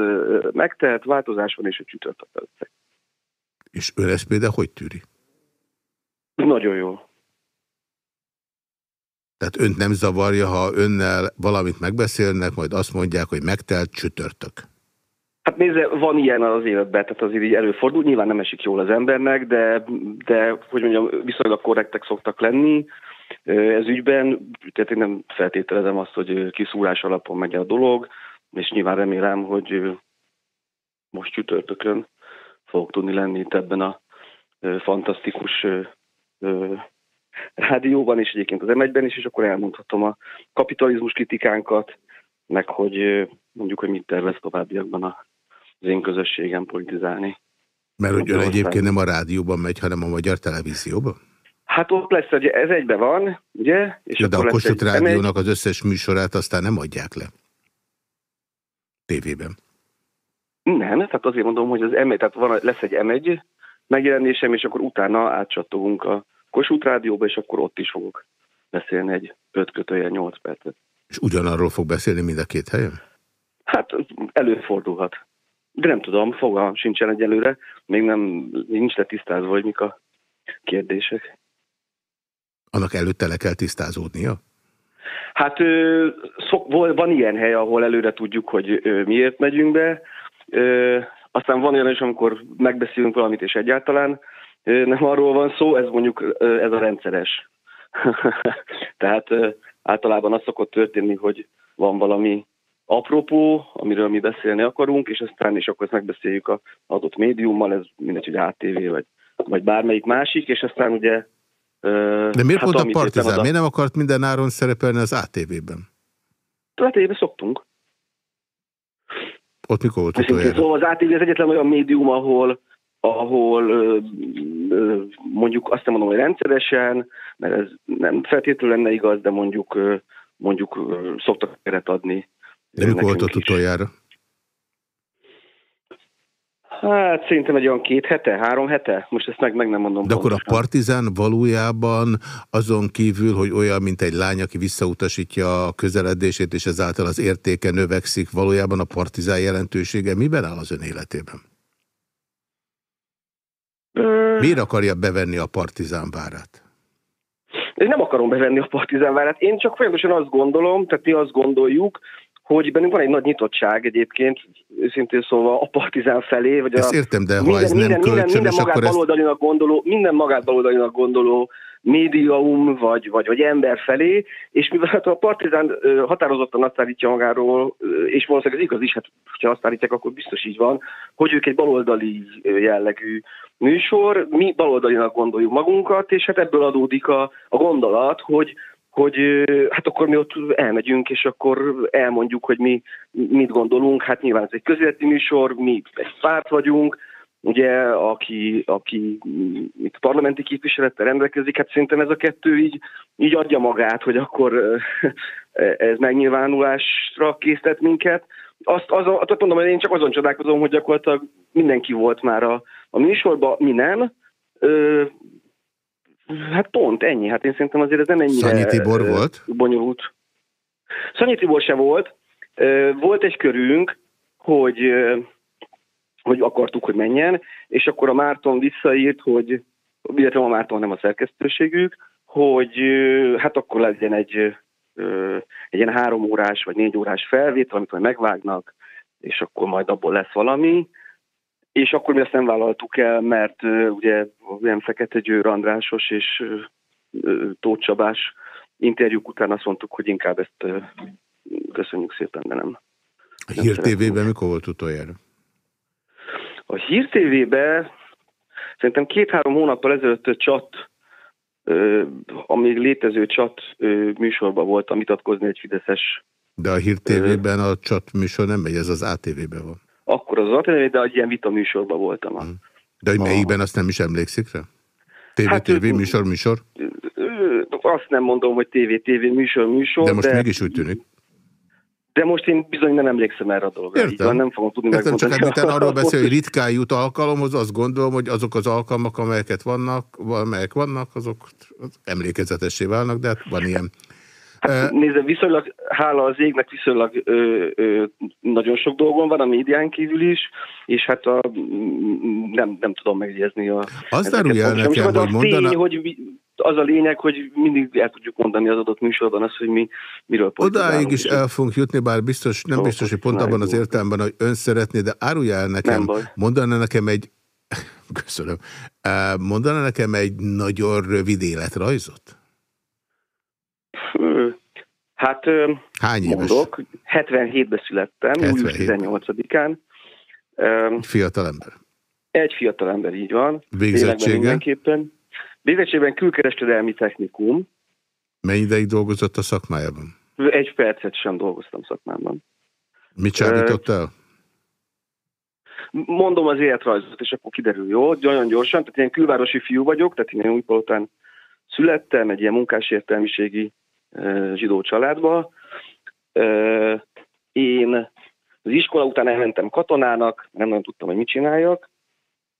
M: megtelt, változás van, és a csütörtök előtt.
A: És ön ezt például hogy tűri?
M: Nagyon jó.
A: Tehát önt nem zavarja, ha önnel valamit megbeszélnek, majd azt mondják, hogy megtelt csütörtök.
M: Hát nézze, van ilyen az életben, tehát azért így előfordul, nyilván nem esik jól az embernek, de, de hogy mondjam, viszonylag korrektek szoktak lenni ez ügyben, tehát én nem feltételezem azt, hogy kiszúrás alapon megy a dolog, és nyilván remélem, hogy most csütörtökön fogok tudni lenni itt ebben a fantasztikus rádióban, és egyébként az m is, és akkor elmondhatom a kapitalizmus kritikánkat, meg hogy mondjuk, hogy mit tervez továbbiakban az én közösségem politizálni.
A: Mert hogy ön egyébként nem a rádióban megy, hanem a magyar televízióban?
M: Hát ott lesz, hogy ez egybe van, ugye?
A: És ja, de a Kossuth Rádiónak az összes műsorát aztán nem adják le. Tévében.
M: Nem, tehát azért mondom, hogy az M1, tehát van, lesz egy M1 megjelenésem, és akkor utána átcsattogunk a Kossuth Rádióba, és akkor ott is fogok beszélni egy 5 kötője 8 percet.
A: És ugyanarról fog beszélni mind a két helyen?
M: Hát előfordulhat. De nem tudom, fogalmam sincsen egyelőre. Még nem, nincs tisztázva, hogy mik a kérdések.
A: Annak előtte le kell tisztázódnia?
M: Hát szok, van ilyen hely, ahol előre tudjuk, hogy miért megyünk be. Aztán van olyan is, amikor megbeszélünk valamit, és egyáltalán nem arról van szó, ez mondjuk ez a rendszeres. Tehát általában az szokott történni, hogy van valami apropó, amiről mi beszélni akarunk, és aztán is akkor ezt megbeszéljük a adott médiummal, ez mindegy, hogy ATV vagy, vagy bármelyik másik, és aztán ugye...
A: De miért hát, pont a Partizán? A... Miért nem akart minden áron szerepelni az ATV-ben?
M: ATV-ben szoktunk.
A: Ott mikor volt utoljára?
M: Szóval az ATV az egyetlen olyan médium, ahol ahol mondjuk azt nem mondom, hogy rendszeresen, mert ez nem feltétlenül lenne igaz, de mondjuk mondjuk szoktak keret adni.
A: De mikor volt ott utoljára?
M: Hát szerintem egy olyan két hete, három hete, most ezt meg, meg nem mondom.
A: De pontosan. akkor a partizán valójában azon kívül, hogy olyan, mint egy lány, aki visszautasítja a közeledését, és ezáltal az értéke növekszik, valójában a partizán jelentősége miben áll az ön életében? Miért akarja bevenni a partizán várát?
M: Én nem akarom bevenni a partizán várát, én csak folyamatosan azt gondolom, tehát mi azt gondoljuk, hogy bennünk van egy nagy nyitottság egyébként, őszintén szólva a partizán felé. Vagy
A: Ezt
M: a,
A: értem, de minden, ha ez minden, nem kölcsönös,
M: minden, minden magát baloldalinak ezt... gondoló, minden magát baloldalinak gondoló médium vagy, vagy, vagy ember felé, és mivel hát a partizán határozottan azt állítja magáról, és valószínűleg ez igaz is, hát ha azt állítják, akkor biztos így van, hogy ők egy baloldali jellegű műsor, mi baloldalinak gondoljuk magunkat, és hát ebből adódik a, a gondolat, hogy, hogy hát akkor mi ott elmegyünk, és akkor elmondjuk, hogy mi mit gondolunk. Hát nyilván ez egy közéleti műsor, mi egy párt vagyunk, ugye, aki, aki itt parlamenti képviselettel rendelkezik, hát szerintem ez a kettő így, így adja magát, hogy akkor ez megnyilvánulásra készített minket. Azt, az, azt mondom, hogy én csak azon csodálkozom, hogy gyakorlatilag mindenki volt már a, a műsorban, mi nem. Hát pont ennyi, hát én szerintem azért ez nem ennyire
A: Szanyi Tibor volt?
M: bonyolult. Szanyi Tibor se volt. Volt egy körünk, hogy hogy akartuk, hogy menjen, és akkor a Márton visszaírt, hogy, illetve a Márton nem a szerkesztőségük, hogy hát akkor legyen egy, egy ilyen három órás vagy négy órás felvétel, amit majd megvágnak, és akkor majd abból lesz valami. És akkor mi azt nem vállaltuk el, mert ugye olyan Fekete Győr Andrásos és Tóth Csabás interjúk után azt mondtuk, hogy inkább ezt köszönjük szépen, de nem.
A: A Hír TV-ben mikor volt utoljára?
M: A Hír TV-be szerintem két-három hónappal ezelőtt csat, amíg létező csat műsorban voltam vitatkozni egy Fideszes.
A: De a Hír TV-ben a csat műsor nem megy, ez az ATV-ben van.
M: Akkor az ATV, de egy ilyen vita műsorban voltam. Hmm.
A: De hogy melyikben azt nem is emlékszik rá? TV, hát, TV, műsor, műsor?
M: Azt nem mondom, hogy TV, TV, műsor, műsor.
A: De most de... mégis úgy tűnik.
M: De most én bizony nem emlékszem erre a dologra.
A: Értem.
M: Nem fogom tudni
A: Értem, csak hát arról beszél, hogy ritkán jut alkalomhoz, azt gondolom, hogy azok az alkalmak, amelyeket vannak, amelyek vannak, azok emlékezetessé válnak, de hát van ilyen.
M: Hát, nézze, viszonylag, hála az égnek viszonylag ö, ö, nagyon sok dolgon van a médián kívül is, és hát a, nem, nem tudom megjegyezni a...
A: Azt árulja el nekem, hogy mondana...
M: Tény, hogy az a lényeg, hogy mindig el tudjuk mondani az adott műsorban azt, hogy mi miről
A: Odáig is el fogunk jutni, bár biztos, nem biztos, hogy pont abban az értelemben, hogy ön szeretné, de árulja el nekem, mondaná nekem egy, köszönöm, mondaná nekem egy nagyon rövid életrajzot?
M: Hát
A: Hány éves?
M: mondok, 77-ben születtem, 77. július 18-án.
A: Fiatal ember.
M: Egy fiatal ember, így van.
A: Végzettsége?
M: Mindenképpen. Végzettségben külkereskedelmi technikum.
A: Mennyi ideig dolgozott a szakmájában?
M: Egy percet sem dolgoztam szakmában.
A: Mit csábított el?
M: Mondom az életrajzot, és akkor kiderül, jó? Nagyon gyorsan, tehát ilyen külvárosi fiú vagyok, tehát én újpalotán születtem, egy ilyen munkásértelmiségi zsidó családba. Én az iskola után elmentem katonának, nem nagyon tudtam, hogy mit csináljak,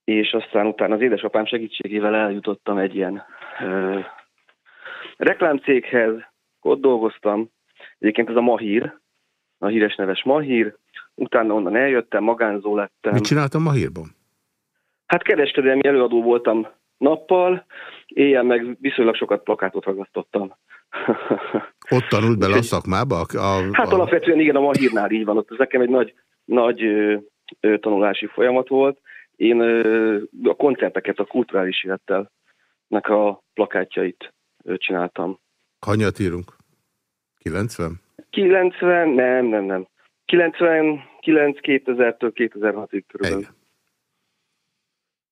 M: és aztán utána az édesapám segítségével eljutottam egy ilyen ö, reklámcéghez, ott dolgoztam, egyébként ez a Mahír, a híres neves Mahír, utána onnan eljöttem, magánzó lettem.
A: Mit csináltam Mahírban?
M: Hát kereskedelmi előadó voltam nappal, éjjel meg viszonylag sokat plakátot ragasztottam.
A: Ott tanult bele a szakmába? A, a,
M: hát alapvetően igen, a Mahírnál így van. Ott ez nekem egy nagy, nagy ö, ö, tanulási folyamat volt. Én ö, a koncerteket, a kulturális élettel nek a plakátjait ö, csináltam.
A: Hanyat írunk? 90?
M: 90, nem, nem, nem. 99 2000-től 2006-ig körülbelül.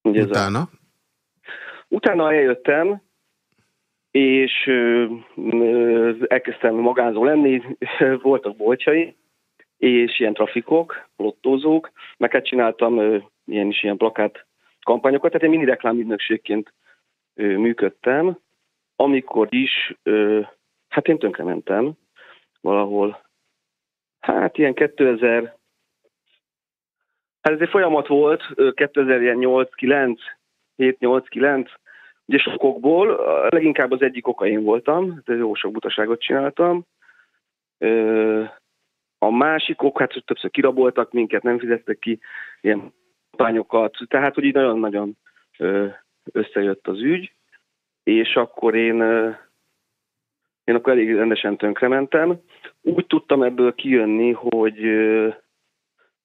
A: Utána? A...
M: Utána eljöttem, és elkezdtem magánzó lenni, voltak bolcsai, és ilyen trafikok, lottózók, meg hát csináltam ilyen is ilyen plakát kampányokat, tehát én mini reklámügynökségként működtem, amikor is, ö, hát én tönkrementem valahol, hát ilyen 2000, hát ez egy folyamat volt, 2008-9, 7-8-9, Ugye sokokból, leginkább az egyik oka én voltam, de jó sok butaságot csináltam. A másik ok, hát többször kiraboltak minket, nem fizettek ki ilyen pányokat, tehát hogy így nagyon-nagyon összejött az ügy, és akkor én, én akkor elég rendesen tönkrementem. Úgy tudtam ebből kijönni, hogy,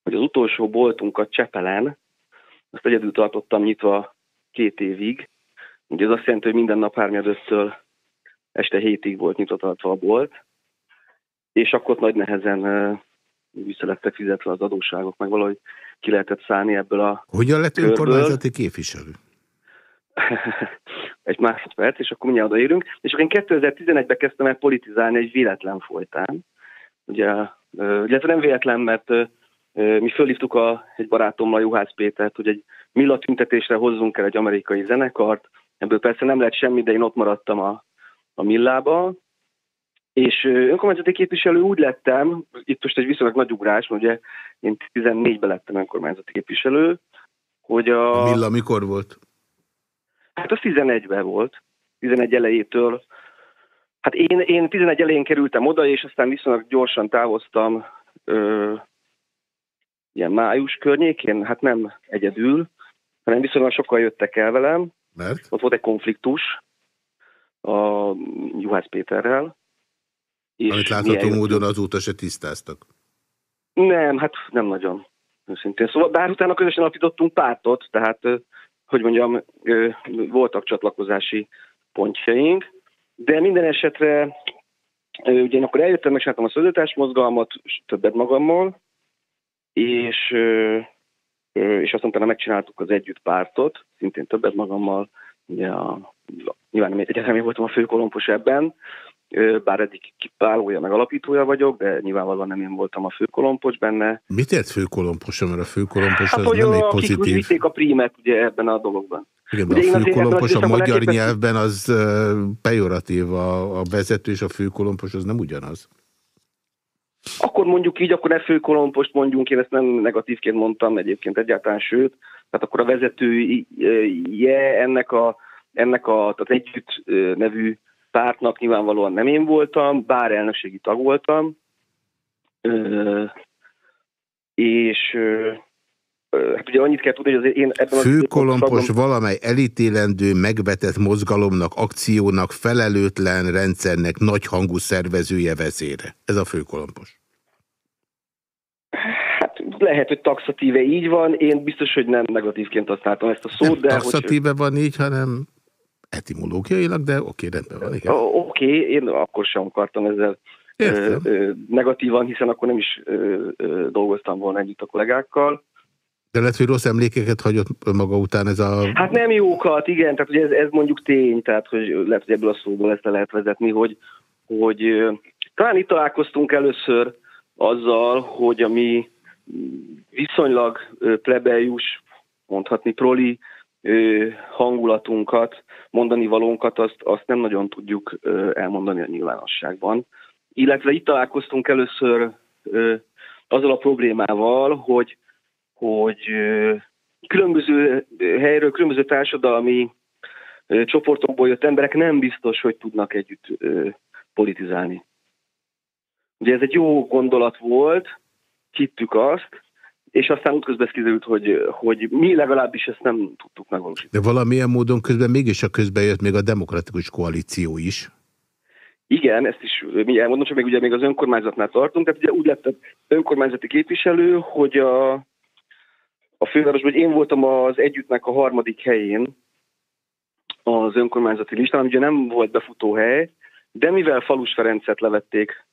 M: hogy az utolsó boltunkat Csepelen, azt egyedül tartottam nyitva két évig, Ugye ez azt jelenti, hogy minden nap 3 este hétig volt nyitott a bolt, és akkor nagy nehezen vissza lettek fizetve az adósságok, meg valahogy ki lehetett szállni ebből a
A: Hogyan lett önkormányzati képviselő?
M: egy másodperc, és akkor mindjárt odaérünk. És akkor én 2011-ben kezdtem el politizálni egy véletlen folytán. Ugye, illetve nem véletlen, mert mi fölhívtuk a, egy barátommal, Juhász Pétert, hogy egy Milla tüntetésre hozzunk el egy amerikai zenekart, Ebből persze nem lett semmi, de én ott maradtam a, a millába, és önkormányzati képviselő úgy lettem, itt most egy viszonylag nagy ugrás, mert ugye én 14-ben lettem önkormányzati képviselő, hogy a...
A: a Milla mikor volt?
M: Hát az 11-ben volt, 11 elejétől. Hát én, én 11 elején kerültem oda, és aztán viszonylag gyorsan távoztam ö, ilyen május környékén, hát nem egyedül, hanem viszonylag sokkal jöttek el velem,
A: mert?
M: Ott volt egy konfliktus a Juhász Péterrel.
A: És Amit látható módon azóta se tisztáztak.
M: Nem, hát nem nagyon. Őszintén. Szóval bár utána közösen alapítottunk pártot, tehát, hogy mondjam, voltak csatlakozási pontjaink, de minden esetre ugye én akkor eljöttem, megcsináltam a szöldötás mozgalmat, többet magammal, és és azt utána megcsináltuk az együtt pártot, szintén többet magammal, ugye a, nyilván egyetemi voltam a főkolompos ebben, bár eddig kiválója, meg alapítója vagyok, de nyilvánvalóan nem én voltam a főkolompos benne.
A: Mit ért főkolompos, mert a főkolompos hát,
M: az
A: nem
M: egy
A: pozitív...
M: Akik a prímet ugye ebben a dologban.
A: Igen, de a főkolompos a magyar nyelvben az pejoratív, a, a vezető és a főkolompos az nem ugyanaz.
M: Akkor mondjuk így, akkor ne főkolompost mondjunk, én ezt nem negatívként mondtam egyébként egyáltalán, sőt, tehát akkor a vezetője ennek a, ennek a tehát együtt nevű pártnak nyilvánvalóan nem én voltam, bár elnökségi tag voltam, és hát ugye annyit kell tudni, hogy azért én ebben
A: Főkolompos az valamely elítélendő, megvetett mozgalomnak, akciónak, felelőtlen rendszernek nagy hangú szervezője vezére. Ez a főkolompos.
M: Hát lehet, hogy taxatíve így van, én biztos, hogy nem negatívként használtam ezt a szót. Nem
A: de taxatíve hogy... van így, hanem etimológiailag, de oké, rendben van. Igen.
M: Oké, okay, én akkor sem akartam ezzel ö, ö, negatívan, hiszen akkor nem is ö, ö, dolgoztam volna együtt a kollégákkal.
A: De lehet, hogy rossz emlékeket hagyott maga után ez a...
M: Hát nem jókat, igen, tehát ugye ez, ez mondjuk tény, tehát hogy lehet, hogy ebből a szóból ezt le lehet vezetni, hogy, hogy talán itt találkoztunk először azzal, hogy a mi viszonylag plebejus, mondhatni proli hangulatunkat, mondani valónkat, azt, azt nem nagyon tudjuk elmondani a nyilvánosságban. Illetve itt találkoztunk először azzal a problémával, hogy, hogy különböző helyről, különböző társadalmi csoportokból jött emberek nem biztos, hogy tudnak együtt politizálni. Ugye ez egy jó gondolat volt, hittük azt, és aztán útközben kiderült, hogy, hogy mi legalábbis ezt nem tudtuk megvalósítani.
A: De valamilyen módon közben mégis a közben jött még a demokratikus koalíció is.
M: Igen, ezt is mi elmondom, csak még ugye még az önkormányzatnál tartunk, tehát ugye úgy lett önkormányzati képviselő, hogy a, a fővárosban, hogy én voltam az együttnek a harmadik helyén az önkormányzati listán, ugye nem volt befutóhely, de mivel Falus Ferencet levették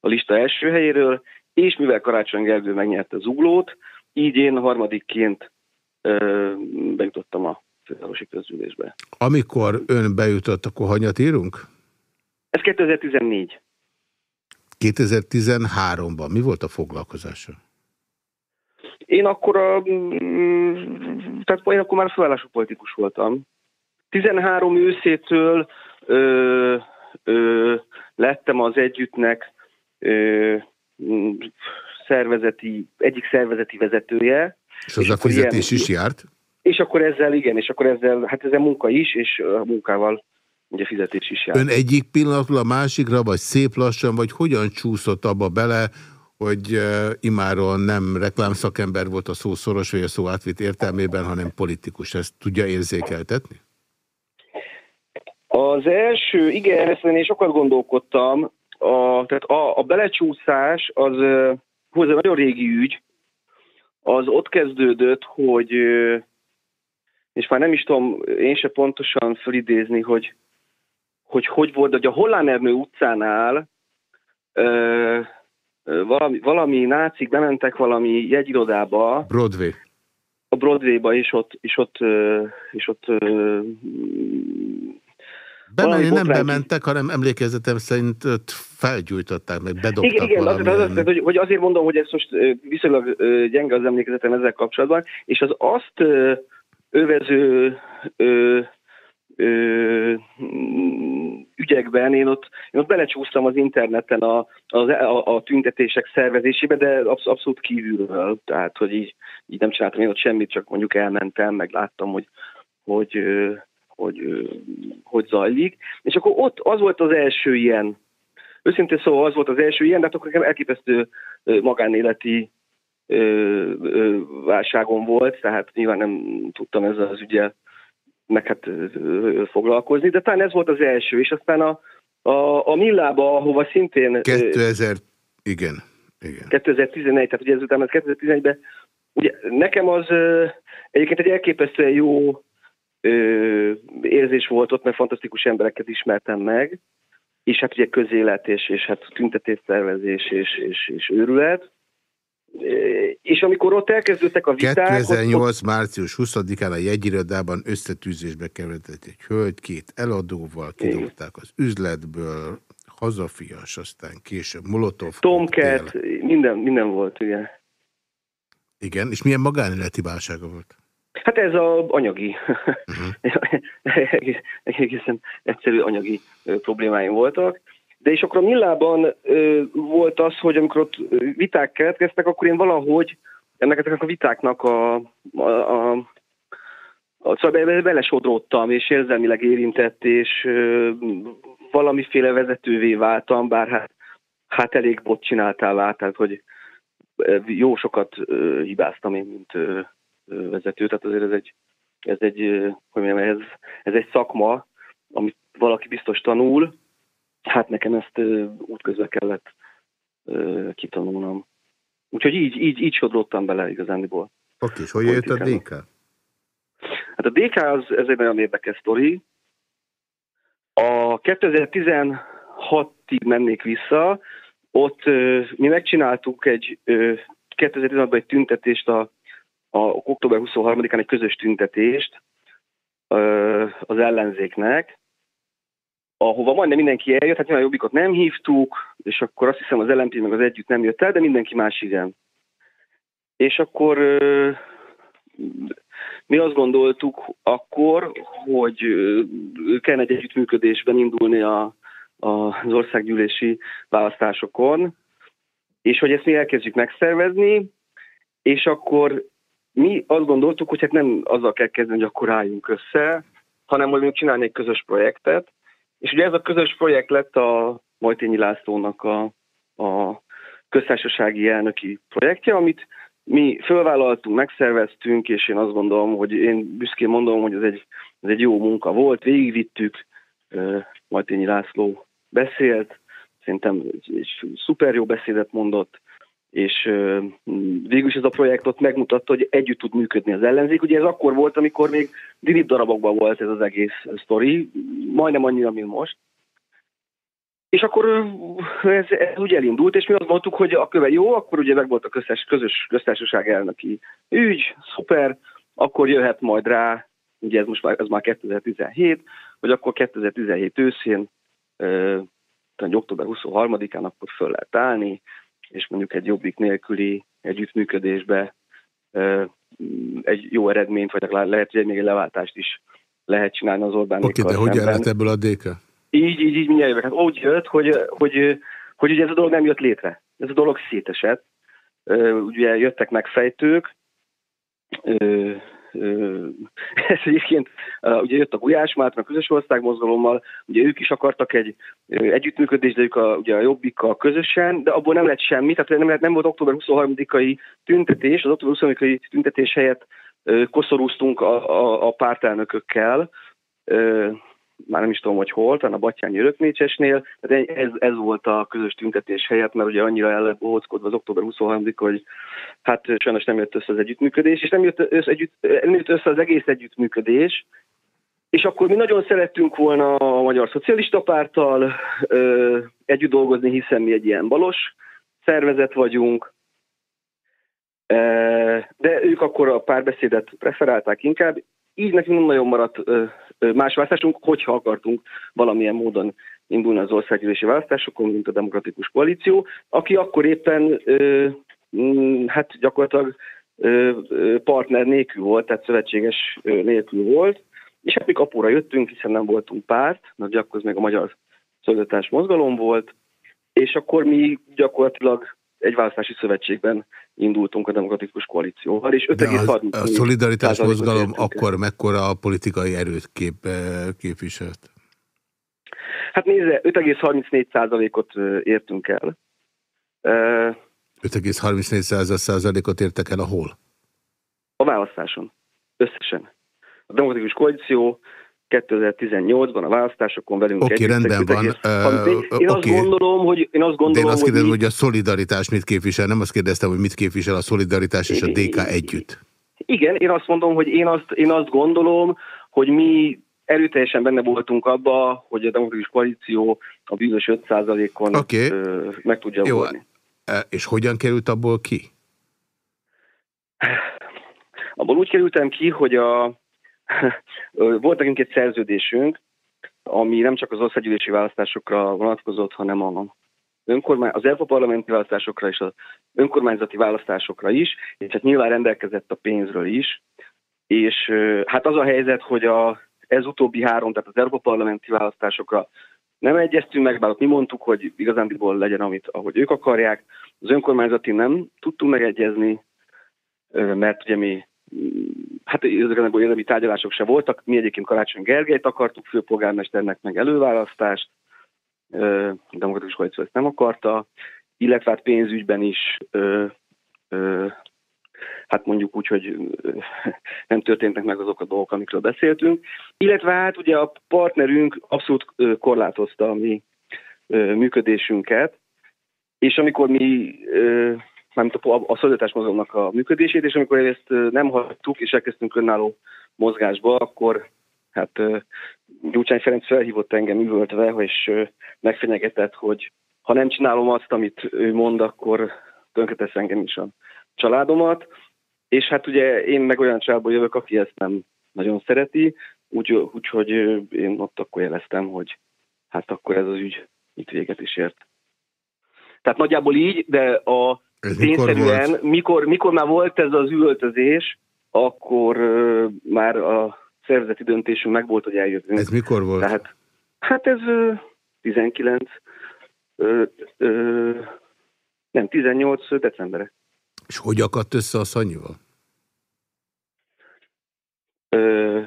M: a lista első helyéről, és mivel Karácsony Gergő megnyerte az uglót, így én harmadikként bejutottam a fővárosi közgyűlésbe.
A: Amikor ön bejutott, akkor hanyat írunk?
M: Ez 2014.
A: 2013-ban mi volt a foglalkozása?
M: Én akkor a, tehát én akkor már főállású politikus voltam. 13 őszétől ö, ö, lettem az együttnek ö, szervezeti, egyik szervezeti vezetője.
A: És az és a fizetés ilyen, is járt?
M: És akkor ezzel, igen, és akkor ezzel, hát ezzel munka is, és a munkával ugye fizetés is járt.
A: Ön egyik pillanatról a másikra, vagy szép lassan, vagy hogyan csúszott abba bele, hogy imáron nem reklámszakember volt a szó szoros, vagy a szó átvitt értelmében, hanem politikus. Ezt tudja érzékeltetni?
M: Az első, igen, ezt én sokat gondolkodtam, a, tehát a, a belecsúszás az, ez nagyon régi ügy, az ott kezdődött, hogy és már nem is tudom én se pontosan felidézni, hogy hogy, hogy volt, hogy a Hollánernő utcánál ö, valami, valami nácik bementek valami jegyirodába.
A: Broadway.
M: A Broadwayba, és ott, és ott, és ott
A: Bemenni nem bementek, hanem emlékezetem szerint felgyújtották, meg bedobtak Igen, igen
M: az, az, az, hogy, hogy azért mondom, hogy ez most viszonylag gyenge az emlékezetem ezzel kapcsolatban, és az azt övező ö, ö, ügyekben én ott, én ott belecsúsztam az interneten a, a, a, tüntetések szervezésébe, de absz, abszolút kívülről, tehát hogy így, így nem csináltam én ott semmit, csak mondjuk elmentem, meg láttam, hogy, hogy hogy hogy zajlik. És akkor ott az volt az első ilyen, őszintén szóval az volt az első ilyen, de hát akkor elképesztő magánéleti válságon volt, tehát nyilván nem tudtam ezzel az ügyel meg hát foglalkozni, de talán ez volt az első, és aztán a, a, a Millába, ahova szintén...
A: 2000, igen. igen.
M: 2011, tehát ugye ezután az 2011-ben, ugye nekem az egyébként egy elképesztően jó ö, érzés volt ott, mert fantasztikus embereket ismertem meg, és hát ugye közélet, és, és hát tüntetésszervezés, és, és, és őrület. És amikor ott elkezdődtek a viták...
A: 2008. Ott... március 20-án a jegyirodában összetűzésbe keveredett egy hölgy, két eladóval, kidobták az üzletből, hazafias, aztán később Molotov.
M: Tomcat, minden, minden volt, ugye.
A: Igen, és milyen magánéleti válsága volt?
M: Hát ez a anyagi, uh-huh. egészen egyszerű anyagi problémáim voltak. De és akkor a Millában ö, volt az, hogy amikor ott viták keletkeztek, akkor én valahogy ennek ezeknek a vitáknak a, a, a, szóval belesodródtam, és érzelmileg érintett, és ö, valamiféle vezetővé váltam, bár hát, hát elég bot csináltál rá, tehát hogy jó sokat ö, hibáztam én, mint ö, vezető, tehát azért ez egy, ez egy, hogy mondjam, ez, ez egy szakma, amit valaki biztos tanul, hát nekem ezt útközben kellett kitanulnom. Úgyhogy így, így, így sodródtam bele igazániból. Oké,
A: és hogy jött a DK?
M: Hát a DK az, ez egy nagyon érdekes sztori. A 2016-ig mennék vissza, ott mi megcsináltuk egy 2016-ban egy tüntetést, a, a október 23-án egy közös tüntetést az ellenzéknek, ahova majdnem mindenki eljött, hát nyilván jobbikot nem hívtuk, és akkor azt hiszem az LMP meg az együtt nem jött el, de mindenki más igen. És akkor mi azt gondoltuk akkor, hogy kellene egy együttműködésben indulni a, a, az országgyűlési választásokon, és hogy ezt mi elkezdjük megszervezni, és akkor mi azt gondoltuk, hogy hát nem azzal kell kezdeni, hogy akkor álljunk össze, hanem hogy csinálni egy közös projektet, és ugye ez a közös projekt lett a Majtényi Lászlónak a, a köztársasági elnöki projektje, amit mi fölvállaltunk, megszerveztünk, és én azt gondolom, hogy én büszkén mondom, hogy ez egy, ez egy jó munka volt, végigvittük, Majtényi László beszélt, szerintem egy, egy szuper jó beszédet mondott, és végül is ez a projekt ott megmutatta, hogy együtt tud működni az ellenzék. Ugye ez akkor volt, amikor még dirib darabokban volt ez az egész sztori, majdnem annyira, mint most. És akkor ez, ez úgy elindult, és mi azt mondtuk, hogy a köve jó, akkor ugye meg volt a közös, közös köztársaság elnöki ügy, szuper, akkor jöhet majd rá, ugye ez most már, ez már 2017, hogy akkor 2017 őszén, euh, október 23-án akkor föl lehet állni, és mondjuk egy jobbik nélküli együttműködésbe egy jó eredményt, vagy lehet, hogy még egy leváltást is lehet csinálni az Orbán
A: Oké, de hogy lett ebből a DK?
M: Így, így, így mindjárt hát úgy jött, hogy, hogy, hogy ugye ez a dolog nem jött létre. Ez a dolog szétesett. Ugye jöttek megfejtők, ez egyébként ugye jött a Gulyás Márton a közös országmozgalommal, ugye ők is akartak egy együttműködést, de ők a, ugye a jobbikkal közösen, de abból nem lett semmi, tehát nem, lett, nem volt október 23-ai tüntetés, az október 23-ai tüntetés helyett koszorúztunk a, a, a pártelnökökkel, már nem is tudom, hogy hol, talán a Batyányi Örökmécsesnél, tehát ez, ez volt a közös tüntetés helyett, mert ugye annyira el bohockodva az október 23 hogy hát sajnos nem jött össze az együttműködés, és nem jött össze, együtt, nem jött össze az egész együttműködés, és akkor mi nagyon szerettünk volna a Magyar Szocialista Párttal ö, együtt dolgozni, hiszen mi egy ilyen balos szervezet vagyunk, de ők akkor a párbeszédet preferálták inkább, így nekünk nem nagyon maradt más választásunk, hogyha akartunk valamilyen módon indulni az országgyűlési választásokon, mint a Demokratikus Koalíció, aki akkor éppen mm, hát gyakorlatilag partner nélkül volt, tehát szövetséges nélkül volt, és hát mi kapóra jöttünk, hiszen nem voltunk párt, mert gyakorlatilag még a Magyar Szolidaritás Mozgalom volt, és akkor mi gyakorlatilag egy választási szövetségben indultunk a demokratikus koalícióval, és 5,6
A: A szolidaritás mozgalom akkor mekkora a politikai erőt kép, eh, képviselt?
M: Hát nézze, 5,34%-ot eh, értünk el.
A: 5,34 százalékot értek el a hol?
M: A választáson. Összesen. A demokratikus koalíció 2018-ban a választásokon velünk
A: Oké, okay, rendben van.
M: Uh, én, azt okay. gondolom, hogy, én azt gondolom, De
A: én azt kérdezem, hogy, hogy a szolidaritás mit képvisel, nem azt kérdeztem, hogy mit képvisel a szolidaritás és a DK együtt.
M: Igen, én azt mondom, hogy én azt, én azt gondolom, hogy mi erőteljesen benne voltunk abba, hogy a demokratikus koalíció a bűnös 5%-on okay. meg tudja
A: Jó. És hogyan került abból ki?
M: Abból úgy kerültem ki, hogy a, volt nekünk egy szerződésünk, ami nem csak az országgyűlési választásokra vonatkozott, hanem a önkormány, az Európa parlamenti választásokra és az önkormányzati választásokra is, és hát nyilván rendelkezett a pénzről is. És hát az a helyzet, hogy a, ez utóbbi három, tehát az Európa parlamenti választásokra nem egyeztünk meg, bár ott mi mondtuk, hogy igazándiból legyen, amit, ahogy ők akarják. Az önkormányzati nem tudtunk megegyezni, mert ugye mi hát a érdemi tárgyalások se voltak. Mi egyébként Karácsony Gergelyt akartuk főpolgármesternek meg előválasztást, demokratikus koalíció ezt nem akarta, illetve hát pénzügyben is hát mondjuk úgy, hogy nem történtek meg azok a dolgok, amikről beszéltünk. Illetve hát ugye a partnerünk abszolút korlátozta a mi működésünket, és amikor mi mármint a, a szolidatás mozgalomnak a működését, és amikor ezt nem hagytuk, és elkezdtünk önálló mozgásba, akkor hát Gyurcsány Ferenc felhívott engem üvöltve, és megfenyegetett, hogy ha nem csinálom azt, amit ő mond, akkor tönkretesz engem is a családomat. És hát ugye én meg olyan családból jövök, aki ezt nem nagyon szereti, úgyhogy úgy, én ott akkor jeleztem, hogy hát akkor ez az ügy itt véget is ért. Tehát nagyjából így, de a ez mikor, mikor, mikor már volt ez az üvöltözés, akkor uh, már a szervezeti döntésünk meg volt, hogy eljövünk.
A: Ez mikor volt?
M: Tehát, hát ez uh, 19, uh, uh, nem, 18 decemberre.
A: És hogy akadt össze a Szanyival?
M: Uh,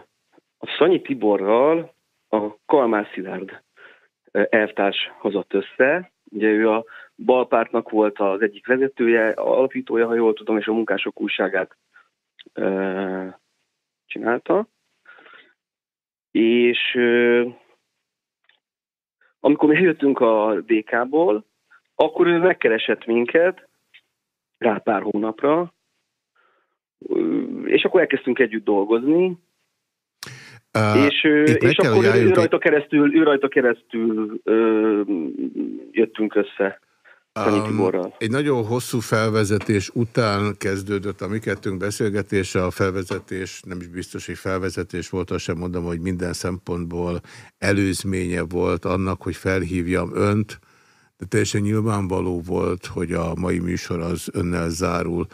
M: a Szanyi Tiborral a Kalmár Szilárd elvtárs hozott össze. Ugye ő a Balpártnak volt az egyik vezetője, alapítója, ha jól tudom, és a munkások újságát e, csinálta. És e, amikor mi jöttünk a DK-ból, akkor ő megkeresett minket rá pár hónapra, és akkor elkezdtünk együtt dolgozni, Uh, és és akkor ő, ő, rajta keresztül, ő rajta keresztül ö, jöttünk össze. Um,
A: egy nagyon hosszú felvezetés után kezdődött a mi kettőnk beszélgetése. A felvezetés nem is biztos, hogy felvezetés volt, azt sem mondom, hogy minden szempontból előzménye volt annak, hogy felhívjam önt, de teljesen nyilvánvaló volt, hogy a mai műsor az önnel zárul.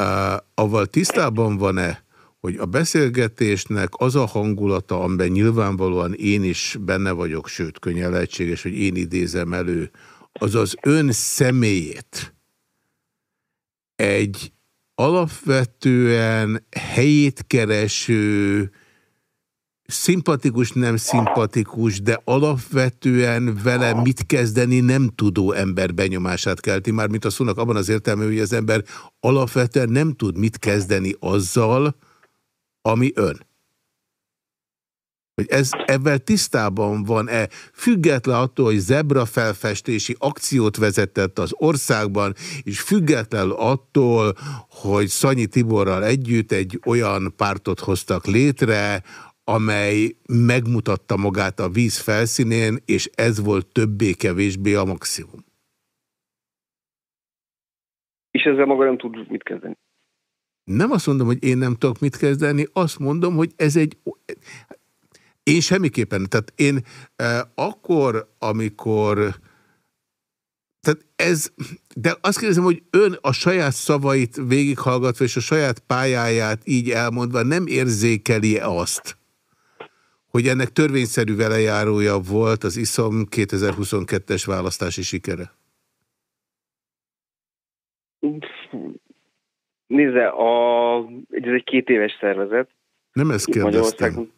A: Uh, avval tisztában van-e, hogy a beszélgetésnek az a hangulata, amiben nyilvánvalóan én is benne vagyok, sőt, könnyen lehetséges, hogy én idézem elő, az az ön személyét egy alapvetően helyét kereső, szimpatikus, nem szimpatikus, de alapvetően vele mit kezdeni nem tudó ember benyomását kelti. Már mint a szónak abban az értelmű, hogy az ember alapvetően nem tud mit kezdeni azzal, ami ön hogy ez ebben tisztában van-e, független attól, hogy zebra felfestési akciót vezetett az országban, és független attól, hogy Szanyi Tiborral együtt egy olyan pártot hoztak létre, amely megmutatta magát a víz felszínén, és ez volt többé-kevésbé a maximum.
M: És ezzel maga nem tud mit kezdeni.
A: Nem azt mondom, hogy én nem tudok mit kezdeni, azt mondom, hogy ez egy... Én semmiképpen. Tehát én eh, akkor, amikor... Tehát ez, de azt kérdezem, hogy ön a saját szavait végighallgatva és a saját pályáját így elmondva nem érzékeli -e azt, hogy ennek törvényszerű velejárója volt az ISZOM 2022-es választási sikere?
M: Nézze, a, ez egy két éves szervezet.
A: Nem ezt kérdeztem.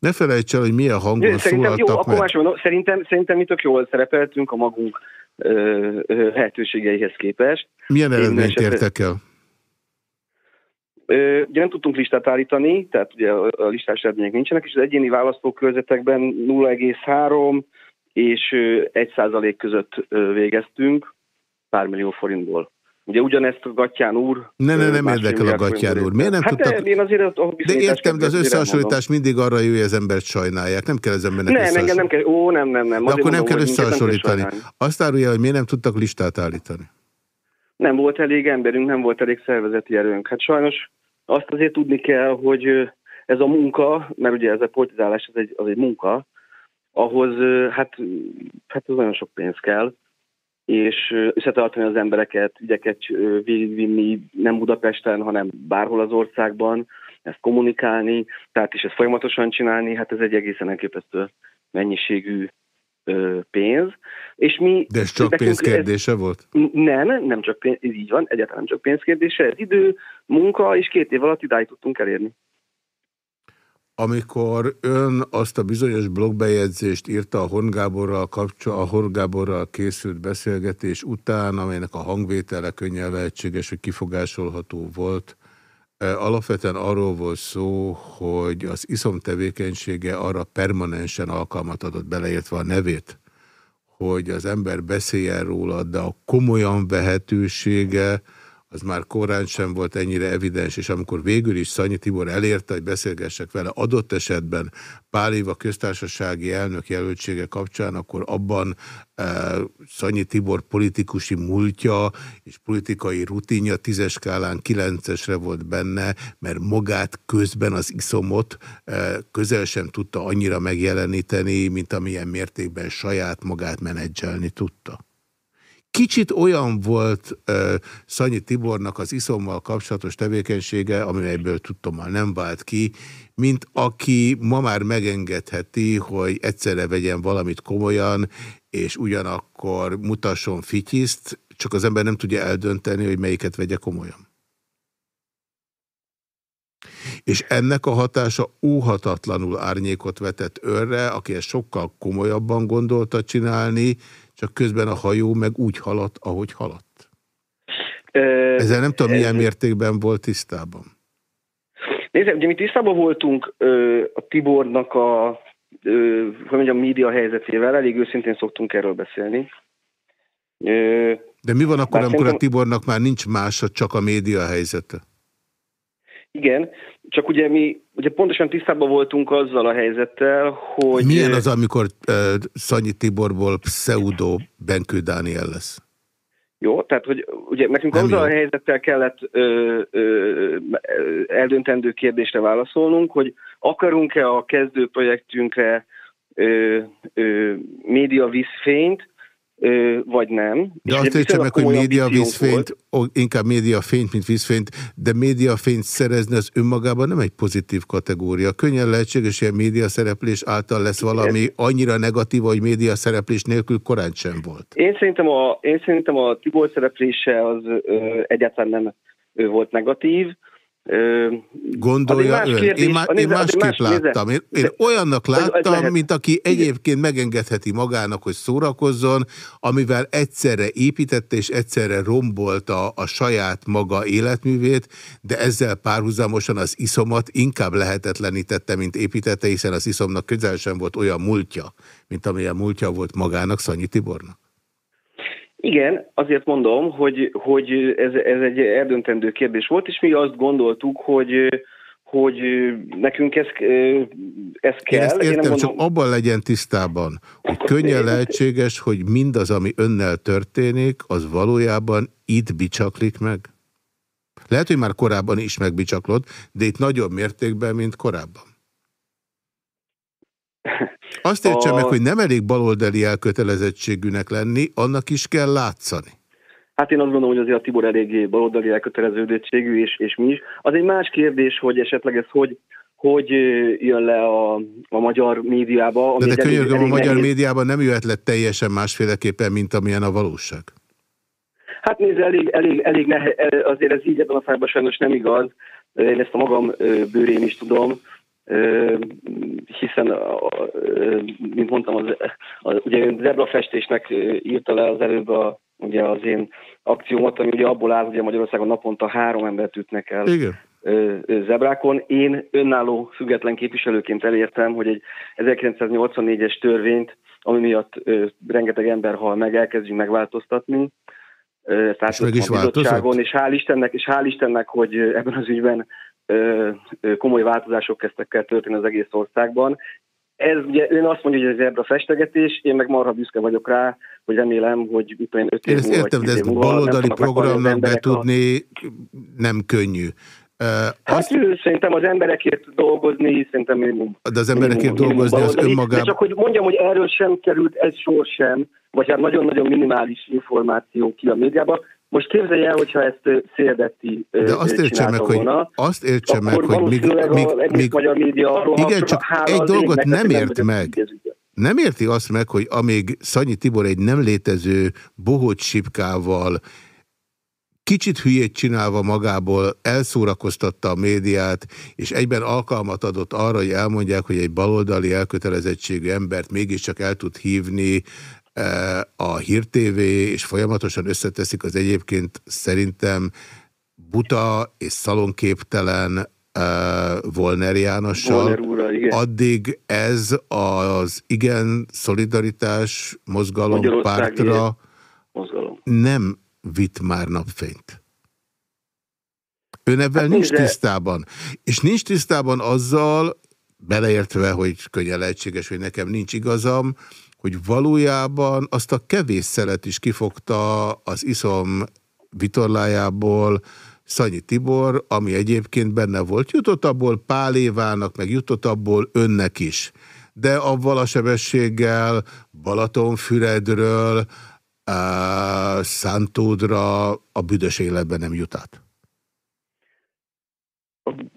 A: Ne felejts el, hogy milyen hangon
M: szerintem, jó, akkor más mondom, szerintem, szerintem mi tök jól szerepeltünk a magunk ö, ö, lehetőségeihez képest.
A: Milyen eredményt értek el?
M: Ö, ugye nem tudtunk listát állítani, tehát ugye a, a listás eredmények nincsenek, és az egyéni választókörzetekben 0,3 és 1 százalék között végeztünk pár millió forintból. Ugye ugyanezt a Gattyán úr...
A: Ne, ne, nem érdekel a Gattyán úr. Miért nem
M: hát
A: tudtak...
M: én azért a
A: de értem, de az összehasonlítás mindig arra jó, hogy az embert sajnálják. Nem kell az embernek
M: Nem, engem nem kell. Ó, nem, nem, nem.
A: De akkor nem kell összehasonlítani. Azt árulja, hogy miért nem tudtak listát állítani?
M: nem volt elég emberünk, nem volt elég szervezeti erőnk. Hát sajnos azt azért tudni kell, hogy ez a munka, mert ugye ez a politizálás ez egy, az egy munka, ahhoz hát, hát az nagyon sok pénz kell, és összetartani az embereket, ügyeket végigvinni nem Budapesten, hanem bárhol az országban, ezt kommunikálni, tehát is ezt folyamatosan csinálni, hát ez egy egészen elképesztő mennyiségű pénz. És mi,
A: De ez csak pénzkérdése
M: ez,
A: volt?
M: Nem, nem csak pénz, így van, egyáltalán nem csak pénzkérdése, ez idő, munka, és két év alatt idáig tudtunk elérni.
A: Amikor ön azt a bizonyos blogbejegyzést írta a Hongáborral, kapcsol, a Hongáborral készült beszélgetés után, amelynek a hangvétele könnyen lehetséges, hogy kifogásolható volt, alapvetően arról volt szó, hogy az iszom tevékenysége arra permanensen alkalmat adott beleértve a nevét, hogy az ember beszéljen róla, de a komolyan vehetősége, az már korán sem volt ennyire evidens, és amikor végül is Szanyi Tibor elérte, hogy beszélgessek vele adott esetben Pál Éva köztársasági elnök jelöltsége kapcsán, akkor abban e, Szanyi Tibor politikusi múltja és politikai rutinja tízes skálán kilencesre volt benne, mert magát közben az iszomot e, közel sem tudta annyira megjeleníteni, mint amilyen mértékben saját magát menedzselni tudta. Kicsit olyan volt uh, Szanyi Tibornak az iszommal kapcsolatos tevékenysége, amelyből tudtommal nem vált ki, mint aki ma már megengedheti, hogy egyszerre vegyen valamit komolyan, és ugyanakkor mutasson fityiszt, csak az ember nem tudja eldönteni, hogy melyiket vegye komolyan. És ennek a hatása óhatatlanul árnyékot vetett őrre, aki ezt sokkal komolyabban gondolta csinálni, csak közben a hajó meg úgy haladt, ahogy haladt. Ö, Ezzel nem tudom, milyen mértékben volt tisztában.
M: Nézd, ugye mi tisztában voltunk ö, a Tibornak a ö, hogy mondjam, média helyzetével, elég őszintén szoktunk erről beszélni.
A: Ö, De mi van akkor, amikor szerintem... a Tibornak már nincs mása, csak a média helyzete?
M: Igen, csak ugye mi ugye pontosan tisztában voltunk azzal a helyzettel, hogy...
A: Milyen az, amikor uh, Szanyi Tiborból pseudo Benkő Dániel lesz?
M: Jó, tehát hogy ugye nekünk Nem azzal jó. a helyzettel kellett ö, ö, eldöntendő kérdésre válaszolnunk, hogy akarunk-e a kezdőprojektünkre ö, ö, média vízfényt, vagy nem.
A: De azt értse meg, hogy média vízfényt, inkább média fényt, mint vízfényt, de média fényt szerezni az önmagában nem egy pozitív kategória. Könnyen lehetséges, hogy a média szereplés által lesz valami annyira negatív, hogy média szereplés nélkül korán sem volt.
M: Én szerintem a, én szerintem a Tibor szereplése az ö, egyáltalán nem ő volt negatív.
A: Gondolja ön. Kérdés, én, má, én másképp más, láttam. Én, én olyannak láttam, mint aki egyébként megengedheti magának, hogy szórakozzon, amivel egyszerre építette és egyszerre rombolta a saját maga életművét, de ezzel párhuzamosan az iszomat inkább lehetetlenítette, mint építette, hiszen az iszomnak közel sem volt olyan múltja, mint amilyen múltja volt magának Szanyi Tibornak.
M: Igen, azért mondom, hogy, hogy ez, ez egy eldöntendő kérdés volt, és mi azt gondoltuk, hogy hogy nekünk ez, ez kell. Én
A: ezt értem, Én csak mondom... abban legyen tisztában, hogy könnyen lehetséges, hogy mindaz, ami önnel történik, az valójában itt bicsaklik meg? Lehet, hogy már korábban is megbicsaklott, de itt nagyobb mértékben, mint korábban. Azt értsem a... meg, hogy nem elég baloldali elkötelezettségűnek lenni, annak is kell látszani.
M: Hát én azt gondolom, hogy azért a Tibor eléggé baloldali elköteleződöttségű, és, és mi is. Az egy más kérdés, hogy esetleg ez hogy, hogy jön le a, a magyar médiába.
A: Ami de, de könyörgöm, a magyar nehéz. médiában nem jöhet le teljesen másféleképpen, mint amilyen a valóság.
M: Hát nézd, elég, elég, elég nehe, azért ez így ebben a fájban sajnos nem igaz. Én ezt a magam bőrén is tudom hiszen, mint mondtam, az, az, ugye zebrafestésnek írta le az előbb a, ugye az én akciómat, ami ugye abból áll, hogy Magyarországon naponta három embert ütnek el Igen. zebrákon. Én önálló független képviselőként elértem, hogy egy 1984-es törvényt, ami miatt rengeteg ember hal meg, elkezdjünk megváltoztatni. Tehát és meg is változott? És hál' Istennek, és hál' Istennek, hogy ebben az ügyben komoly változások kezdtek el történni az egész országban. ez ugye ön azt mondja, hogy ez ebbe a festegetés, én meg marha büszke vagyok rá, hogy remélem, hogy utána öt év
A: Én ezt értem, de ezt baloldali programnak betudni a... nem könnyű.
M: Uh, hát azt... szerintem az emberekért dolgozni, szerintem...
A: De az emberekért dolgozni az önmagában...
M: Csak hogy mondjam, hogy erről sem került egy sor sem, vagy hát nagyon-nagyon minimális információ ki a médiába. Most képzelj el, hogyha ezt Széldetti
A: De azt értse meg, volna, hogy, azt értse meg, hogy még, még, még,
M: magyar média
A: igen, csak egy dolgot nem ért meg. Nem érti azt meg, hogy amíg Szanyi Tibor egy nem létező bohóc sipkával kicsit hülyét csinálva magából elszórakoztatta a médiát, és egyben alkalmat adott arra, hogy elmondják, hogy egy baloldali elkötelezettségű embert mégiscsak el tud hívni a Hír TV, és folyamatosan összeteszik az egyébként szerintem buta és szalonképtelen uh, Volner Jánossal.
M: Volner
A: Addig ez az igen szolidaritás mozgalom pártra
M: mozgalom.
A: nem vitt már napfényt. Ön ebben hát nincs tisztában. És nincs tisztában azzal, beleértve, hogy könnyen lehetséges, hogy nekem nincs igazam, hogy valójában azt a kevés szelet is kifogta az iszom vitorlájából Szanyi Tibor, ami egyébként benne volt. Jutott abból Pál Évának, meg jutott abból önnek is. De avval a sebességgel Balatonfüredről, Szántódra a büdös életben nem jut át.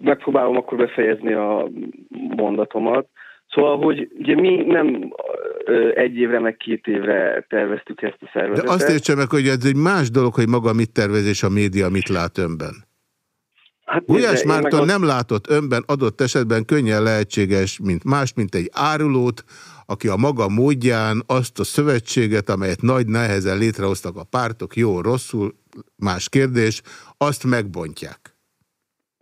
M: Megpróbálom akkor befejezni a mondatomat. Szóval, hogy ugye mi nem egy évre, meg két évre terveztük ezt a szervezetet.
A: De azt értse meg, hogy ez egy más dolog, hogy maga mit tervez, és a média mit lát önben. Hát Gulyás Márton az... nem látott önben adott esetben könnyen lehetséges, mint más, mint egy árulót, aki a maga módján azt a szövetséget, amelyet nagy nehezen létrehoztak a pártok, jó, rosszul, más kérdés, azt megbontják.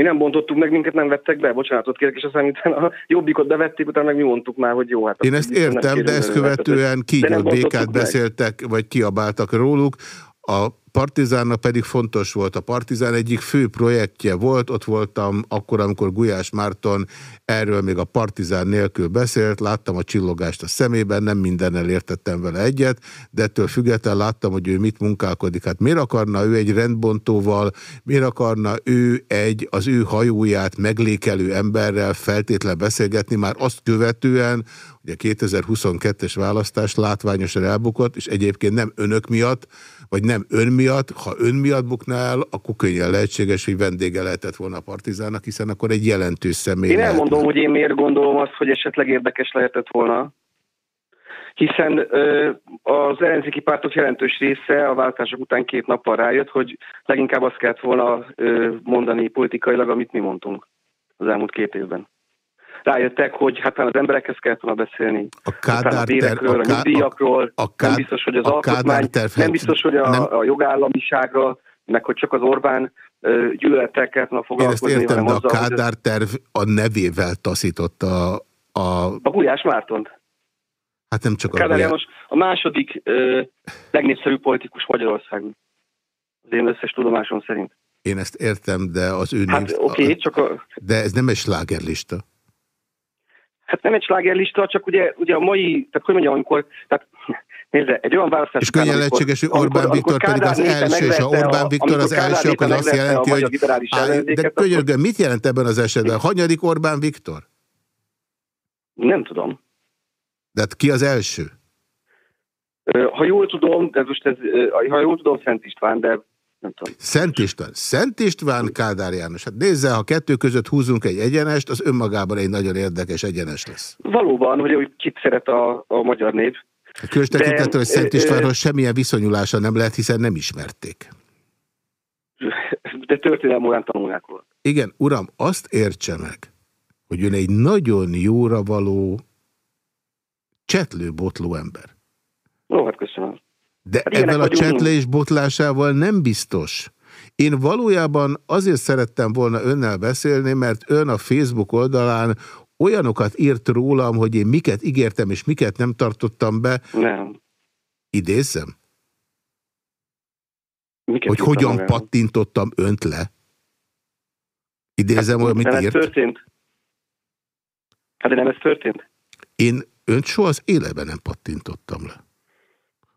M: Mi nem bontottuk meg, minket nem vettek be, bocsánatot kérek, és aztán utána a jobbikot bevették, utána meg mi mondtuk már, hogy jó. Hát
A: Én ezt értem, de ezt követően kígyott békát beszéltek, vagy kiabáltak róluk. A Partizánnak pedig fontos volt. A Partizán egyik fő projektje volt, ott voltam akkor, amikor Gulyás Márton erről még a Partizán nélkül beszélt, láttam a csillogást a szemében, nem mindennel értettem vele egyet, de ettől függetlenül láttam, hogy ő mit munkálkodik. Hát miért akarna ő egy rendbontóval, miért akarna ő egy az ő hajóját meglékelő emberrel feltétlen beszélgetni, már azt követően, hogy a 2022-es választás látványosan elbukott, és egyébként nem önök miatt, vagy nem ön miatt, ha ön miatt el, akkor könnyen lehetséges, hogy vendége lehetett volna a partizának, hiszen akkor egy jelentős személy
M: Én elmondom, lehetne. hogy én miért gondolom azt, hogy esetleg érdekes lehetett volna. Hiszen az ellenzéki pártok jelentős része a váltások után két nappal rájött, hogy leginkább azt kellett volna mondani politikailag, amit mi mondtunk az elmúlt két évben rájöttek, hogy hát az emberekhez kellett volna beszélni.
A: A Kádár
M: a bérekről, a, a nyugdíjakról, a, a nem biztos, hogy az a alkotmány, nem biztos, hogy a, nem... a jogállamiságra, meg hogy csak az Orbán gyűlölettel kellett volna foglalkozni.
A: Én ezt értem, de a Kádár terv a nevével taszította a...
M: A Gulyás Mártont.
A: Hát nem csak
M: a Kádár János a második ö, legnépszerűbb politikus Magyarországon. Az én összes tudomásom szerint.
A: Én ezt értem, de az ő
M: hát, oké, okay, csak a...
A: De ez nem egy slágerlista.
M: Hát nem egy slágerlista, csak ugye, ugye a mai, tehát hogy mondjam, amikor, tehát Nézze, egy olyan választás...
A: És könnyen lehetséges, hogy Orbán amikor, Viktor pedig az első, és ha Orbán Viktor az első, akkor az azt jelenti, hogy... Áll, de könyörgöm, mit jelent ebben az esetben? Hanyadik Orbán Viktor?
M: Nem tudom.
A: De hát ki az első?
M: Ha jól tudom, ez most ez, ha jól tudom, Szent István, de nem tudom.
A: Szent István. Szent István, Kádár János. Hát nézze, ha kettő között húzunk egy egyenest, az önmagában egy nagyon érdekes egyenes lesz.
M: Valóban, hogy kit szeret a, a magyar nép.
A: Különös tekintettel, hogy Szent Istvánról semmilyen viszonyulása nem lehet, hiszen nem ismerték.
M: De történelmi olyan tanulják volt.
A: Igen, uram, azt értse meg, hogy ön egy nagyon jóra való csetlő-botló ember.
M: Ó, hát köszönöm.
A: De hát ezzel a csetlés botlásával nem biztos. Én valójában azért szerettem volna önnel beszélni, mert ön a Facebook oldalán olyanokat írt rólam, hogy én miket ígértem és miket nem tartottam be.
M: Nem.
A: Idézzem? Miket hogy hogyan el? pattintottam önt le? Idézem, hát, amit
M: nem
A: írt?
M: Ez történt. Hát de nem ez történt?
A: Én önt soha az életben nem pattintottam le.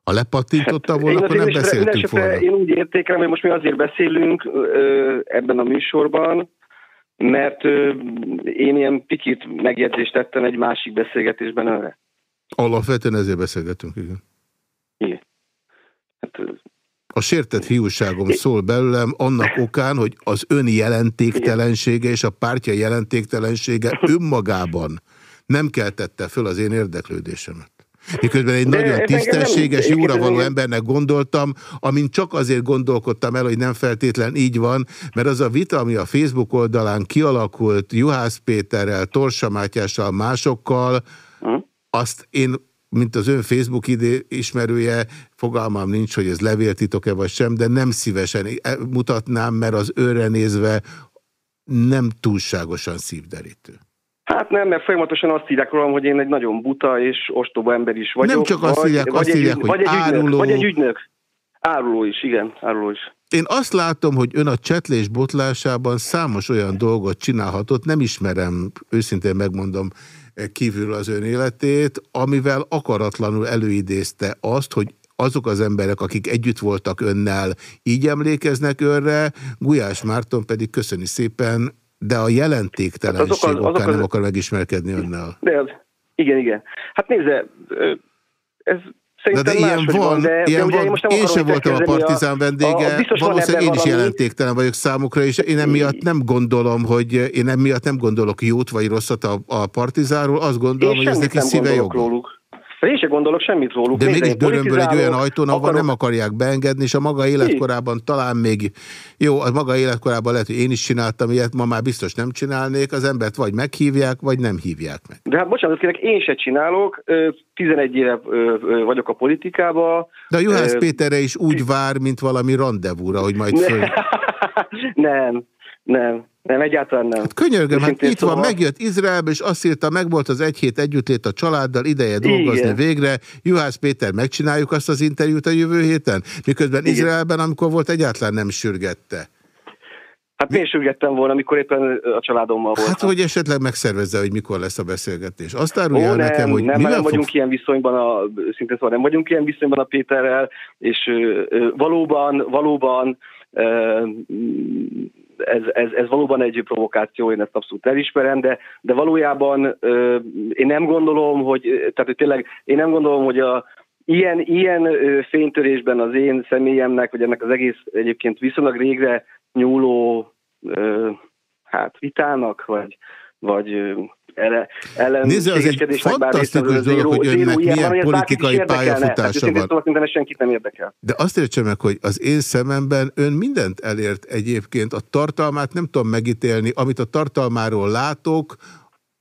A: Ha lepattintottam hát, volna, akkor nem beszéltünk volna.
M: Én úgy értékelem, hogy most mi azért beszélünk ö, ebben a műsorban, mert ö, én ilyen pikit megjegyzést tettem egy másik beszélgetésben önre.
A: Alapvetően ezért beszélgetünk, igen.
M: Igen. Hát,
A: a sértett fiúságom szól belőlem annak okán, hogy az ön jelentéktelensége és a pártja jelentéktelensége önmagában nem keltette föl az én érdeklődésemet. Miközben egy De nagyon tisztességes, jóra való embernek gondoltam, amint csak azért gondolkodtam el, hogy nem feltétlen így van, mert az a vita, ami a Facebook oldalán kialakult Juhász Péterrel, Torsa Mátyással, másokkal, hm? azt én mint az ön Facebook idő ismerője, fogalmam nincs, hogy ez levéltitok-e vagy sem, de nem szívesen mutatnám, mert az őre nézve nem túlságosan szívderítő.
M: Hát nem, mert folyamatosan azt írják rólam, hogy én egy nagyon buta és ostoba ember is vagyok.
A: Nem csak azt írják, vagy, azt írják, hogy vagy egy áruló. Ügynök,
M: vagy egy ügynök. Áruló is, igen, áruló is.
A: Én azt látom, hogy ön a csetlés botlásában számos olyan dolgot csinálhatott, nem ismerem, őszintén megmondom, kívül az ön életét, amivel akaratlanul előidézte azt, hogy azok az emberek, akik együtt voltak önnel, így emlékeznek önre, Gulyás Márton pedig köszöni szépen, de a jelentéktelenség hát azok az, azok az... nem akar megismerkedni önnel.
M: De az, igen, igen. Hát nézze, ez
A: Szerintem de, de ilyen van, van, de, ilyen de van. Most én sem voltam a partizán a, vendége, a, valószínűleg én is valami... jelentéktelen vagyok számukra, és én emiatt nem gondolom, hogy én emiatt nem gondolok jót vagy rosszat a, a partizáról, azt gondolom, én hogy ez neki szíve joga. Róluk.
M: Én sem gondolok semmit róluk.
A: De mégis dörömből egy olyan ajtón, ahol akarok... nem akarják beengedni, és a maga életkorában talán még, jó, a maga életkorában lehet, hogy én is csináltam ilyet, ma már biztos nem csinálnék, az embert vagy meghívják, vagy nem hívják meg.
M: De hát bocsánat, kérek, én se csinálok, 11 éve vagyok a politikába.
A: De a Juhász Péterre is úgy vár, mint valami rendezvúra, hogy majd föl...
M: nem, nem. Nem, egyáltalán nem.
A: Hát könyörgöm, hát itt szóval... van, megjött Izraelbe, és azt írta, meg volt az egy hét együttlét a családdal, ideje dolgozni Igen. végre. Juhász Péter, megcsináljuk azt az interjút a jövő héten? Miközben Igen. Izraelben, amikor volt, egyáltalán nem sürgette.
M: Hát Mi? én sürgettem volna, amikor éppen a családommal voltam.
A: Hát, hogy esetleg megszervezze, hogy mikor lesz a beszélgetés. Azt árulja Ó, nem, nekem, hogy
M: nem, nem vagyunk ilyen viszonyban a, szintén szóval nem vagyunk ilyen viszonyban a Péterrel, és ö, ö, valóban, valóban ö, ez, ez, ez valóban egy provokáció, én ezt abszolút elismerem, de, de valójában én nem gondolom, hogy, tehát hogy tényleg én nem gondolom, hogy a, ilyen, ilyen fénytörésben az én személyemnek, vagy ennek az egész egyébként viszonylag régre nyúló hát vitának, vagy, vagy ellen
A: Nézze, az egy fantasztikus dolog, hogy önnek milyen politikai pályafutása van.
M: Szóval senkit nem érdekel.
A: De azt értse meg, hogy az én szememben ön mindent elért egyébként. A tartalmát nem tudom megítélni. Amit a tartalmáról látok,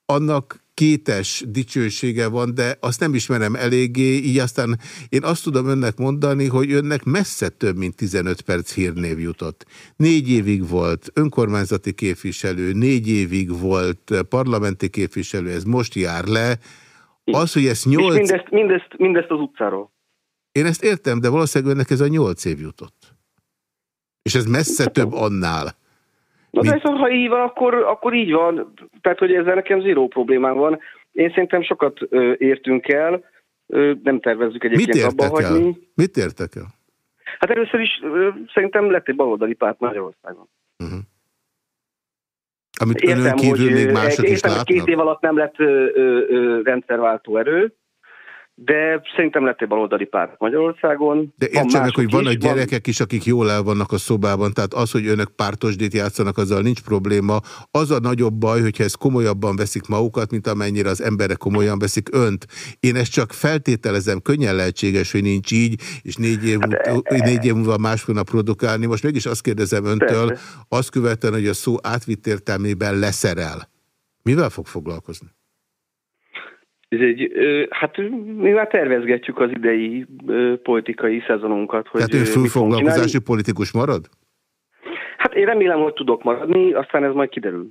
A: annak kétes dicsősége van, de azt nem ismerem eléggé, így aztán én azt tudom önnek mondani, hogy önnek messze több, mint 15 perc hírnév jutott. Négy évig volt önkormányzati képviselő, négy évig volt parlamenti képviselő, ez most jár le. Az, hogy ez nyolc...
M: És mindezt, mindezt, mindezt az utcáról.
A: Én ezt értem, de valószínűleg önnek ez a nyolc év jutott. És ez messze több annál.
M: Na de szóval, ha így van, akkor, akkor így van. Tehát, hogy ezzel nekem zéró problémám van. Én szerintem sokat ö, értünk el, ö, nem tervezzük egyébként
A: Mit
M: abba
A: el? hagyni. Mit értek el?
M: Hát először is ö, szerintem lett egy baloldali párt Magyarországon. Uh -huh.
A: Amit Értem, önön kívül még mások is látnak?
M: Két év alatt nem lett ö, ö, rendszerváltó erő, de szerintem lett egy baloldali párt Magyarországon.
A: De értsenek, hogy vannak gyerekek is, akik jól el vannak a szobában, tehát az, hogy önök pártosdét játszanak, azzal nincs probléma. Az a nagyobb baj, hogyha ezt komolyabban veszik magukat, mint amennyire az emberek komolyan veszik önt. Én ezt csak feltételezem, könnyen lehetséges, hogy nincs így, és négy év, hát, négy év múlva más fognak produkálni. Most mégis azt kérdezem öntől, persze. azt követően, hogy a szó átvitt értelmében leszerel. Mivel fog foglalkozni?
M: Ez egy, hát mi már tervezgetjük az idei politikai szezonunkat. Hogy
A: Tehát ő főfoglalkozási politikus marad?
M: Hát én remélem, hogy tudok maradni, aztán ez majd kiderül.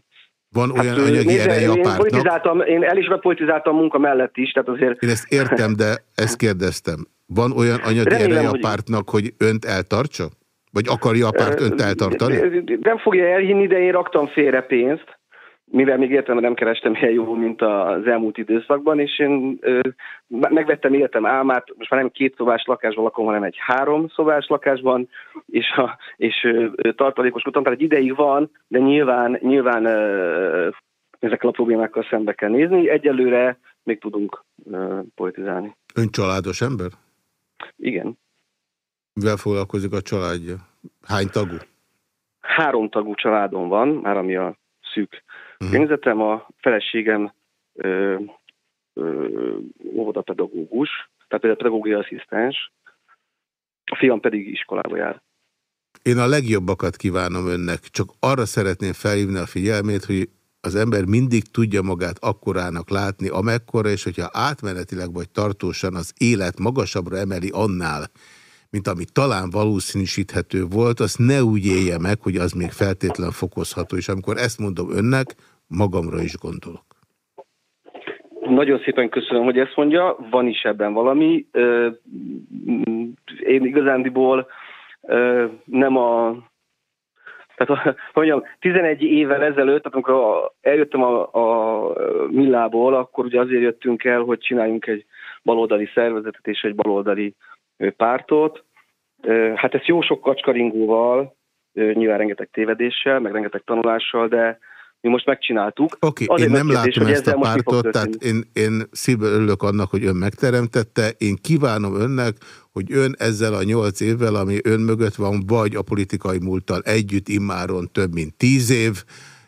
A: Van hát, olyan anyagi nézze, ereje a pártnak?
M: Politizáltam, én el is politizáltam a munka mellett is, tehát azért...
A: Én ezt értem, de ezt kérdeztem. Van olyan anyagi remélem, ereje a pártnak, hogy önt eltartsa? Vagy akarja a párt önt eltartani?
M: Nem fogja elhinni, de én raktam félre pénzt mivel még értem, nem kerestem ilyen jó, mint az elmúlt időszakban, és én ö, megvettem életem álmát, most már nem két szobás lakásban lakom, hanem egy három szobás lakásban, és, a, és ö, tartalékoskodtam, tehát egy ideig van, de nyilván, nyilván ö, ezekkel a problémákkal szembe kell nézni. Egyelőre még tudunk ö, politizálni.
A: Ön családos ember?
M: Igen.
A: Mivel foglalkozik a családja? Hány tagú?
M: Három tagú családom van, már ami a szűk uh-huh. A feleségem ö, ö, óvodapedagógus, tehát például pedagógiai asszisztens, a fiam pedig iskolába jár.
A: Én a legjobbakat kívánom önnek, csak arra szeretném felhívni a figyelmét, hogy az ember mindig tudja magát akkorának látni, amekkora, és hogyha átmenetileg vagy tartósan az élet magasabbra emeli annál, mint ami talán valószínűsíthető volt, azt ne úgy élje meg, hogy az még feltétlen fokozható. És amikor ezt mondom önnek, magamra is gondolok.
M: Nagyon szépen köszönöm, hogy ezt mondja. Van is ebben valami. Én igazándiból nem a tehát, mondjam, 11 évvel ezelőtt, amikor eljöttem a, a Millából, akkor ugye azért jöttünk el, hogy csináljunk egy baloldali szervezetet és egy baloldali pártot. Hát ezt jó sok kacskaringóval, nyilván rengeteg tévedéssel, meg rengeteg tanulással, de mi most megcsináltuk.
A: Oké, okay, én nem kérdés, látom ezt a pártot, tehát én, én szívből örülök annak, hogy ön megteremtette. Én kívánom önnek, hogy ön ezzel a nyolc évvel, ami ön mögött van, vagy a politikai múlttal együtt immáron több mint tíz év,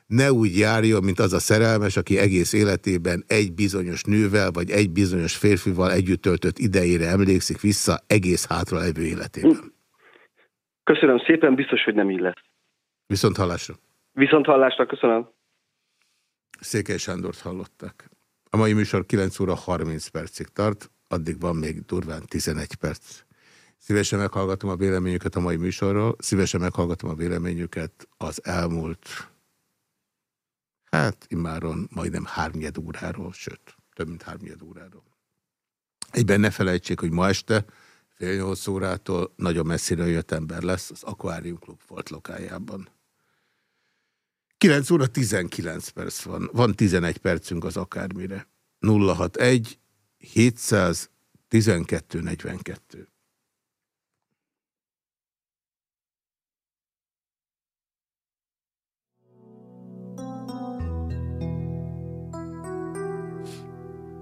A: ne úgy járjon, mint az a szerelmes, aki egész életében egy bizonyos nővel, vagy egy bizonyos férfival együtt töltött idejére emlékszik vissza egész hátra levő életében.
M: Köszönöm szépen, biztos, hogy nem így lesz.
A: Viszont hallásra.
M: Viszont hallásra, köszönöm.
A: Székely Sándort hallották. A mai műsor 9 óra 30 percig tart, addig van még durván 11 perc. Szívesen meghallgatom a véleményüket a mai műsorról, szívesen meghallgatom a véleményüket az elmúlt, hát immáron majdnem hármnyed óráról, sőt, több mint hármnyed óráról. Egyben ne felejtsék, hogy ma este fél nyolc órától nagyon messziről jött ember lesz az Aquarium Club volt lokájában. 9 óra 19 perc van. Van 11 percünk az akármire. 061 712 42.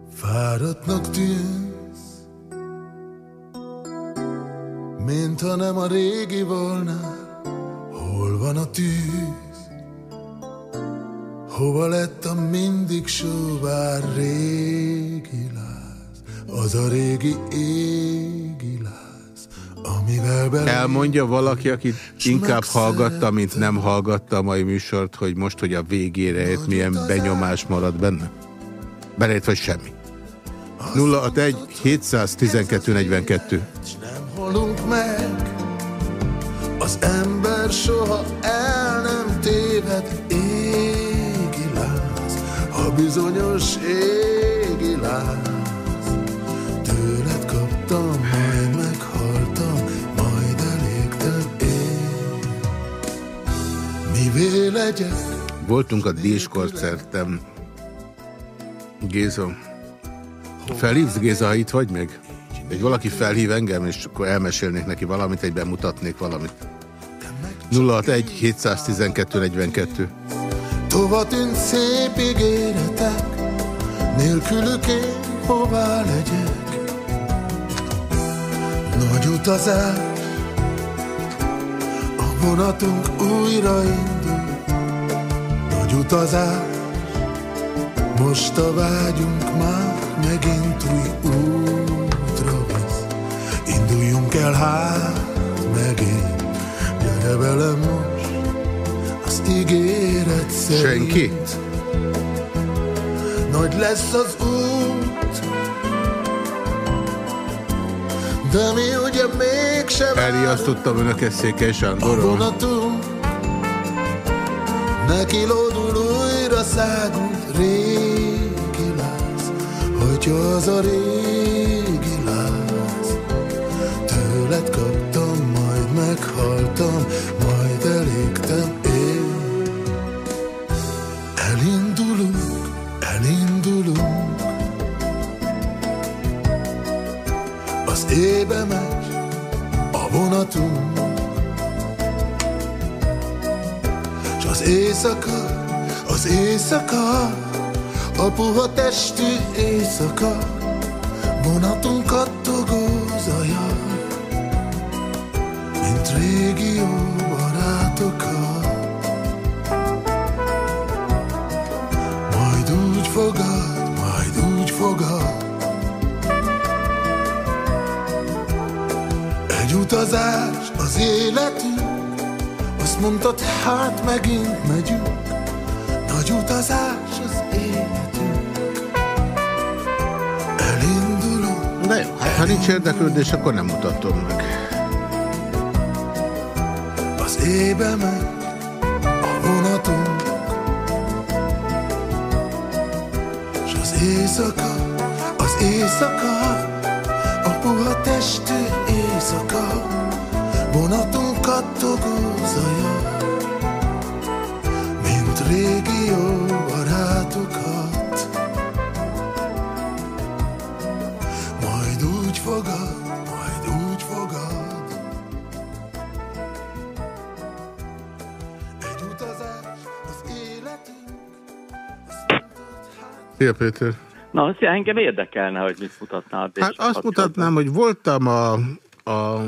B: Fáradtnak tűnsz, mint ha nem a régi volna, hol van a tűz? Hova lett a mindig sóvár régi láz, az a régi égi láz, amivel bele...
A: Elmondja valaki, aki inkább hallgatta, mint nem hallgatta a mai műsort, hogy most, hogy a végére ért, milyen benyomás marad benne? Belét vagy semmi. 061 712 42
B: nem halunk meg, az ember soha el nem téved, bizonyos égi láz. Tőled kaptam, majd meghaltam, majd elégtem én. Mivé legyek?
A: Voltunk a Dés koncertem. Géza. Felhívsz Géza, ha itt vagy még? Egy valaki felhív engem, és akkor elmesélnék neki valamit, egyben mutatnék valamit. 061 712 42
B: Tova tűnt szép ígéretek, nélkülük én hová legyek? Nagy utazás, a vonatunk újra indul. Nagy utazás, most a vágyunk már megint új útra visz. Induljunk el hát megint, gyere velem most ígéret szerint.
A: Senki?
B: Nagy lesz az út, de mi ugye mégsem
A: Elriasztottam önöket Székely Sándorról. A vonatunk
B: neki lódul újra szágult régi láz, hogyha az a régi láz. Tőled kaptam, majd meghaltam, Ébe megy a vonatunk, S az éjszaka, az éjszaka, a puha testű éjszaka, vonatunkat Utazás az életünk, azt mondtad, hát megint megyünk. Nagy utazás az életünk. Elindulunk.
A: De jó, hát ha nincs érdeklődés, akkor nem mutatom meg.
B: Az ébe megy a vonatunk, s az éjszaka, az éjszaka, a puha testű éjszaka, vonatunk kattogó zaja, mint régi jó barátokat. Majd úgy fogad, majd úgy fogad, egy utazás az életünk.
A: Szia Péter!
K: Na, azt engem érdekelne, hogy mit mutatnál.
A: Hát azt mutatnám, hogy voltam a, a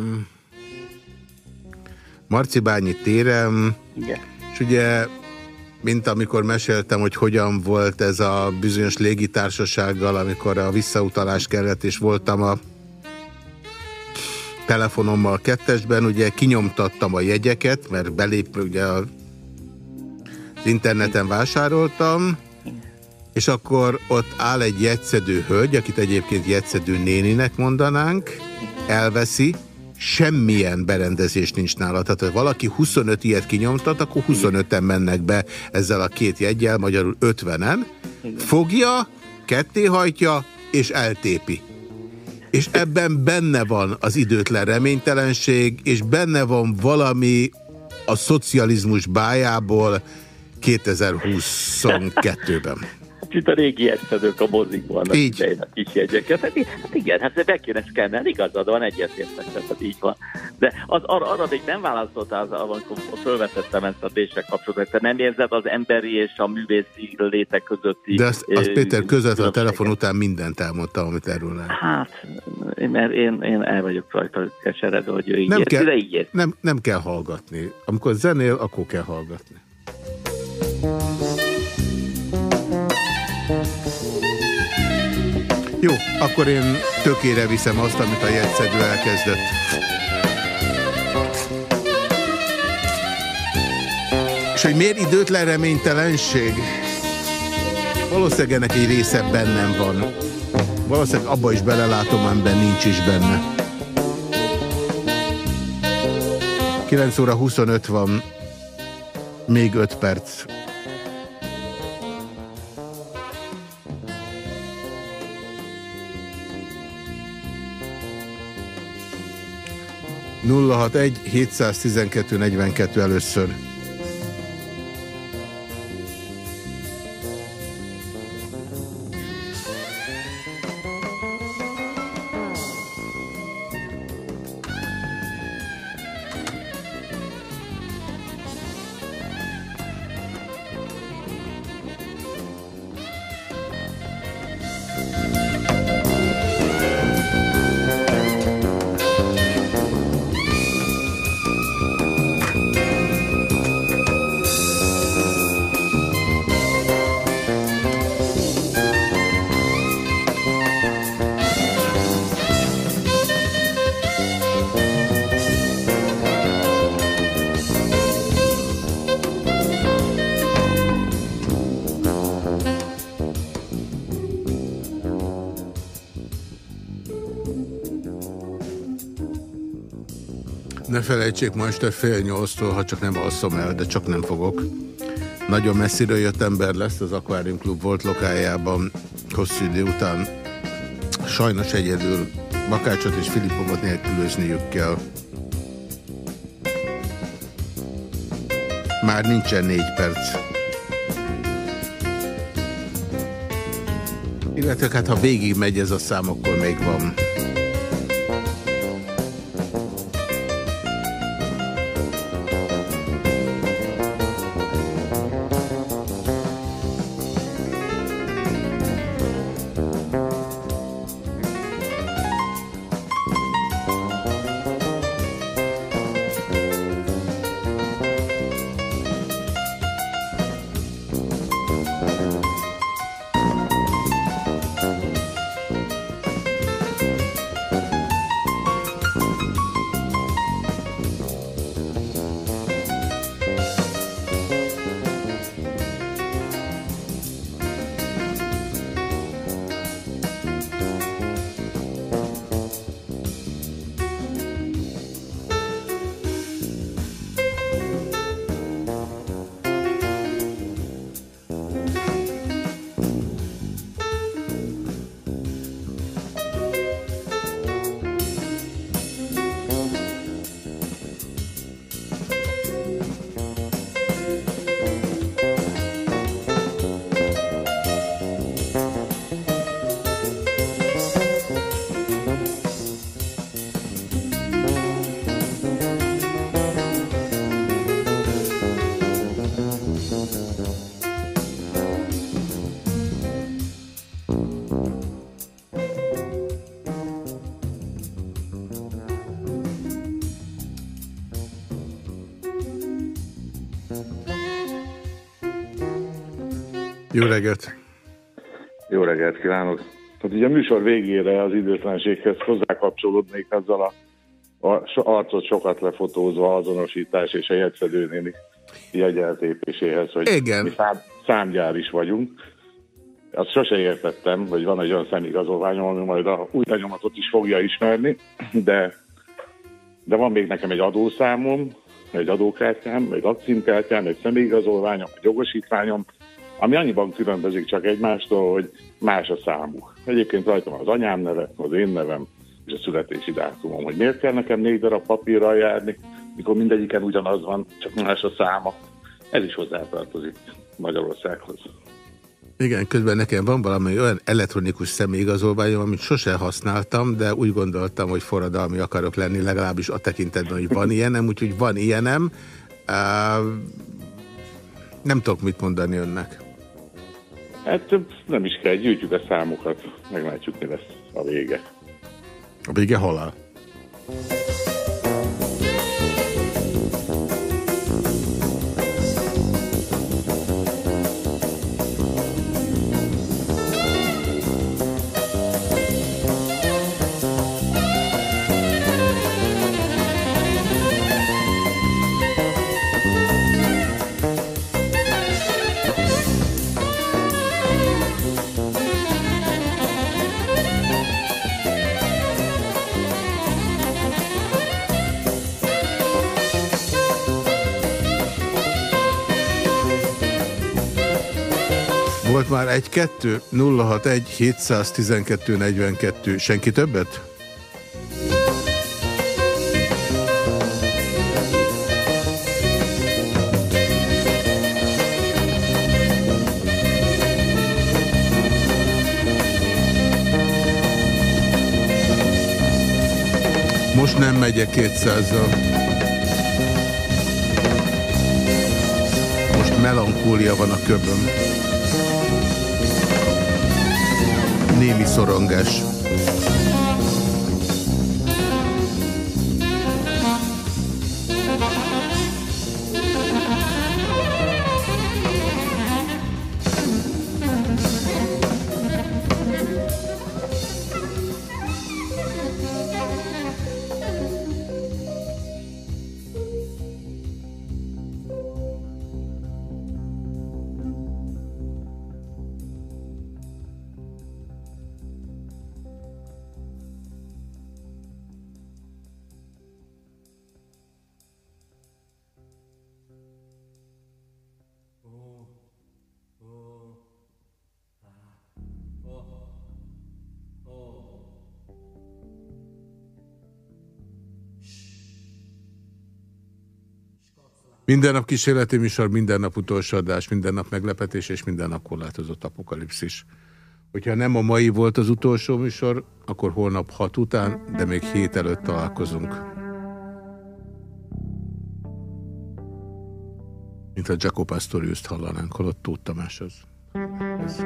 A: Marcibányi téren,
K: Igen.
A: és ugye, mint amikor meséltem, hogy hogyan volt ez a bizonyos légitársasággal, amikor a visszautalás kellett, és voltam a telefonommal kettesben, ugye kinyomtattam a jegyeket, mert belép, ugye az interneten vásároltam, és akkor ott áll egy jegyszedő hölgy, akit egyébként jegyszedő néninek mondanánk, elveszi, semmilyen berendezés nincs nála. Tehát, ha valaki 25 ilyet kinyomtat, akkor 25-en mennek be ezzel a két jegyel, magyarul 50-en, fogja, kettéhajtja és eltépi. És ebben benne van az időtlen reménytelenség, és benne van valami a szocializmus bájából 2022-ben.
K: Itt a régi eszedők a mozikban, az idején a kis jegyeket. Hát, hát igen, hát be kéne szkennelni, igazad van, egyetértek, tehát így van. De az, arra, arra még nem válaszoltál, amikor fölvetettem ezt a dések kapcsolatot, te nem érzed az emberi és a művészi létek közötti...
A: De azt, azt Péter közvetlen a telefon után mindent elmondtam, amit erről lehet.
K: Hát, mert én, én el vagyok rajta keseredve, hogy ő így
A: Nem
K: érzi,
A: kell,
K: így
A: nem, nem kell hallgatni. Amikor zenél, akkor kell hallgatni. Jó, akkor én tökére viszem azt, amit a jegyszedő elkezdett. És hogy miért időtlen reménytelenség? Valószínűleg ennek egy része bennem van. Valószínűleg abba is belelátom, amiben nincs is benne. 9 óra 25 van, még 5 perc. Nulla hat egy 712 42 először. Felejtsék ma este fél nyolctól, ha csak nem alszom el, de csak nem fogok. Nagyon messziről jött ember lesz az Aquarium Club volt lokájában hosszú idő után. Sajnos egyedül Bakácsot és Filipovot nélkülözniük kell. Már nincsen négy perc. Illetve hát ha végig megy ez a szám, akkor még van. Jó reggelt!
N: Jó reggelt kívánok! Hát ugye a műsor végére az időtlenséghez hozzákapcsolódnék azzal a, a arcot sokat lefotózva azonosítás és a jegyszedőnéni jegyeltépéséhez, hogy
A: Igen.
N: mi szám, számgyár is vagyunk. Azt sose értettem, hogy van egy olyan szemigazolványom, ami majd a új lenyomatot is fogja ismerni, de, de van még nekem egy adószámom, egy adókártyám, egy lakcímkártyám, egy személyigazolványom, egy jogosítványom, ami annyiban különbözik csak egymástól, hogy más a számuk. Egyébként rajtam az anyám neve, az én nevem, és a születési dátumom, hogy miért kell nekem négy darab papírral járni, mikor mindegyiken ugyanaz van, csak más a száma. Ez is hozzátartozik Magyarországhoz.
A: Igen, közben nekem van valami olyan elektronikus személyigazolványom, amit sose használtam, de úgy gondoltam, hogy forradalmi akarok lenni, legalábbis a tekintetben, hogy van ilyenem, úgyhogy van ilyenem. Uh, nem tudok mit mondani önnek.
N: Hát nem is kell, gyűjtjük a számokat, meglátjuk, mi lesz a vége.
A: A vége halál. Volt már egy-kettő, 061 712 42. Senki többet? Most nem megyek 200-zal. Most melankólia van a köbön. Némi szorongás. Minden nap kísérleti műsor, minden nap utolsó adás, minden nap meglepetés és minden nap korlátozott apokalipszis. Hogyha nem a mai volt az utolsó műsor, akkor holnap hat után, de még hét előtt találkozunk. Mint a Jacob Astorius-t hallanánk, holott Tóth Tamás az. Ez.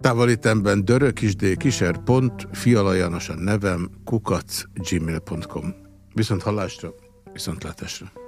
A: Távolítemben dörökisdé kiser pont, fialajanos a nevem, kukac gmail.com. Viszont hallásra, viszont látásra.